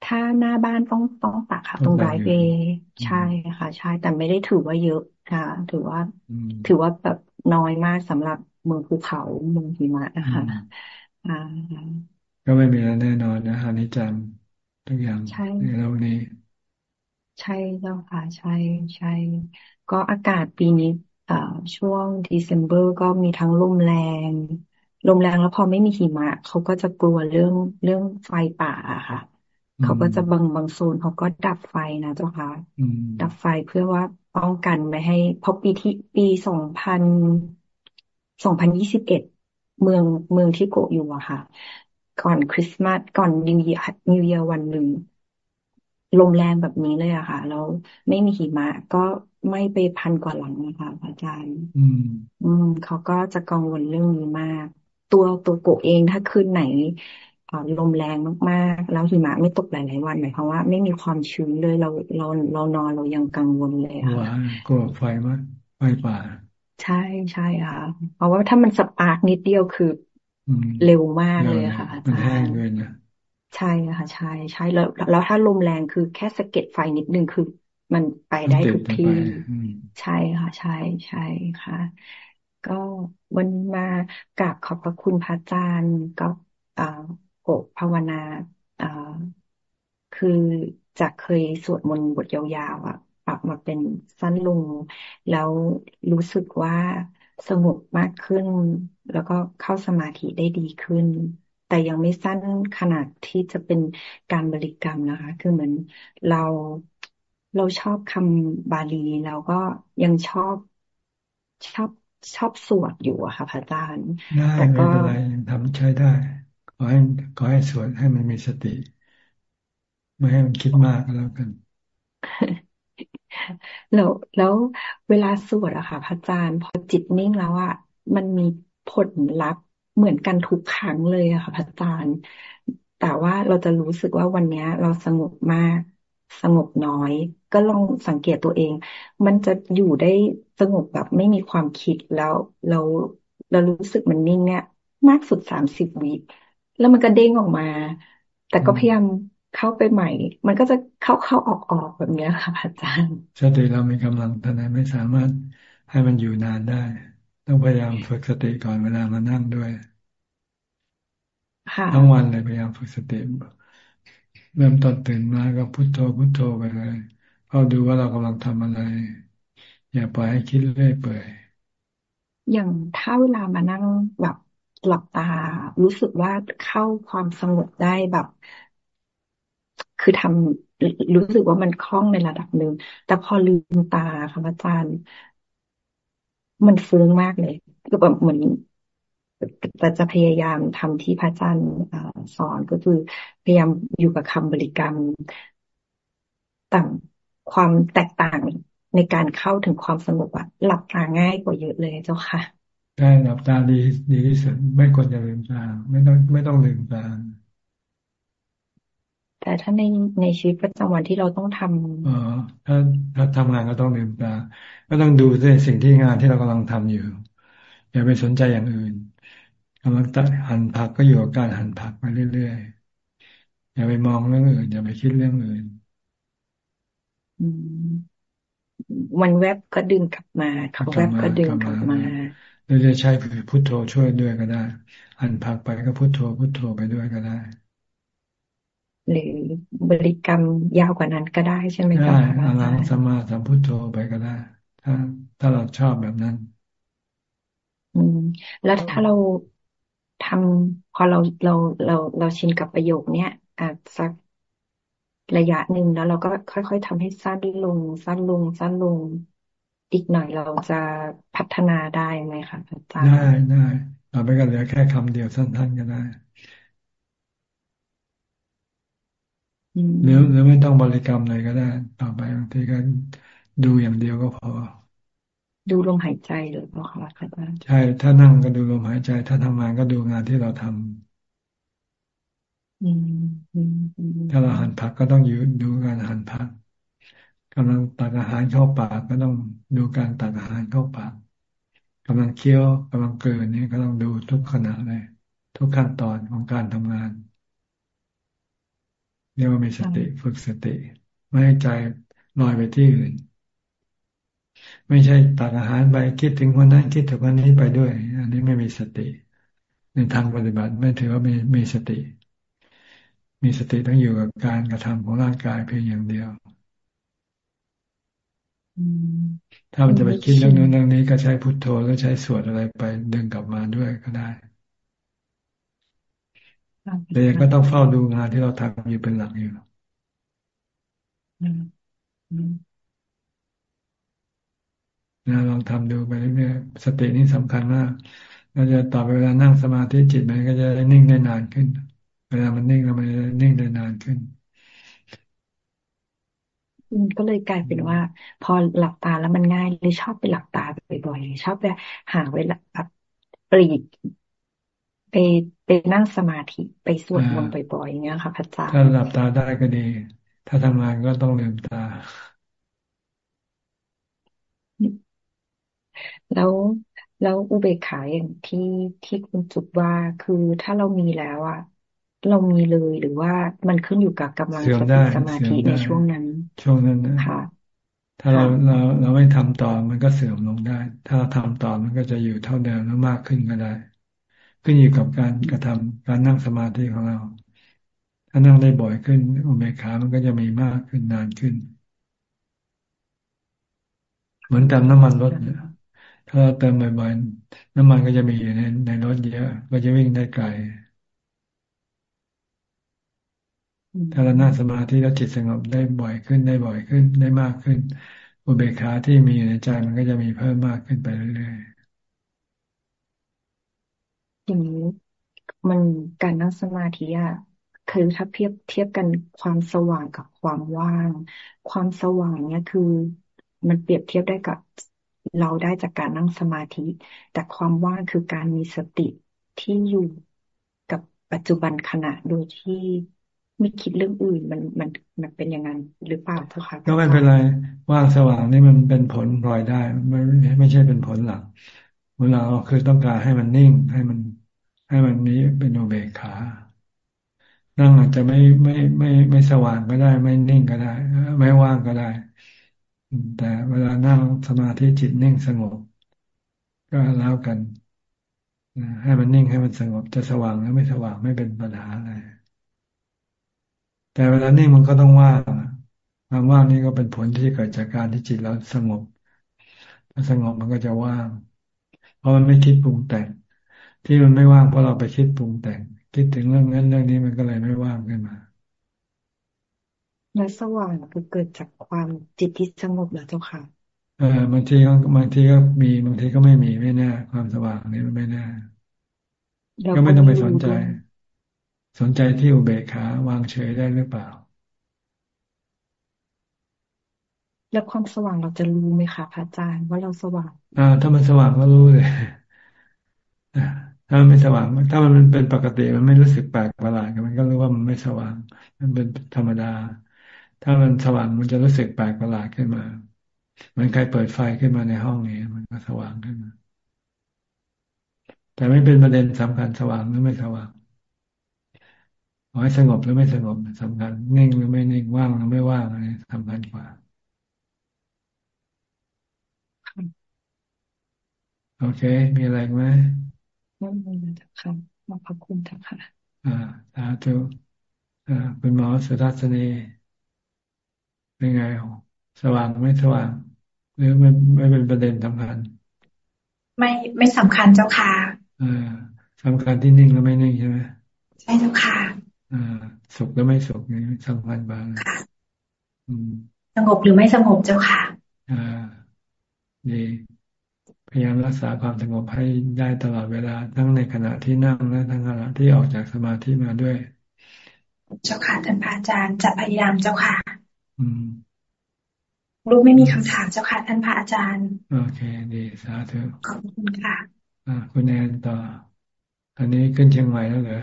ถ้าหน้าบ้านต้องต้องตักค่ะ ตรงไดเวย์ใช่ค่ะ ใช่แต่ไม่ได้ถือว่าเยอะค่ะ ถือว่า ถือว่าแบบน้อยมากสำหรับเมืองภูเขาเมืองหิมะนะคะอ่าก็ไม่มีแล้วแน่นอนนะฮานิจังทุกอย่างในโลกนี้ ใช่เจ้าค่ะ ใช่ใช่ก็อากาศปีนี้ ช่วงเดซ ember ก็มีทั้งลมแรง ลมแรงแล้วพอไม่มีหิมะเขาก็จะกลัวเรื่องเรื่องไฟป่าค่ะ เขาก็จะบางบางโซนเขาก็ดับไฟนะเจ้าค่ะดับไฟเพื่อว่าป้องกันไม่ให้เพราะปีที่ปีสองพันสองพันยี่สิบเอ็ดเมืองเมืองที่โกอยู่อะค่ะ ก่อนคริสต์มาสก่อนนิวเยียร์นิวเยียร์วันหนึ่งลมแรงแบบนี้เลยอะค่ะ แล้วไม่มีหิมะก็ ไม่ไปพันกว่าหลังนะคะอาจารย์ อืม อืมเขาก็จะกังวลเรื่องนี้มาก ตัวตัวโกเองถ้าคืนไหนลมแรงมากๆ แล้วหิมะไม่ตกหลายๆวันหมายความว่า ไม่มีความชื้นเลยเราเราเรานอนเรายังกังวลเลยค่ะกลัวไฟมั้ยไฟป่า ใช่ใช่ค่ะ เพราะว่าถ้ามันสปาร์กนิดเดียวคือเร็วมากเลยค่ะอาจารย์ใช่ค่ะใช่ใช่แล้วแล้วถ้าลมแรงคือแค่สะเก็ดไฟนิดนึงคือ มันไปได้ทุกที่ใช่ค่ะ ใช่ใช่ค่ะ ก็วันมากราบขอบพระคุณพระอาจารย์ก็อ่าโกภาวนาอ่าคือจากเคยสวดมนต์บทยาวๆอะปรับมาเป็นสั้นลง แล้วรู้สึกว่าสงบมากขึ้น แล้วก็เข้าสมาธิได้ดีขึ้น แต่ยังไม่สั้นขนาดที่จะเป็นการบริกรรมนะคะ คือเหมือนเรา เราชอบคำบาลีแล้วก็ยังชอบชอบชอบสวดอยู่อะค่ะพระอาจารย์แต่ก็ไม่เป็นไรยังทำใช้ได้ ขอให้ขอให้สวดให้มันมีสติ ไม่ให้มันคิดมากก็แล้วกัน แล้วแล้วเวลาสวดอะค่ะพระอาจารย์พอจิตนิ่งแล้วอะมันมีผลลัพธ์เหมือนกันทุกครั้งเลยอะค่ะพระอาจารย์ แต่ว่าเราจะรู้สึกว่าวันนี้เราสงบมาก สงบน้อย ก็ลองสังเกตตัวเอง มันจะอยู่ได้สงบแบบไม่มีความคิดแล้วเราเรารู้สึกมันนิ่งเนี่ย มากสุดสามสิบวิแล้วมันก็เด้งออกมา แต่ก็พยายามเข้าไปใหม่ มันก็จะเข้าเข้าออกออกแบบนี้ค่ะอาจารย์สติเรามีกำลังเท่านั้นไม่สามารถให้มันอยู่นานได้ ต้องพยายามฝึกสติก่อนเวลามานั่งด้วยทั้งวันเลยพยายามฝึกสติเริ่มต้นตื่นมาก็พุโทโธพุโทโธไปเลย เราดูว่าเรากำลังทำอะไร อย่าปล่อยให้คิดเรื่อยเปื่อยอย่างถ้าเวลามานั่งแบบหลับตา รู้สึกว่าเข้าความสงบได้แบบ คือทำรู้สึกว่ามันคล่องในระดับหนึ่งแต่พอลืมตาค่ะอาจารย์ มันฟุ้งมากเลยก็แบบเหมือนแต่จะพยายามทำที่พระอาจารย์สอนก็คือพยายามอยู่กับคำบริกรรมต่าง ความแตกต่างในการเข้าถึงความสงบอะหลับตาง่ายกว่าเยอะเลยเจ้าค่ะใช่หลับตาดีดีที่สุดไม่ควรจะลืมตา ไม่ต้องไม่ต้องลืมตา แต่ถ้าในในชีวิตประจำวันที่เราต้องทำอ๋อถ้าถ้าทำงานก็ต้องลืมตา ก็ต้องดูด้วยสิ่งที่งานที่เรากำลังทำอยู่ อย่าไปสนใจอย่างอื่นกำลังตัดหั่นผักก็อยู่กับการหั่นผักไปเรื่อยๆอย่าไปมองเรื่องอื่น อย่าไปคิดเรื่องอื่น วันแวบก็ดึงกลับมาเขาแวบก็ดึงกลับมาหรือจะใช้พุทโธช่วยด้วยก็ได้หั่นผักไปก็พุทโธพุทโธไปด้วยก็ได้ หรือบริกรรมยาวกว่านั้นก็ได้ใช่ไหมคะได้อลังสมาสัมพุทโธไปก็ได้ ถ้า ถ้าเราชอบแบบนั้น อืม แล้วถ้าเราทำพอเราเราเราเราชินกับประโยคเนี้ยอาจสัก ระยะหนึ่งแล้วเราก็ค่อย ๆทำให้สั้นลง สั้นลง สั้นลง อีกหน่อยเราจะพัฒนาได้ไหมคะอาจารย์ได้ได้เราไปกันเหลือแค่คำเดียวสั้นๆก็ได้หรือหรือไม่ต้องบริกรรมเลยก็ได้ ต่อไปบางทีก็ดูอย่างเดียวก็พอ ดูลมหายใจหรือเปล่าคะอาจารย์ใช่ ถ้านั่งก็ดูลมหายใจ ถ้าทำงานก็ดูงานที่เราทำ ถ้าเราหั่นผักก็ต้องยืนดูการหั่นผักกำลังตักอาหารเข้าปากก็ต้องดูการตักอาหารเข้าปากกำลังเคี้ยวกำลังเกินนี่ก็ต้องดูทุกขณะเลย ทุกขั้นตอนของการทำงานเรียกว่ามีสติฝึกสติ ไม่ให้ใจลอยไปที่อื่น ไม่ใช่ตักอาหารไปคิดถึงคนนั้นคิดถึงคนนี้ไปด้วย อันนี้ไม่มีสติ ในทางปฏิบัติไม่ถือว่ามีมีสติ มีสติต้องอยู่กับการกระทำของร่างกายเพียงอย่างเดียวถ้ามันจะไปคิดเรื่องนู้นเรื่องนี้ก็ใช้พุทโธแล้วใช้สวดอะไรไปดึงกลับมาด้วยก็ได้แต่ยังก็ต้องเฝ้าดูงานที่เราทำอยู่เป็นหลักอยู่นะลองทำดูไปเรื่อยๆสตินี่สำคัญมากเราจะต่อไปเวลานั่งสมาธิจิตมันก็จะนิ่งได้นานขึ้นเวลามันนิ่งแล้วมันจะนิ่งได้นานขึ้นก็เลยกลายเป็นว่า พอหลับตาแล้วมันง่ายเลยชอบไปหลับตาบ่อยๆชอบไปหาเวลาแบบปรีกไปไปนั่งสมาธิไปสวดมนต์บ่อยๆอย่างเงี้ยค่ะพระอาจารย์ถ้าหลับตาได้ก็ดี ถ้าทำงานก็ต้องลืมตา แล้วแล้วอุเบกขาอย่างที่ที่คุณจุดว่าคือถ้าเรามีแล้วอะ เรามีเลยหรือว่ามันขึ้นอยู่กับกำลังสติสมาธิในช่วงนั้น ช่วงนั้นนะค่ะ ถ้าเราเราเราไม่ทำต่อมันก็เสื่อมลงได้ ถ้าเราทำต่อมันก็จะอยู่เท่าเดิมหรือมากขึ้นก็ได้ ขึ้นอยู่กับการกระทำการนั่งสมาธิของเราถ้านั่งได้บ่อยขึ้นอุเบกขามันก็จะมีมากขึ้นนานขึ้น เหมือนเติมน้ำมันรถเนี่ยถ้าเราเติมบ่อยๆน้ำมันก็จะมีอยู่ในในรถเยอะ ก็จะวิ่งได้ไกล ถ้าเรานั่งสมาธิแล้วจิตสงบได้บ่อยขึ้นได้บ่อยขึ้นได้มากขึ้น อุเบกขาที่มีอยู่ในใจมันก็จะมีเพิ่มมากขึ้นไปเรื่อยๆอย่างนี้มันการนั่งสมาธิอะคือถ้าเทียบเทียบกันความสว่างกับความว่าง ความสว่างเนี่ยคือมันเปรียบเทียบได้กับเราได้จากการนั่งสมาธิ แต่ความว่างคือการมีสติที่อยู่กับปัจจุบันขณะโดยที่ ไม่คิดเรื่องอื่นมันมันมันเป็นอย่างนั้นหรือเปล่าเจ้าค่ะก็ไม่เป็นไรว่างสว่างนี่มันเป็นผลพลอยได้ไม่ไม่ใช่เป็นผลหลักเวลาคือต้องการให้มันนิ่งให้มัน ให้มันมีเป็นโอเบคขานั่งอาจจะไม่ไม่ไม่ไม่สว่างก็ได้ ไม่นิ่งก็ได้ ไม่ว่างก็ได้ แต่เวลานั่งสมาธิจิตนิ่งสงบ ก็แล้วกันให้มันนิ่งให้มันสงบจะสว่างหรือไม่สว่างไม่เป็นปัญหาอะไร แต่เวลานิ่งมันก็ต้องว่างความว่างนี่ก็เป็นผลที่เกิดจากการที่จิตเราสงบถ้าสงบมันก็จะว่าง เพราะมันไม่คิดปรุงแต่ง ที่มันไม่ว่างเพราะเราไปคิดปรุงแต่ง คิดถึงเรื่องนั้นเรื่องนี้มันก็เลยไม่ว่างขึ้นมาและสว่างคือเกิดจากความจิตที่สงบเหรอเจ้าค่ะเออบางทีก็บางทีก็มีบางทีก็ไม่มีไม่แน่ความสว่างนี้มันไม่แน่ก็ไม่ต้องไปสนใจ สนใจที่อุเบกขาวางเฉยได้หรือเปล่า แล้วความสว่างเราจะรู้ไหมคะพระอาจารย์ว่าเราสว่าง อ่า ถ้ามันสว่างก็รู้เลยถ้ามันไม่สว่าง ถ้ามันเป็นปกติมันไม่รู้สึกแปลกประหลาดมันก็รู้ว่ามันไม่สว่าง มันเป็นธรรมดา ถ้ามันสว่างมันจะรู้สึกแปลกประหลาดขึ้นมาเหมือนใครเปิดไฟขึ้นมาในห้องนี้มันก็สว่างขึ้นมา แต่ไม่เป็นประเด็นสำคัญสว่างหรือไม่สว่าง ขอให้สงบหรือไม่สงบสำคัญนิ่งหรือไม่นิ่งว่างหรือไม่ว่างอะไรสำคัญกว่าโอเค มีอะไรไหมไม่มีแล้วค่ะมาพักคุณเถอะค่ะ อ่าสาธุอ่าเป็นหมอสุทัศนีเป็นไงสว่างไม่สว่าง หรือไม่ไม่เป็นประเด็นสำคัญ ไม่ไม่สำคัญเจ้าค่ะอ่าสำคัญที่นิ่งแล้วไม่นิ่งใช่ไหมใช่เจ้าค่ะอ่า สุขแล้วไม่สุขนี่สำคัญบ้างค่ะสงบหรือไม่สงบเจ้าค่ะอ่าดีพยายามรักษาความสงบให้ได้ตลอดเวลา ทั้งในขณะที่นั่งและทั้งขณะที่ออกจากสมาธิมาด้วย เจ้าค่ะท่านพระอาจารย์จะพยายามเจ้าค่ะ อืมรู้ไม่มีคำถามเจ้าค่ะท่านพระอาจารย์ โอเค ดีสาธุขอบคุณค่ะ อ่า คุณแอนต่อ อันนี้ขึ้นเชียงใหม่แล้วเหรอ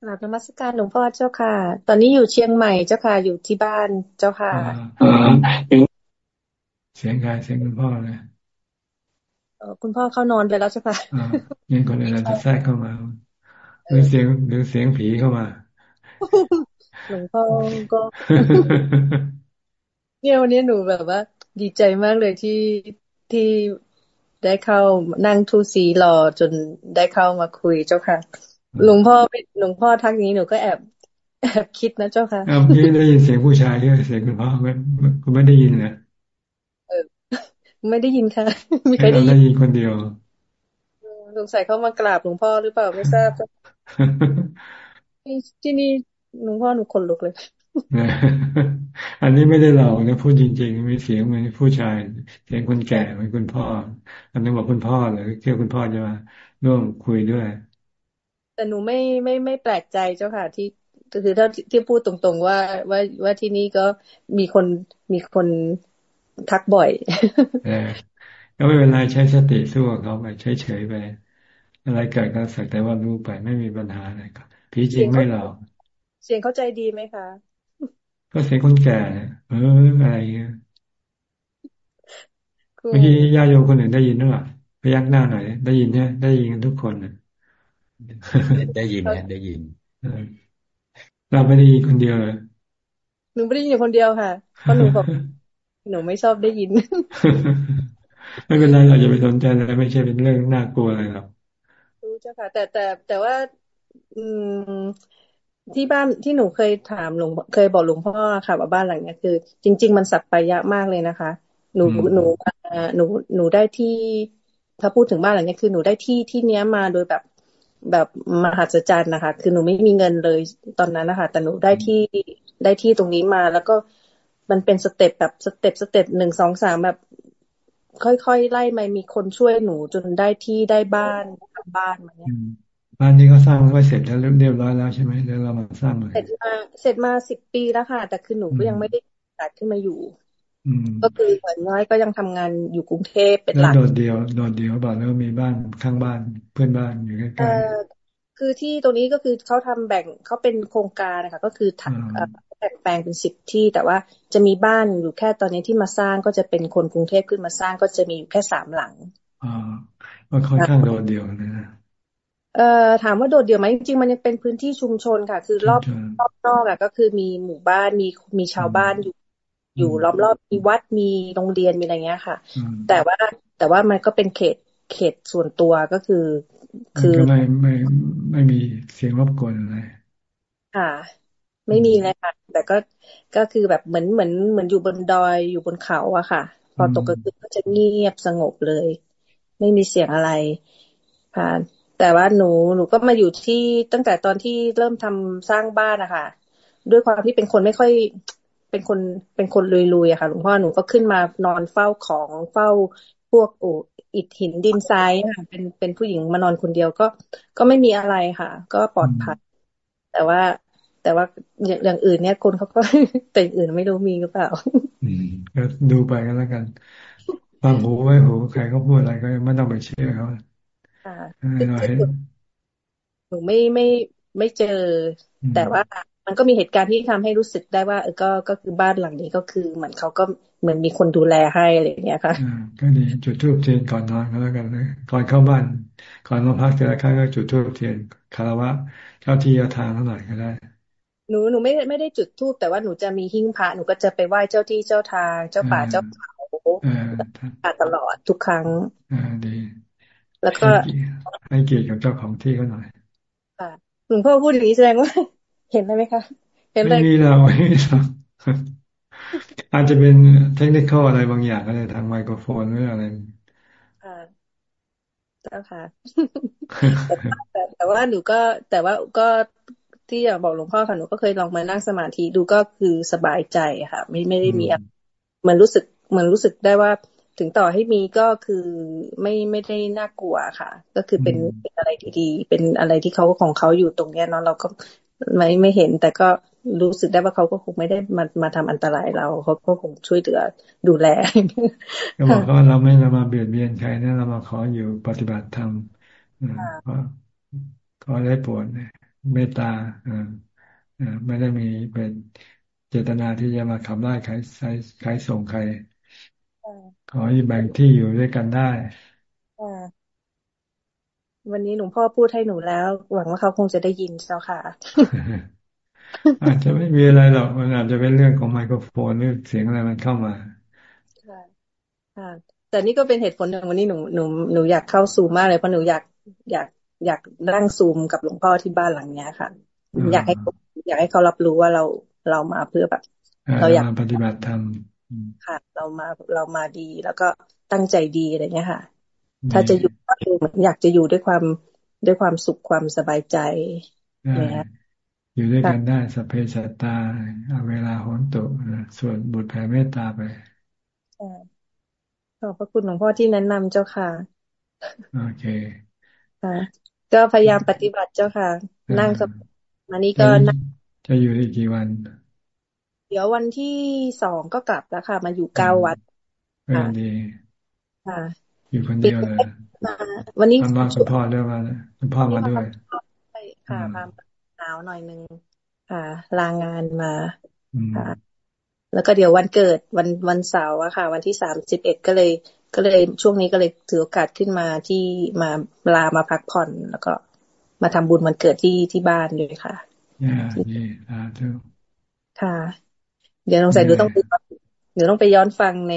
กราบนมัสการหลวงพ่อเจ้าค่ะ ตอนนี้อยู่เชียงใหม่เจ้าค่ะ อยู่ที่บ้านเจ้าค่ะเสียงใครเสียงคุณพ่อเลยคุณพ่อเข้านอนไปแล้วใช่ปะยังคนอื่นจะแทรกเข้ามาหรือเสียงหรือเสียงผีเข้ามา หลวงพ่อก็เนี่ยวันนี้หนูแบบว่า ดีใจมากเลยที่ที่ได้เข้านั่งทูสีรอจนได้เข้ามาคุยเจ้าค่ะ หลวงพ่อหลวงพ่อทักนี้หนูก็แอบแอบคิดนะเจ้าค่ะพี่ได้ยินเสียงผู้ชายที่เสียงคุณพ่อคุณไม่ได้ยินนะไม่ได้ยินค่ะไม่เคยได้ยินคนเดียวสงสัยเขามากราบหลวงพ่อหรือเปล่าไม่ทราบที่นี่หลวงพ่อหนูขนลุกเลย อันนี้ไม่ได้หลอกนะพูดจริงๆมีเสียงเหมือนผู้ชาย เสียงคนแก่เหมือนคุณพ่ออันนึงบอกคุณพ่อเลยเกี่ยวคุณพ่อจะมาร่วมคุยด้วย แต่หนูไม่ไม่ไม่แปลกใจเจ้าค่ะ ที่คือถ้าที่พูดตรงๆว่าว่าว่าที่นี่ก็มีคนมีคนทักบ่อยเออก็ไม่เป็นไรใช้สติสู้กับเขาไปใช้เฉยไปอะไรเกิดก็สักแต่ว่ารู้ไปไม่มีปัญหาอะไรก็ผีจริงไม่หรอกเสียงเข้าใจดีไหมคะ ก็เสียงคนแก่เอออะไรเงี้ยเมื่อกี้ญาโยมคนอื่นได้ยินหรือเปล่าพยักหน้าหน่อย ได้ยินเนี่ยได้ยินกันทุกคน ได้ยินนะได้ยิน เราไม่ได้ยินคนเดียวเลยหนูไม่ได้ยินคนเดียวค่ะเพราะหนูบอกหนูไม่ชอบได้ยิน ไม่เป็นไรเราอย่าไปสนใจเลยไม่ใช่เป็นเรื่องน่ากลัวอะไรหรอกรู้เจ้าค่ะ แต่แต่แต่ว่า อืมที่บ้านที่หนูเคยถามหลวงเคยบอกหลวงพ่อค่ะว่าบ้านหลังนี้คือ จริง ๆ มันสัปปายะมากเลยนะคะ หนูหนูหนูหนูได้ที่ ถ้าพูดถึงบ้านหลังนี้คือหนูได้ที่ที่เนี้ยมาโดยแบบ แบบมหัศจรรย์นะคะ คือหนูไม่มีเงินเลยตอนนั้นนะคะ แต่หนูได้ที่ได้ที่ตรงนี้มาแล้วก็มันเป็น step แบบ step step หนึ่งสองสามแบบ ค่อยๆไล่มามีคนช่วยหนูจนได้ที่ได้บ้านทำบ้านมาเนี้ยบ้านนี้ก็สร้างไว้เสร็จแล้วเรียบร้อยแล้วใช่ไหมแล้วเรามาสร้างเลยเสร็จมาเสร็จมาสิบปีแล้วค่ะ แต่คือหนูก็ยังไม่ได้ตัดขึ้นมาอยู่ ก็คือเหมือนน้อยก็ยังทำงานอยู่กรุงเทพเป็นหลักโดดเดียวโดดเดียวบอกแล้วมีบ้านข้างบ้านเพื่อนบ้านอยู่ใกล้ๆคือที่ตรงนี้ก็คือเขาทำแบ่งเขาเป็นโครงการนะคะก็คือถักแบ่งแปลงเป็นสิบที่ แต่ว่าจะมีบ้านอยู่แค่ตอนนี้ที่มาสร้างก็จะเป็นคนกรุงเทพขึ้นมาสร้างก็จะมีอยู่แค่สามหลังอ๋อก็ค่อนข้างโดดเดียวนะเอ่อถามว่าโดดเดี่ยวไหมจริงๆมันยังเป็นพื้นที่ชุมชนค่ะ คือรอบรอบนอกอะก็คือมีหมู่บ้านมีมีชาวบ้านอยู่ อยู่ล้อมรอบมีวัดมีโรงเรียนมีอะไรเงี้ยค่ะ แต่ว่าแต่ว่ามันก็เป็นเขตเขตส่วนตัวก็คือ คือไม่ไม่ไม่มีเสียงรบกวนอะไรค่ะ ไม่มีเลยค่ะ แต่ก็ก็คือแบบเหมือนเหมือนเหมือนอยู่บนดอยอยู่บนเขาอะค่ะ พอตกกลางคืนก็จะเงียบสงบเลย ไม่มีเสียงอะไรผ่านแต่ว่าหนูหนูก็มาอยู่ที่ตั้งแต่ตอนที่เริ่มทำสร้างบ้านนะคะด้วยความที่เป็นคนไม่ค่อย เป็นคนเป็นคนลุยๆอะค่ะหลวงพ่อหนูก็ขึ้นมานอนเฝ้าของเฝ้าพวกโออิฐหินดินทรายค่ะเป็นเป็นผู้หญิงมานอนคนเดียวก็ ก็ไม่มีอะไรค่ะ ก็ปลอดภัยแต่ว่าแต่ว่าอย่างอื่นเนี่ยคนเขาก็แต่อื่นไม่รู้มีหรือเปล่า อืมก็ดูไปกันแล้วกันฟังหูไว้หูใครเขาพูดอะไรก็ไม่ต้องไปเชื่อเขาค่ะหนูไม่ไม่ไม่เจอ แต่ว่า มันก็มีเหตุการณ์ที่ทำให้รู้สึกได้ว่าเออก็ก็คือบ้านหลังนี้ก็คือเหมือนเขาก็เหมือนมีคนดูแลให้อะไรอย่างเงี้ยค่ะก็ดีจุดทูบเทียนก่อนนอนก็แล้วกันนะก่อนเข้าบ้าน ก่อนมาพักแต่ละครั้งก็จุดทูบเทียนคารวะเจ้าที่เจ้าทางเท่าไหร่ก็ได้หนูหนูไม่ไม่ได้จุดทูบแต่ว่าหนูจะมีหิ้งพระหนูก็จะไปไหว้เจ้าที่เจ้าทาง เจ้าป่าเจ้าเขาตลอดทุกครั้งอ่าดีแล้วก็ให้เกียรติกับเจ้าของที่ก็หน่อยค่ะหลวงพ่อพูดอย่างนี้แสดงว่า เห็นได้ไหมคะเห็นไม่มีเราไม่มีเราอาจจะเป็นเทคนิคอะไรบางอย่างก็ได้ทางไมโครโฟนหรืออะไรค่ะเจ้าค่ะแต่แต่ว่าหนูก็แต่ว่าก็ที่อยากบอกหลวงพ่อค่ะหนูก็เคยลองมานั่งสมาธิดูก็คือสบายใจค่ะ ไม่ไม่ได้มีเหมือนรู้สึกเหมือนรู้สึกได้ว่าถึงต่อให้มีก็คือไม่ไม่ได้น่ากลัวค่ะ ก็คือเป็นเป็นอะไรดีๆ เป็นอะไรที่เขาของเขาอยู่ตรงเนี้ยเนาะเราก็ ไม่ไม่เห็น แต่ก็รู้สึกได้ว่าเขาก็คงไม่ได้มามาทำอันตรายเราเขาก็คงช่วยเหลือดูแลก็บอกว่าเราไม่เรามาเบียดเบียนใครนะเรามาขออยู่ปฏิบัติธรรมขอได้ปวดเมตตาไม่ได้มีเป็นเจตนาที่จะมาขับไล่ใครใครส่งใครขอให้แบ่งที่อยู่ด้วยกันได้ วันนี้หลวงพ่อพูดให้หนูแล้ว หวังว่าเขาคงจะได้ยินเจ้าค่ะ อาจจะไม่มีอะไรหรอกมันอาจจะเป็นเรื่องของไมโครโฟนหรือเสียงอะไรมันเข้ามาค่ะค่ะแต่นี่ก็เป็นเหตุผลหนึ่งวันนี้หนูหนูหนูอยากเข้าซูมมากเลยเพราะหนูอยากอยากอยากนั่งซูมกับหลวงพ่อที่บ้านหลังเนี้ยค่ะ อยากให้อยากให้เขารับรู้ว่าเราเรามาเพื่อแบบ เราอยากปฏิบัติธรรมค่ะ เรามาเรามาดีแล้วก็ตั้งใจดีอะไรเงี้ยค่ะ ถ้าจะอยู่ก็คือเหมือนอยากจะอยู่ด้วยความด้วยความสุขความสบายใจนะอยู่ด้วยกันได้สเพสัตตาเอาเวลาโหนตุส่วนบุตรแผ่เมตตาไปขอบพระคุณหลวงพ่อที่แนะนำเจ้าค่ะโอเคค่ะก็พยายามปฏิบัติเจ้าค่ะ นั่งสมานี้ก็จะอยู่ได้กี่วัน เดี๋ยววันที่สองก็กลับแล้วค่ะ มาอยู่เก้าวันค่ะดีค่ะ อยู่คนเดียวเลยวันนี้มาคุณพ่อด้วยมาคุณพ่อมาด้วยค่ะมาหนาวหน่อยนึงค่ะ ลางงานมาค่ะแล้วก็เดี๋ยววันเกิดวันวันเสาร์อะค่ะ วันที่สามสิบเอ็ดก็เลย ก็เลยช่วงนี้ก็เลยถือโอกาสขึ้นมาที่มาลามาพักผ่อน แล้วก็มาทำบุญวันเกิดที่ที่บ้านด้วยค่ะนี่อ่าทุกค่ะ เดี๋ยวลองใส่ดูต้องเดี๋ยวต้องไปย้อนฟังใน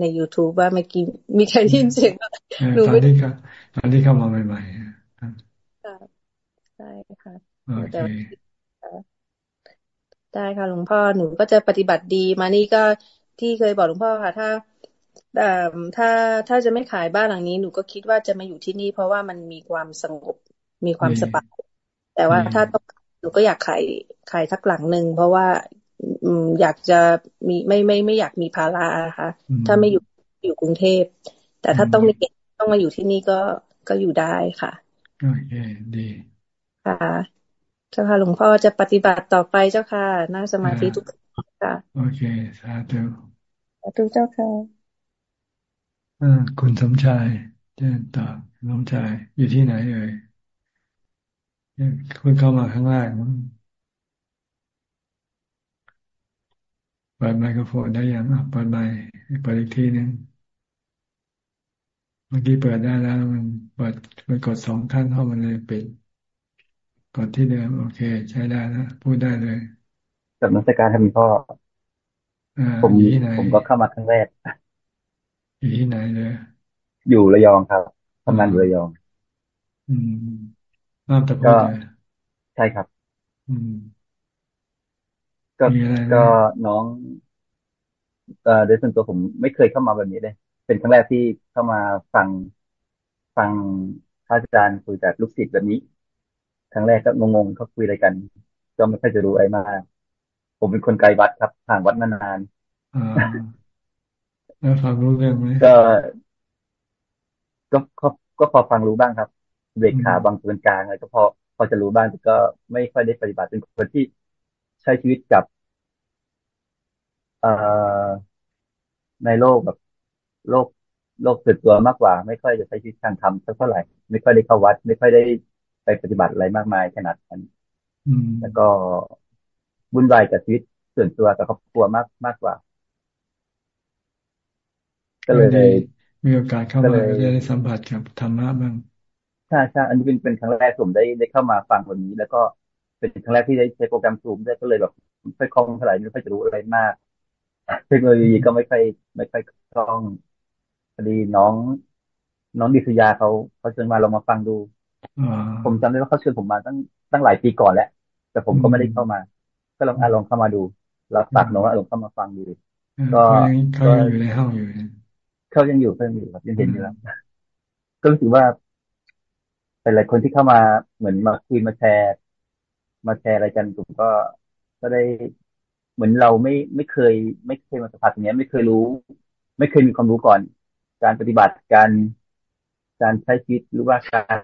ใน youtube ว่าเมื่อกี้มีใครที่เสียงตอนที่เขาตอนที่เข้ามาใหม่ๆค่ะใช่ค่ะโอเคได้ค่ะหลวงพ่อหนูก็จะปฏิบัติดีมานี่ก็ที่เคยบอกหลวงพ่อค่ะ ถ้าถ้าถ้าจะไม่ขายบ้านหลังนี้หนูก็คิดว่าจะมาอยู่ที่นี่ เพราะว่ามันมีความสงบมีความสบายแต่ว่าถ้าต้องหนูก็อยากขายขายทักหลังหนึ่งเพราะว่า อยากจะมีไม่ไม่ไม่อยากมีภาระนะคะถ้าไม่อยู่อยู่กรุงเทพ แต่ถ้าต้องมีต้องมาอยู่ที่นี่ก็ก็อยู่ได้ค่ะโอเคดีค่ะเจ้าค่ะหลวงพ่อจะปฏิบัติต่อไปเจ้าค่ะนั่งสมาธิทุกค่ะ โอเคสาธุสาธุเจ้าค่ะอ่าคุณสมชายเจนตอบสมชายอยู่ที่ไหนเอ่ยคุณเข้ามาข้างล่างมั้ง เปิดไมโครโฟนได้ยังอะเปิดไมค์เปิดอีกทีนึงเมื่อกี้เปิดได้แล้ว มันเปิดไปกดสองครั้งเข้ามันเลยปิดกดที่เดิม โอเค ใช้ได้นะพูดได้เลยกับนักการทำพ่อผมผมก็เข้ามาครั้งแรกอยู่ที่ไหนเลย อยู่ระยองครับทำงานอยู่ระยอง อืมนามตะก็ใช่ครับ อืม ก็ก็น้องเอ่อโดยส่วนตัวผมไม่เคยเข้ามาแบบนี้เลย เป็นครั้งแรกที่เข้ามาฟังฟังพระอาจารย์คุยจากลูกศิษย์แบบนี้ครั้งแรกก็งงๆเขาคุยอะไรกัน ก็ไม่ค่อยจะรู้อะไรมากผมเป็นคนไกลวัดครับห่างวัดนานๆแล้วฟังรู้เรื่องไหมก็ก็ก็พอฟังรู้บ้างครับเบรกขาบางส่วนกลางอะไรก็พอพอจะรู้บ้างแต่ก็ไม่ค่อยได้ปฏิบัติเป็นคนที่ใช้ชีวิตกับเอ่อในโลกแบบโลกโลกส่วนตัวมากกว่า ไม่ค่อยจะใช้ชีวิตทางธรรมสักเท่าไหร่ ไม่ค่อยได้เข้าวัด ไม่ค่อยได้ไปปฏิบัติอะไรมากมายขนาดนั้นแล้วก็วุ่นวายกับชีวิตส่วนตัวกับครอบครัวมากมากกว่า ก็เลยมีโอกาสเข้ามาก็จะได้สัมผัสกับธรรมะบ้างใช่ใช่อันนี้เป็นเป็นครั้งแรกผมได้ได้เข้ามาฟังวันนี้ แล้วก็ เป็นครั้งแรกที่ได้ใช้โปรแกรมซูมได้ก็เลยแบบไม่ค่อยคล่องเท่าไหร่ไม่ค่อยจะรู้อะไรมากเทคโนโลยีก็ไม่ค่อยไม่ค่อยคล่องพอดีน้อง น้องดิษยาเขาเขาเชิญมาลองมาฟังดูผมจำได้ว่าเขาเชิญผมมาตั้งตั้งหลายปีก่อนแล้วแต่ผมก็ไม่ได้เข้ามา ก็ลองอาลองเข้ามาดูเราฝากน้องอาลองเข้ามาฟังดูก็เขายังอยู่ในห้องอยู่เขายังอยู่เขายังอยู่ครับยังเห็นอยู่แล้วก็รู้สึกว่าเป็นหลายคนที่เข้ามาเหมือนมาคุยมาแชร์ มาแชร์อะไรกันผมก็ก็ได้เหมือนเราไม่ไม่เคย ไม่เคยมาสัมผัสอย่างนี้ไม่เคยรู้ ไม่เคยมีความรู้ก่อน การปฏิบัติการการใช้ชีวิตหรือว่าการ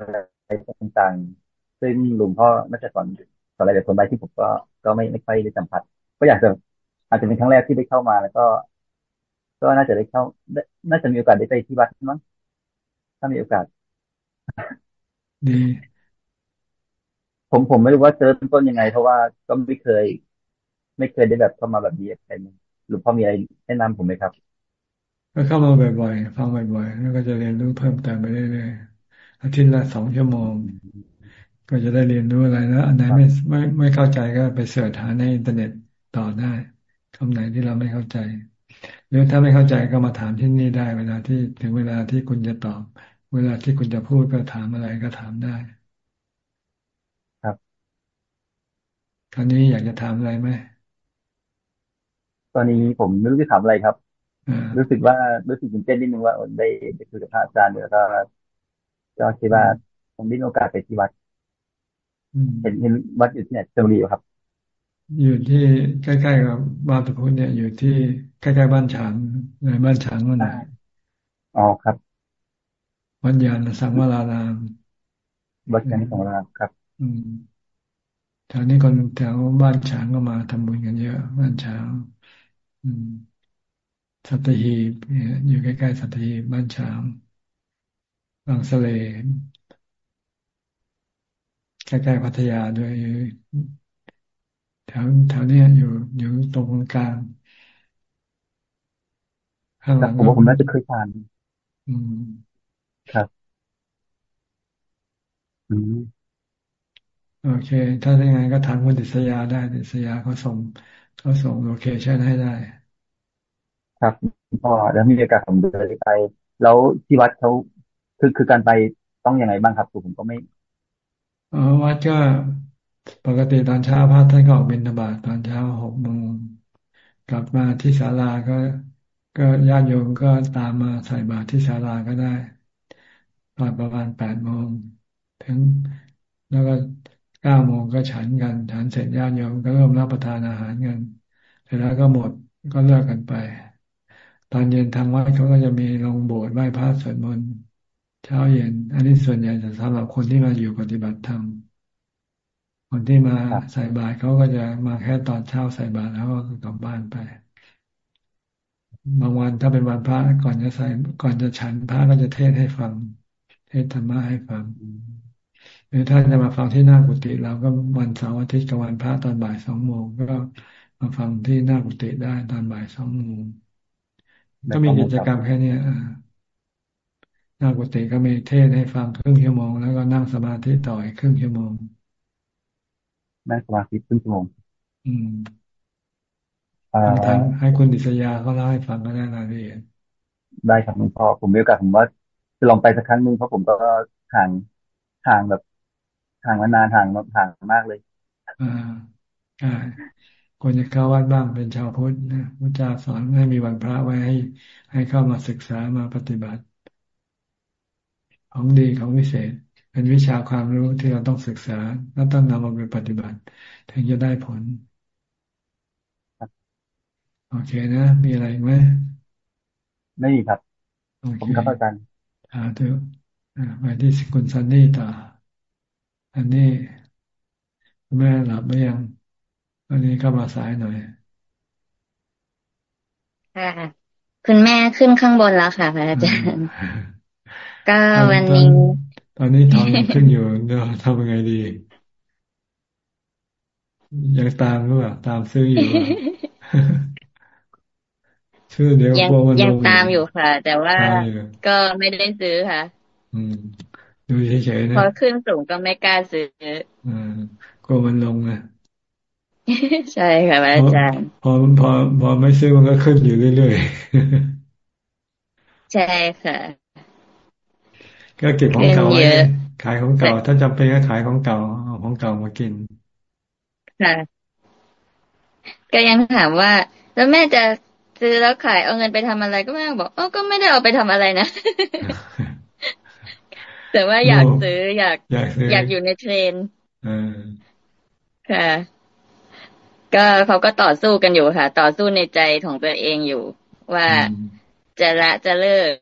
อะไรต่างๆ ซึ่งหลวงพ่อน่าจะสอนสอนอะไรแต่คนไปที่ผมก็ก็ไม่ไม่ค่อยได้สัมผัส ก็อยากจะอาจจะเป็นครั้งแรกที่ได้เข้ามาแล้วก็ ก็น่าจะได้เข้า น่าจะมีโอกาสได้ไปที่วัดมั้งถ้ามีโอกาสดี ผมผมไม่รู้ว่าเจอต้นยังไง เพราะว่าก็ไม่เคย ไม่เคยได้แบบเข้ามาแบบนี้อะไรหรือพ่อมีอะไรแนะนำผมไหมครับ ก็เข้ามาบ่อยๆฟังบ่อยๆแล้วก็จะเรียนรู้เพิ่มเติมไปเรื่อยๆอาทิตย์ละสองชั่วโมง ก็จะได้เรียนรู้อะไรแล้ว อันไหนไม่ไม่ไม่เข้าใจก็ไปเสิร์ชหาในอินเทอร์เน็ตต่อได้คำไหนที่เราไม่เข้าใจ หรือถ้าไม่เข้าใจก็มาถามที่นี่ได้ เวลาที่ถึงเวลาที่คุณจะตอบ เวลาที่คุณจะพูดก็ถามอะไรก็ถามได้ ครับ ตอนนี้อยากจะถามอะไรไหมตอนนี้ผมไม่รู้จะถามอะไรครับ รู้สึกว่ารู้สึกตื่นเต้นนิดนึงว่าได้ได้คุยกับพระอาจารย์เดี๋ยวก็ก็คิดว่าผมได้มีโอกาสไปที่วัดเห็นเห็นวัดอยู่ที่ไหนชลบุรีครับ อยู่ที่ใกล้ๆกับบ้านตะพุนเนี่ย อยู่ที่ใกล้ๆบ้านฉางในบ้านฉางนั่นแหละอ๋อครับวัดยานสังวรารามวัดยานสังวรารามครับ อืม แถวนี้คนแถวบ้านฉางก็มาทำบุญกันเยอะ บ้านฉาง อืมสัตหีบอยู่ใกล้ๆสัตหีบบ้านฉางบางสะเลใกล้ๆพัทยาด้วยแถวแถวนี้อยู่อยู่ตรงกลางข้างหลังผมว่าผมน่าจะเคยทาน อืม ครับ อืม โอเค ถ้าได้ไงก็ถามคุณดิษยาได้ดิษยาเขาส่งเขาส่งโลเคชันให้ได้ ครับพ่อแล้วมีโอกาสผมเดินไป แล้วที่วัดเขาคือคือการไปต้องยังไงบ้างครับผมก็ไม่ออวัดก็ปกติตอนเช้าพระท่านก็ออกบิณฑบาตตอนเช้าหกโมงกลับมาที่ศาลาก็ ก็ญาติโยมก็ตามมาใส่บาตรที่ศาลาก็ได้ตอนประมาณแปดโมงถึงแล้วก็ เก้าโมงก็ฉันกันฉันเสร็จญาติโยมก็เริ่มรับประทานอาหารกันเสร็จแล้วก็หมดก็เลิกกันไป ตอนเย็นทางวัดเขาก็จะมีลงโบสถ์ไหว้พระสวดมนต์เช้าเย็น อันนี้ส่วนใหญ่จะสำหรับคนที่มาอยู่ปฏิบัติธรรมคนที่มาใส่บาตรเขาก็จะมาแค่ตอนเช้าใส่บาตรแล้วก็กลับบ้านไปบางวันถ้าเป็นวันพระก่อนจะใส่ก่อนจะฉันพระก็จะเทศให้ฟัง เทศธรรมะให้ฟัง รือถ้าจะมาฟังที่หน้ากุฏิเราก็วันเสาร์อาทิตย์กับวันพระตอนบ่ายสองโมงก็มาฟังที่หน้ากุฏิได้ตอนบ่ายสองโมงก็มีกิจกรรมแค่นี้หน้ากุฏิก็มีเทศให้ฟังครึ่งชั่วโมงแล้วก็นั่งสมาธิต่ออีกครึ่งชั่วโมงนั่งสมาธิครึ่งชั่วโมงอืมทางให้คุณดิษยาเขาเล่าให้ฟังก็ได้รายละเอียดได้ครับหลวงพ่อผมมีโอกาสผมว่าจะลองไปสักครั้งหนึ่งเพราะผมก็ห่างห่างแบบ ห่างมานานห่างห่างมากเลยอ่าอ่าควรจะเข้าวัดบ้างเป็นชาวพุทธนะพระเจ้าสอนให้มีวันพระไว้ให้ ให้เข้ามาศึกษามาปฏิบัติ ของดีของวิเศษ เป็นวิชาความรู้ที่เราต้องศึกษา แล้วต้องนำมาไปปฏิบัติ ถึงจะได้ผล โอเคนะ มีอะไรไหมไม่มีครับ ผมกับอาจารย์อ่าเถอะไปที่สกุลซันนี่ต่อ อันนี้แม่หลับไหมยังอันนี้ก็มาสายหน่อยค่ะคุณแม่ขึ้นข้างบนแล้วค่ะพระอาจารย์ ก็วันนี้ ตอนนี้ทองยังขึ้นอยู่เดี๋ยวทำยังไงดี ยังตามหรือเปล่าตามซื้ออยู่ซื้อเดี๋ยวยังยังตามอยู่ค่ะ แต่ว่าก็ไม่ได้ซื้อค่ะ อืม ดูเฉยๆนะพอขึ้นสูงก็ไม่กล้าซื้ออืมกลัวมันลงนะใช่ค่ะอาจารย์ พอพอพอไม่ซื้อมันก็ขึ้นอยู่เรื่อยๆ ใช่ค่ะ ก็เก็บของเก่าไว้ขายของเก่า ถ้าจำเป็นก็ขายของเก่าเอาของเก่ามากินค่ะก็ยังถามว่า แล้วแม่จะซื้อแล้วขายเอาเงินไปทำอะไรก็แม่บอกเออก็ไม่ได้เอาไปทำอะไรนะ แต่ว่าอยากซื้ออยากอยากอยู่ในเทรนค่ะ ก็เขาก็ต่อสู้กันอยู่ค่ะ ต่อสู้ในใจของตัวเองอยู่ ว่าจะละจะเลิก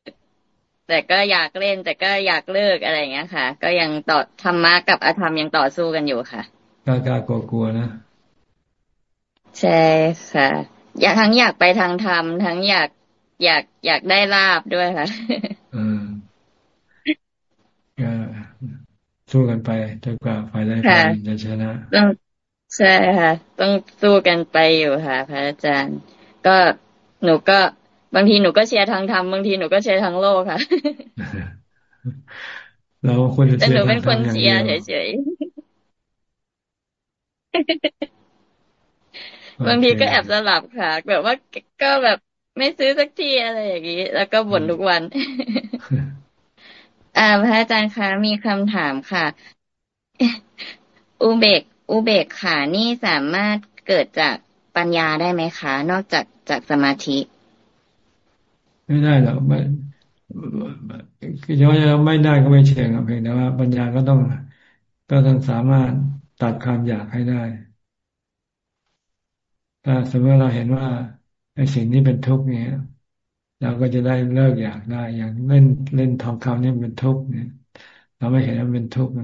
แต่ก็อยากเล่น แต่ก็อยากเลิกอะไรอย่างเงี้ยค่ะ ก็ยังต่อธรรมะกับอธรรมยังต่อสู้กันอยู่ค่ะกล้ากล้ากลัวกลัวนะใช่ค่ะ อยากทั้งอยากไปทางธรรมทั้งอยากอยากอยากได้ลาบด้วยค่ะ อืม ก็สู้กันไปจนกว่าฝ่ายใดฝ่ายจะชนะต้องใช่ค่ะ ต้องสู้กันไปอยู่ค่ะ พระอาจารย์ ก็หนูก็บางทีหนูก็เชียร์ทางธรรมบางทีหนูก็เชียร์ทางโลกค่ะ เราคนจะเชียร์แต่หนูเป็นคนเชียร์เฉยๆบางทีก็แอบสลับค่ะ แบบว่าก็แบบไม่ซื้อสักทีอะไรอย่างนี้ แล้วก็บ่นทุกวัน อ่าพระอาจารย์คะมีคำถามค่ะ อุเบก อุเบกขานี่สามารถเกิดจากปัญญาได้ไหมคะ นอกจากจากสมาธิ ไม่ได้หรอกไม่คือจะว่าไม่ได้ก็ไม่เชิงเพียงแต่ว่าปัญญาก็ต้องก็ต้องสามารถตัดความอยากให้ได้ถ้าสมมติเราเห็นว่าไอ้สิ่งนี้เป็นทุกข์เนี่ย เราก็จะได้เลิกอยากได้ อย่างเล่นเล่นทองคำนี่เป็นทุกข์เนี่ย เราไม่เห็นว่าเป็นทุกข์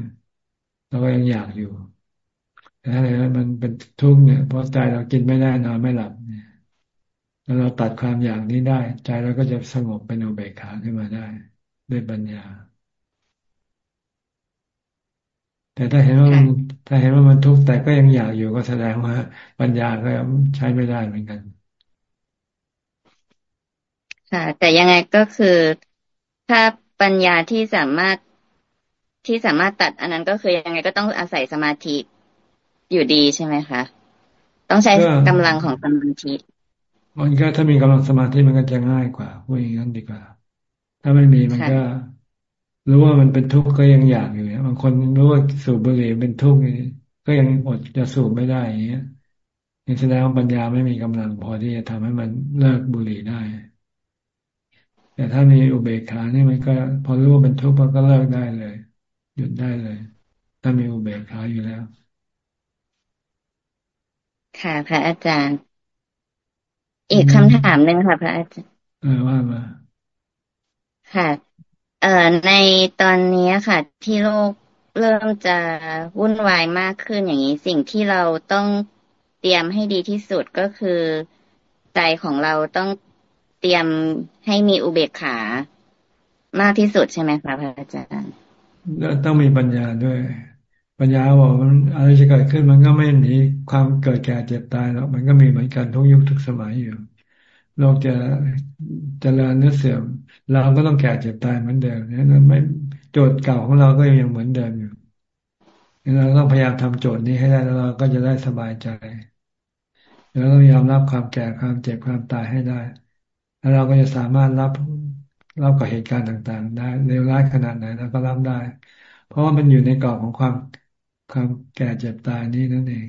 เราก็ยังอยากอยู่ แต่ถ้าอะไรมันเป็นทุกข์เนี่ยเพราะใจเรากินไม่ได้นอนไม่หลับเนี่ยแล้วเราตัดความอยากนี้ได้ ใจเราก็จะสงบเป็นอุเบกขาขึ้นมาได้ ด้วยปัญญา แต่ถ้าเห็นว่ามันถ้าเห็นว่ามันทุกข์แต่ก็ยังอยากอยู่ก็แสดงว่าปัญญาก็ใช้ไม่ได้เหมือนกัน ค่ะ แต่ยังไงก็คือถ้าปัญญาที่สามารถที่สามารถตัดอันนั้นก็คือยังไงก็ต้องอาศัยสมาธิอยู่ดีใช่ไหมคะ ต้องใช้กำลังของสมาธิมันก็ถ้ามีกำลังสมาธิมันก็จะง่ายกว่าพูดอย่างนั้นดีกว่า ถ้าไม่มีมันก็รู้ว่ามันเป็นทุกข์ก็ยังอยากอยู่เนี่ยบางคนรู้ว่าสูบบุหรี่เป็นทุกข์ก็ยังอดจะสูบไม่ได้อย่างเงี้ยนี่แสดงว่าปัญญาไม่มีกำลังพอที่จะทำให้มันเลิกบุหรี่ได้ แต่ถ้ามีอุเบกขานี่มันก็ พอรู้ว่าเป็นทุกข์มันก็เลิกได้เลย หยุดได้เลย ถ้ามีอุเบกขาอยู่แล้ว ค่ะ พระอาจารย์ อีกคำถามหนึ่งค่ะ พระอาจารย์เออว่ามาค่ะ เอ่อในตอนนี้ค่ะ ที่โลกเริ่มจะวุ่นวายมากขึ้นอย่างนี้ สิ่งที่เราต้องเตรียมให้ดีที่สุดก็คือใจของเราต้อง เตรียมให้มีอุเบกขามากที่สุดใช่ไหมคะพระอาจารย์ต้องมีปัญญาด้วย ปัญญาบอกมันอะไรจะเกิดขึ้นมันก็ไม่หนีความเกิดแก่เจ็บตายหรอกมันก็มีเหมือนกันทุกยุคทุกสมัยอยู่โลกจะจะเริญหรือเสื่อมเราก็ต้องแก่เจ็บตายเหมือนเดิมนั้นไม่โจทย์เก่าของเราก็ยังเหมือนเดิมอยู่เราต้องพยายามทำโจทย์นี้ให้ได้แล้วเราก็จะได้สบายใจแล้วเรายอมรับความแก่ความเจ็บความตายให้ได้ แล้วเราก็จะสามารถรับรับกับเหตุการณ์ต่างๆ ได้เลวร้ายขนาดไหนเราก็รับได้ เพราะว่ามันอยู่ในกรอบของความความแก่เจ็บตายนี้นั่นเอง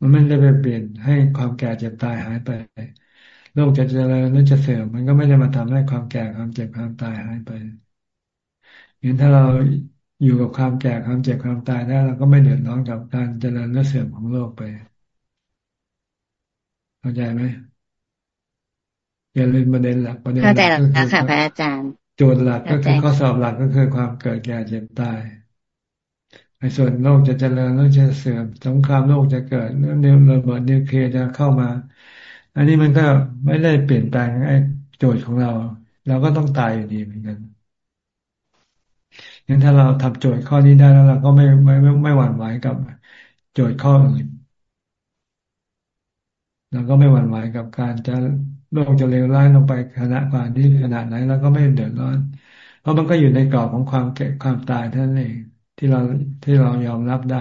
มันไม่ได้ไปเปลี่ยนให้ความแก่เจ็บตายหายไปโลกจะเจริญหรือจะเสื่อมมันก็ไม่ได้มาทำให้ความแก่ความเจ็บความตายหายไปเห็นถ้าเราอยู่กับความแก่ความเจ็บความตายได้เราก็ไม่เดือดร้อนกับการเจริญและเสื่อมของโลกไป เข้าใจไหม อย่าลืมประเด็นหลักประเด็นหลักก็คือค่ะพระอาจารย์โจทย์หลักก็คือข้อสอบหลักก็คือความเกิดแก่เจ็บตายในส่วนโลกจะเจริญโลกจะเสื่อมสงครามโลกจะเกิดเรื่องระเบิดนิวเคลียร์จะเข้ามา อันนี้มันก็ไม่ได้เปลี่ยนแปลงไอ้โจทย์ของเรา เราก็ต้องตายอยู่ดีเหมือนกันงั้นถ้าเราทำโจทย์ข้อนี้ได้แล้วเราก็ไม่ไม่ไม่ไม่หวั่นไหวกับ โจทย์ข้ออื่นเราก็ไม่หวั่นไหวกับการจะ โลกจะเลวร้ายลงไปขณะกว่าที่ขนาดไหนเราก็ไม่เดือดร้อน เพราะมันก็อยู่ในกรอบของความแก่ความตายเท่านั้นเองที่เราที่เรายอมรับได้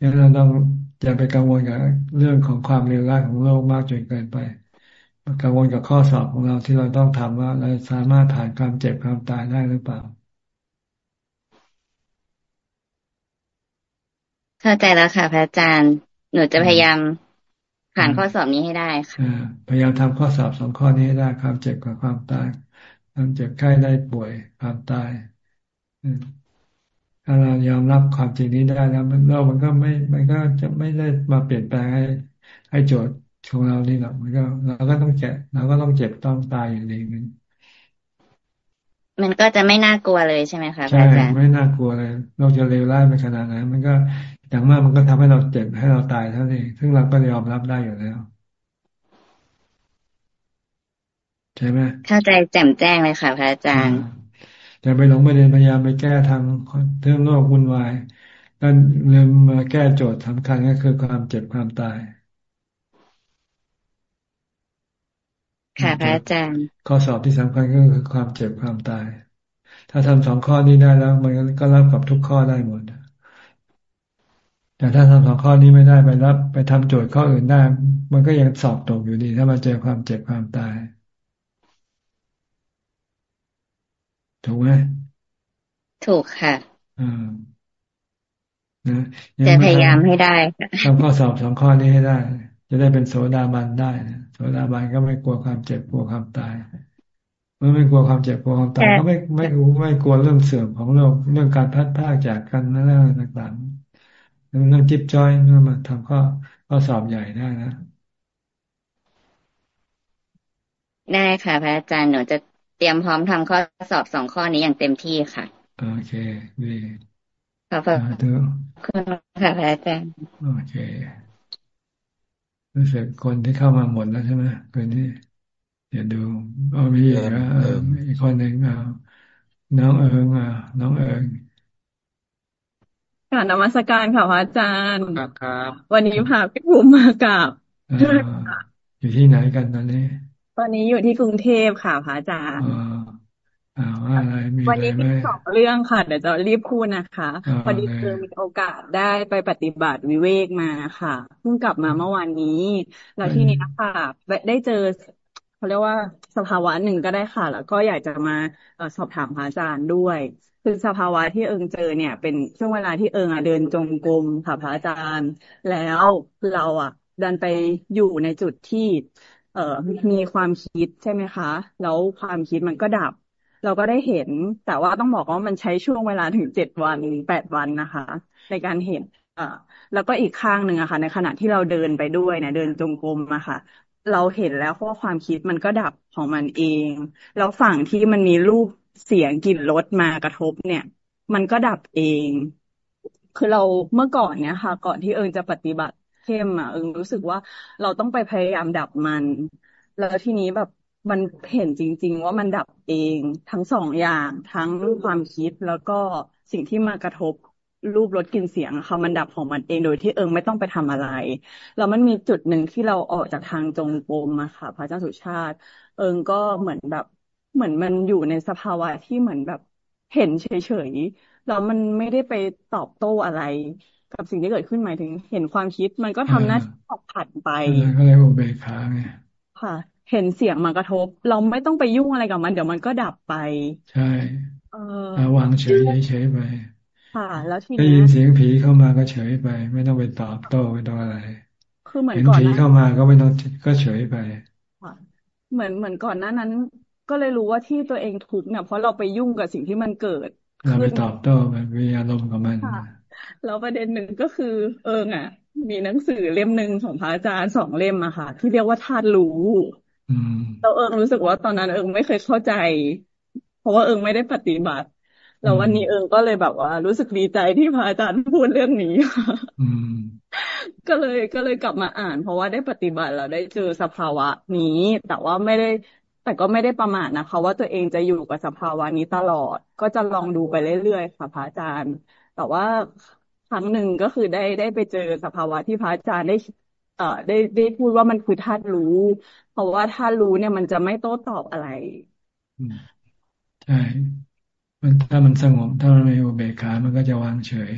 ดังนั้นเราต้องอย่าไปกังวลกับเรื่องของความเลวร้ายของโลกมากจนเกินไป กังวลกับข้อสอบของเราที่เราต้องทำว่าเราสามารถผ่านความเจ็บความตายได้หรือเปล่าเข้าใจแล้วค่ะพระอาจารย์ หนูจะพยายาม ผ่านข้อสอบนี้ให้ได้ค่ะพยายามทำข้อสอบสองข้อนี้ให้ได้ความเจ็บกับความตายความเจ็บไข้ได้ป่วยความตายถ้าเรายอมรับความจริงนี้ได้แล้วมันเรามันก็ไม่ มันก็จะไม่ได้มาเปลี่ยนแปลงให้ให้โจทย์ของเรานี่หรอกมันก็เราก็ต้องเจ็บเราก็ต้องเจ็บต้องตายอย่างนี้มันมันก็จะไม่น่ากลัวเลยใช่ไหมคะใช่ไม่น่ากลัวเลยเราจะเลวร้ายไปขนาดไหนมันก็ อย่างมากมันก็ทำให้เราเจ็บให้เราตายเท่านี้ซึ่งเราก็ยอมรับได้อยู่แล้วใช่ไหมเข้าใจแจ่มแจ้งเลยค่ะพระอาจารย์จะไปหลงประเด็นพยายามไปแก้ทางเรื่องโลกวุ่นวายแล้วเริ่มมาแก้โจทย์สำคัญก็คือความเจ็บความตาย ค่ะพระอาจารย์ ข้อสอบที่สำคัญก็คือความเจ็บความตาย ถ้าทำสองข้อนี้ได้แล้ว มันก็รับกับทุกข้อได้หมด แต่ถ้าทำสองข้อนี้ไม่ได้ไปรับ ไปทำโจทย์ข้ออื่นได้ มันก็ยังสอบตกอยู่ดี ถ้ามาเจอความเจ็บความตายถูกไหมถูกค่ะอ่านะจะพยายามให้ได้ทำข้อสอบสองข้อนี้ให้ได้ จะได้เป็นโสดาบันได้นะโสดาบันก็ไม่กลัวความเจ็บกลัวความตายมันไม่กลัวความเจ็บกลัวความตายก็ไม่ไม่รู้ไม่กลัวเรื่องเสื่อมของโลกเรื่องการพัดพากจากกันนั่นแหละต่างๆ เรื่องจิ๊บจ้อยเรื่องมาทำข้อข้อสอบใหญ่ได้นะได้ค่ะ พระอาจารย์หนูจะเตรียมพร้อมทำข้อสอบสองข้อนี้อย่างเต็มที่ค่ะ โอเคดีขอบคุณค่ะพระอาจารย์โอเครู้สึกคนที่เข้ามาหมดแล้วใช่ไหมคนที่เดี๋ยวดูเอามีอีกนะอีกคนหนึ่งอ่าน้องเอิงอ่าน้องเอิง การนมัสการค่ะพระอาจารย์ครับวันนี้พาพี่ภูมิมากราบอยู่ที่ไหนกันตอนนี้ ตอนนี้อยู่ที่กรุงเทพค่ะพระอาจารย์อ่าว่าอะไรมีวันนี้มีสองเรื่องค่ะ เดี๋ยวจะรีบพูดนะคะพอดีเจอมีโอกาสได้ไปปฏิบัติวิเวกมาค่ะเพิ่งกลับมาเมื่อวานนี้ แล้วที่นี้ค่ะได้เจอเขาเรียกว่าสภาวะหนึ่งก็ได้ค่ะ แล้วก็อยากจะมาสอบถามพระอาจารย์ด้วย คือสภาวะที่เอิงเจอเนี่ย เป็นช่วงเวลาที่เอิงอะเดินจงกรมค่ะพระอาจารย์ แล้วเราอะ ดันไปอยู่ในจุดที่ เอ่อมีความคิดใช่ไหมคะ แล้วความคิดมันก็ดับ เราก็ได้เห็น แต่ว่าต้องบอกว่ามันใช้ช่วงเวลาถึงเจ็ดวันแปดวันนะคะ ในการเห็นอ่าแล้วก็อีกข้างหนึ่งอะค่ะ ในขณะที่เราเดินไปด้วยเนี่ยเดินจงกรมอะค่ะ เราเห็นแล้วว่าความคิดมันก็ดับของมันเอง แล้วฝั่งที่มันมีรูป เสียงกลิ่นรสมากระทบเนี่ย มันก็ดับเอง คือเราเมื่อก่อนเนี่ยค่ะ ก่อนที่เอิงจะปฏิบัติเข้มอะเอิงรู้สึกว่าเราต้องไปพยายามดับมัน แล้วทีนี้แบบมันเห็นจริง ๆ ว่ามันดับเองทั้งสองอย่างทั้งความคิดแล้วก็สิ่งที่มากระทบรูปรสกลิ่นเสียงค่ะมันดับของมันเองโดยที่เอิงไม่ต้องไปทำอะไร แล้วมันมีจุดหนึ่งที่เราออกจากทางจงกรมอะค่ะ พระเจ้าสุชาติ เอิงก็เหมือนแบบ เหมือนมันอยู่ในสภาวะที่เหมือนแบบเห็นเฉยๆแล้วมันไม่ได้ไปตอบโต้อะไร กับสิ่งที่เกิดขึ้นหมายถึง เห็นความคิดมันก็ทำหน้าที่ผัดไป ก็เลยอุเบกขาไงค่ะ เห็นเสียงมากระทบ เราไม่ต้องไปยุ่งอะไรกับมัน เดี๋ยวมันก็ดับไป ใช่เออวางเฉยเฉยไปค่ะ แล้วทีนี้ได้ยินเสียงผีเข้ามาก็เฉยไป ไม่ต้องไปตอบโต้ไม่ต้องอะไร คือเหมือนก่อนผีเข้ามาก็ไม่ต้องก็เฉยไปเหมือนเหมือนก่อนหน้านั้น ก็เลยรู้ว่าที่ตัวเองทุกข์เนี่ยเพราะเราไปยุ่งกับสิ่งที่มันเกิดเราไปตอบโต้มันมีอารมณ์กับมันแล้วประเด็นหนึ่งก็คือ เอิงอะ มีหนังสือเล่มหนึ่งของพระอาจารย์สองเล่มอะค่ะ ที่เรียกว่าธาตุรู้เราเอิงรู้สึกว่าตอนนั้นเอิงไม่เคยเข้าใจ เพราะว่าเอิงไม่ได้ปฏิบัติแล้ววันนี้เอิงก็เลยแบบว่า รู้สึกดีใจที่พระอาจารย์พูดเรื่องนี้ก็เลยก็เลยกลับมาอ่าน เพราะว่าได้ปฏิบัติแล้วได้เจอสภาวะนี้ แต่ว่าไม่ได้ แต่ก็ไม่ได้ประมาทนะคะ ว่าตัวเองจะอยู่กับสภาวะนี้ตลอด ก็จะลองดูไปเรื่อยๆค่ะพระอาจารย์ แต่ว่าครั้งหนึ่งก็คือได้ได้ไปเจอสภาวะที่พระอาจารย์ได้ เอ่อได้ได้พูดว่ามันคือธาตุรู้ เพราะว่าธาตุรู้เนี่ยมันจะไม่โต้ตอบอะไรใช่มันถ้ามันสงบถ้ามันมีอุเบกขา มันก็จะวางเฉย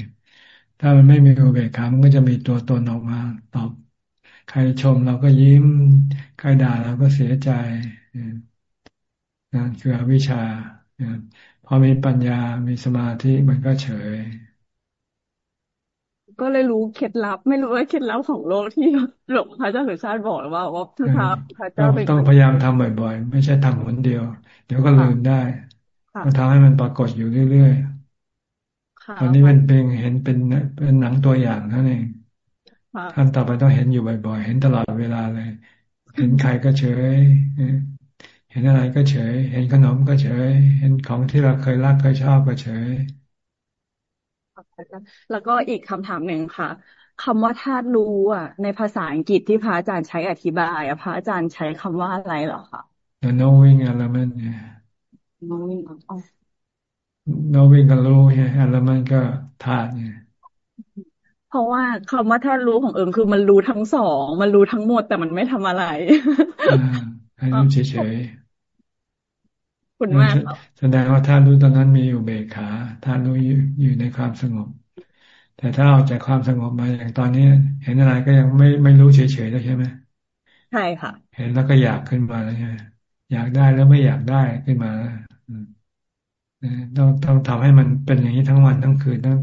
ถ้ามันไม่มีอุเบกขา มันก็จะมีตัวตนออกมาตอบ ใครชมเราก็ยิ้ม ใครด่าเราก็เสียใจ นั่นคืออวิชชาพอมีปัญญา มีสมาธิมันก็เฉย ก็เลยรู้เคล็ดลับ ไม่รู้ว่าเคล็ดลับของโลกที่หลวงพระเจ้าสุชาติบอกว่าว่าถ้าพระเจ้าต้องพยายามทำบ่อยๆ ไม่ใช่ทำคนเดียว เดี๋ยวก็ลืมได้ต้องทำให้มันปรากฏอยู่เรื่อยๆตอนนี้มันเป็นเห็นเป็นเป็นหนังตัวอย่างนั่นเองท่านต่อไปต้องเห็นอยู่บ่อยๆ เห็นตลอดเวลาเลย เห็นใครก็เฉย เห็นอะไรก็เฉย เห็นขนมก็เฉย เห็นของที่เราเคยรักเคยชอบก็เฉย แล้วก็อีกคำถามหนึ่งค่ะคำว่าธาตุรู้อะ ในภาษาอังกฤษที่พระอาจารย์ใช้อธิบายอะพระอาจารย์ใช้คำว่าอะไรเหรอคะ The knowing element เนี่ย knowing อ๋อ knowing ก็รู้ไง element ก็ธาตุเนี่ยเพราะว่าคำว่าธาตุรู้ของเอิงคือมันรู้ทั้งสอง มันรู้ทั้งหมดแต่มันไม่ทำอะไรให้รู้เฉย คุณมากแสดงว่าท่านรู้ตอนนั้นมีอยู่เบกขาท่านรู้อยู่ในความสงบ แต่ถ้าออกจากความสงบมาอย่างตอนนี้ เห็นอะไรก็ยังไม่ไม่รู้เฉยๆแล้วใช่ไหมใช่ค่ะ เห็นแล้วก็อยากขึ้นมาแล้วใช่ไหมอยากได้แล้วไม่อยากได้ขึ้นมาต้องต้องทำให้มันเป็นอย่างนี้ทั้งวันทั้งคืนทั้ง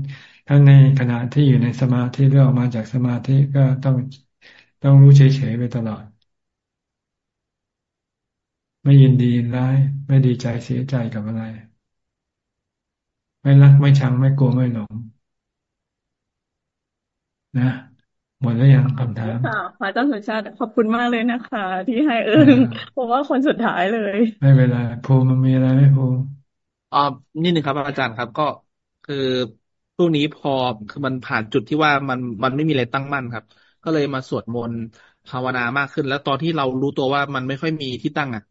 ทั้งในขณะที่อยู่ในสมาธิเรื่องออกมาจากสมาธิก็ต้องต้องรู้เฉยๆไปตลอด ไม่ยินดีร้าย ไม่ดีใจเสียใจกับอะไร ไม่รักไม่ชังไม่กลัวไม่หลง นะหมดแล้วยังคำถามค่ะพระอาจารย์สุชาติขอบคุณมากเลยนะคะ ที่ให้เอิงเพราะว่าคนสุดท้ายเลย ไม่เป็นไรภูมิมันมีอะไรไม่ภูมิอ่านี่หนึ่งครับ อาจารย์ครับ ก็คือพรุ่งนี้พอคือมันผ่านจุดที่ว่ามันมันไม่มีอะไรตั้งมั่นครับ ก็เลยมาสวดมนต์ภาวนามากขึ้น แล้วตอนที่เรารู้ตัวว่ามันไม่ค่อยมีที่ตั้งอะ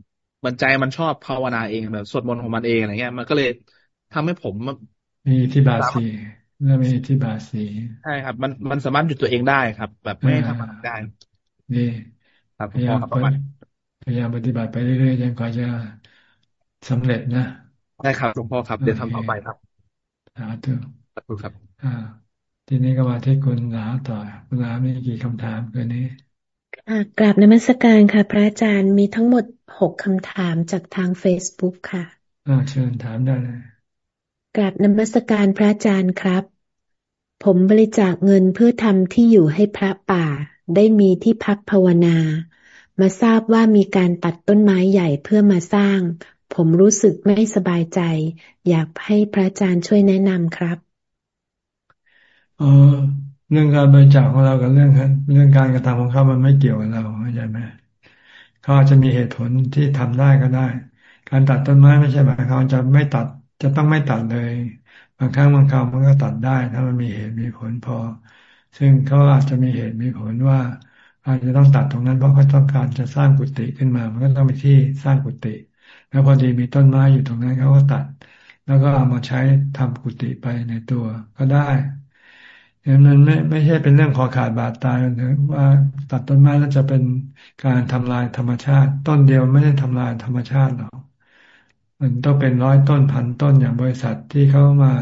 มันใจมันชอบภาวนาเองแบบสวดมนต์ของมันเองอะไรเงี้ย มันก็เลยทำให้ผมมีที่บาสีเริ่มมีที่บาสีใช่ครับ มันมันสามารถหยุดตัวเองได้ครับ แบบไม่ทำอะไรได้นี่ครับพยายามพยายามปฏิบัติไปเรื่อยๆจนกว่าจะสำเร็จนะได้ครับหลวงพ่อครับเดี๋ยวทำต่อไปครับสาธุขอบคุณครับ อ่า ทีนี้ก็มาที่คุณหลาต่อคุณหลามีกี่คำถามเกินนี้ กราบนมัสการค่ะ พระอาจารย์มีทั้งหมดหกคำถามจากทางเฟซบุ๊กค่ะอ่าเชิญถามได้เลยกราบนมัสการพระอาจารย์ครับ ผมบริจาคเงินเพื่อทำที่อยู่ให้พระป่า ได้มีที่พักภาวนา มาทราบว่ามีการตัดต้นไม้ใหญ่เพื่อมาสร้าง ผมรู้สึกไม่สบายใจ อยากให้พระอาจารย์ช่วยแนะนำครับเออ เรื่องการบริจาคของเรากับเรื่องเรื่องการกระทำของเขามันไม่เกี่ยวกับเราเข้าใจไหมเขาอาจจะมีเหตุผลที่ทำได้ก็ได้ การตัดต้นไม้ไม่ใช่หมายความจะไม่ตัดจะต้องไม่ตัดเลย บางครั้งบางคราวมันก็ตัดได้ ถ้ามันมีเหตุมีผลพอ ซึ่งเขาอาจจะมีเหตุมีผลว่า อาจจะต้องตัดตรงนั้นเพราะเขาต้องการจะสร้างกุฏิขึ้นมา มันก็ต้องไปที่สร้างกุฏิแล้วพอดีมีต้นไม้อยู่ตรงนั้นเขาก็ตัด แล้วก็เอามาใช้ทำกุฏิไปในตัวก็ได้ มันไม่ไม่ใช่เป็นเรื่องขอขาดบาดตายนะว่าตัดต้นไม้แล้วจะเป็นการทำลายธรรมชาติ ต้นเดียวไม่ได้ทำลายธรรมชาติหรอกมันต้องเป็นร้อยต้นพันต้นอย่างบริษัทที่เขามา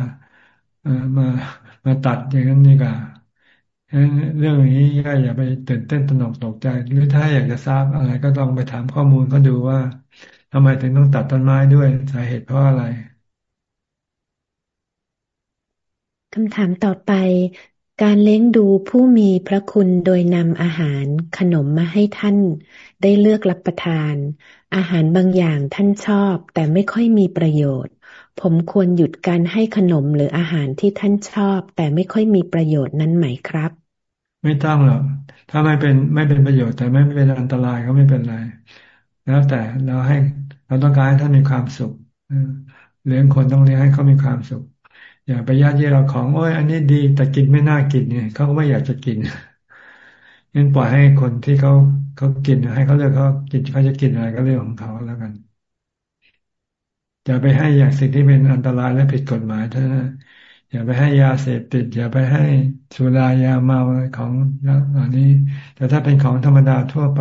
เอ่อมามาตัดอย่างนั้นนี่กว่าเรื่องนี้ก็อย่าไปตื่นเต้นตนกตกใจ หรือถ้าอยากจะทราบอะไรก็ต้องไปถามข้อมูลเขาดูว่าทำไมถึงต้องตัดต้นไม้ด้วยสาเหตุเพราะอะไร คำถามต่อไป การเลี้ยงดูผู้มีพระคุณโดยนำอาหารขนมมาให้ท่านได้เลือกรับประทาน อาหารบางอย่างท่านชอบ แต่ไม่ค่อยมีประโยชน์ ผมควรหยุดการให้ขนมหรืออาหารที่ท่านชอบ แต่ไม่ค่อยมีประโยชน์นั้นไหมครับ ไม่ต้องหรอกถ้าไม่เป็นไม่เป็นประโยชน์แต่ไม่เป็นอันตรายก็ไม่เป็นไร แล้วแต่เราให้เราต้องการให้ท่านมีความสุขเลี้ยงคนต้องเลี้ยงให้เขามีความสุข อย่าไปยัดเยียดเราของโอ้ยอันนี้ดีแต่กินไม่น่ากินเนี่ยเขาก็ไม่อยากจะกินงั้นปล่อยให้คนที่เขาเขากินให้เขาเลือกเขากินเขาจะกินอะไรก็เรื่องของเขาแล้วกันอย่าไปให้อย่างสิ่งที่เป็นอันตรายและผิดกฎหมายเท่านั้นอย่าไปให้ยาเสพติด อย่าไปให้สุรายาเมาของเหล่านี้ แต่ถ้าเป็นของธรรมดาทั่วไป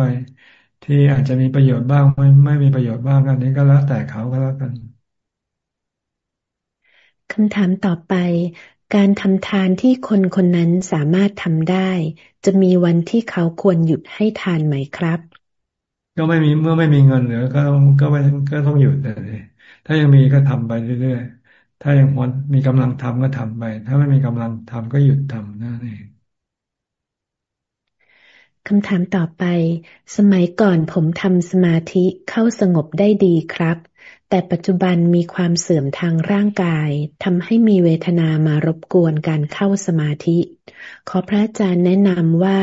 ที่อาจจะมีประโยชน์บ้างไม่ไม่มีประโยชน์บ้างอันนี้ก็แล้วแต่เขาก็แล้วกัน คำถามต่อไป การทำทานที่คนคนนั้นสามารถทำได้ จะมีวันที่เขาควรหยุดให้ทานไหมครับ ก็ไม่มีเมื่อไม่มีเงินเหลือก็ก็ไม่ก็ต้องหยุดเลยถ้ายังมีก็ทำไปเรื่อยๆ ถ้ายังมีกำลังทำก็ทำไป ถ้าไม่มีกำลังทำก็หยุดทำนั่นเองคำถามต่อไป สมัยก่อนผมทำสมาธิเข้าสงบได้ดีครับ แต่ปัจจุบันมีความเสื่อมทางร่างกายทำให้มีเวทนามารบกวนการเข้าสมาธิ ขอพระอาจารย์แนะนำว่า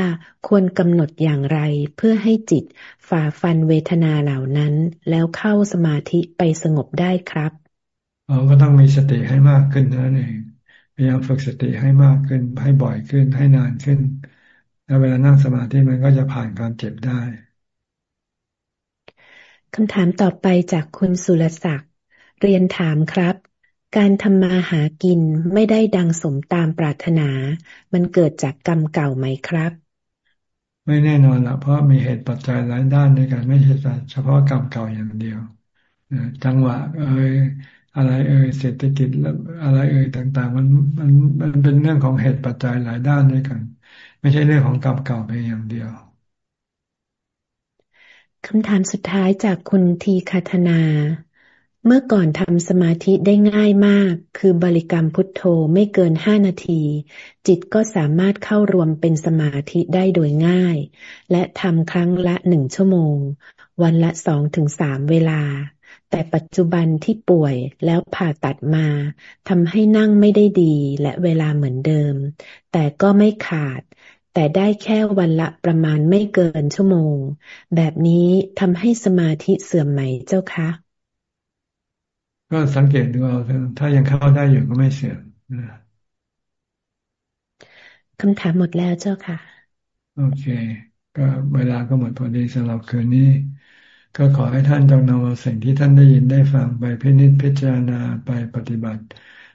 ควรกำหนดอย่างไรเพื่อให้จิตฝ่าฟันเวทนาเหล่านั้น แล้วเข้าสมาธิไปสงบได้ครับเราก็ต้องมีสติให้มากขึ้นนั่นเองพยายามฝึกสติให้มากขึ้นให้บ่อยขึ้นให้นานขึ้น แล้วเวลานั่งสมาธิมันก็จะผ่านการเจ็บได้ คำถามต่อไปจากคุณสุรศักดิ์ เรียนถามครับ การทำมาหากินไม่ได้ดังสมตามปรารถนา มันเกิดจากกรรมเก่าไหมครับ ไม่แน่นอนละเพราะมีเหตุปัจจัยหลายด้านในการไม่ใช่เฉพาะกรรมเก่าอย่างเดียวจังหวะ เอ่ยอะไรเอ่ยเศรษฐกิจอะไรเอ่ยต่าง ๆ มันมันมันเป็นเรื่องของเหตุปัจจัยหลายด้านด้วยกัน ไม่ใช่เรื่องของกรรมเก่าเพียงอย่างเดียว คำถามสุดท้ายจากคุณทีคาธนา เมื่อก่อนทำสมาธิได้ง่ายมาก คือบริกรรมพุทโธไม่เกินห้านาที จิตก็สามารถเข้ารวมเป็นสมาธิได้โดยง่าย และทำครั้งละหนึ่งชั่วโมง วันละสองถึงสามเวลา แต่ปัจจุบันที่ป่วยแล้วผ่าตัดมาทำให้นั่งไม่ได้ดีและเวลาเหมือนเดิม แต่ก็ไม่ขาด แต่ได้แค่วันละประมาณไม่เกินชั่วโมง แบบนี้ทำให้สมาธิเสื่อมไหมเจ้าคะ ก็สังเกตดูเอาถ้ายังเข้าได้อยู่ก็ไม่เสื่อมคำถามหมดแล้วเจ้าค่ะ โอเค ก็เวลาก็หมดพอดีสำหรับคืนนี้ ก็ขอให้ท่านจงนำเอาสิ่งที่ท่านได้ยินได้ฟังไปพินิจพิจารณาไปปฏิบัติ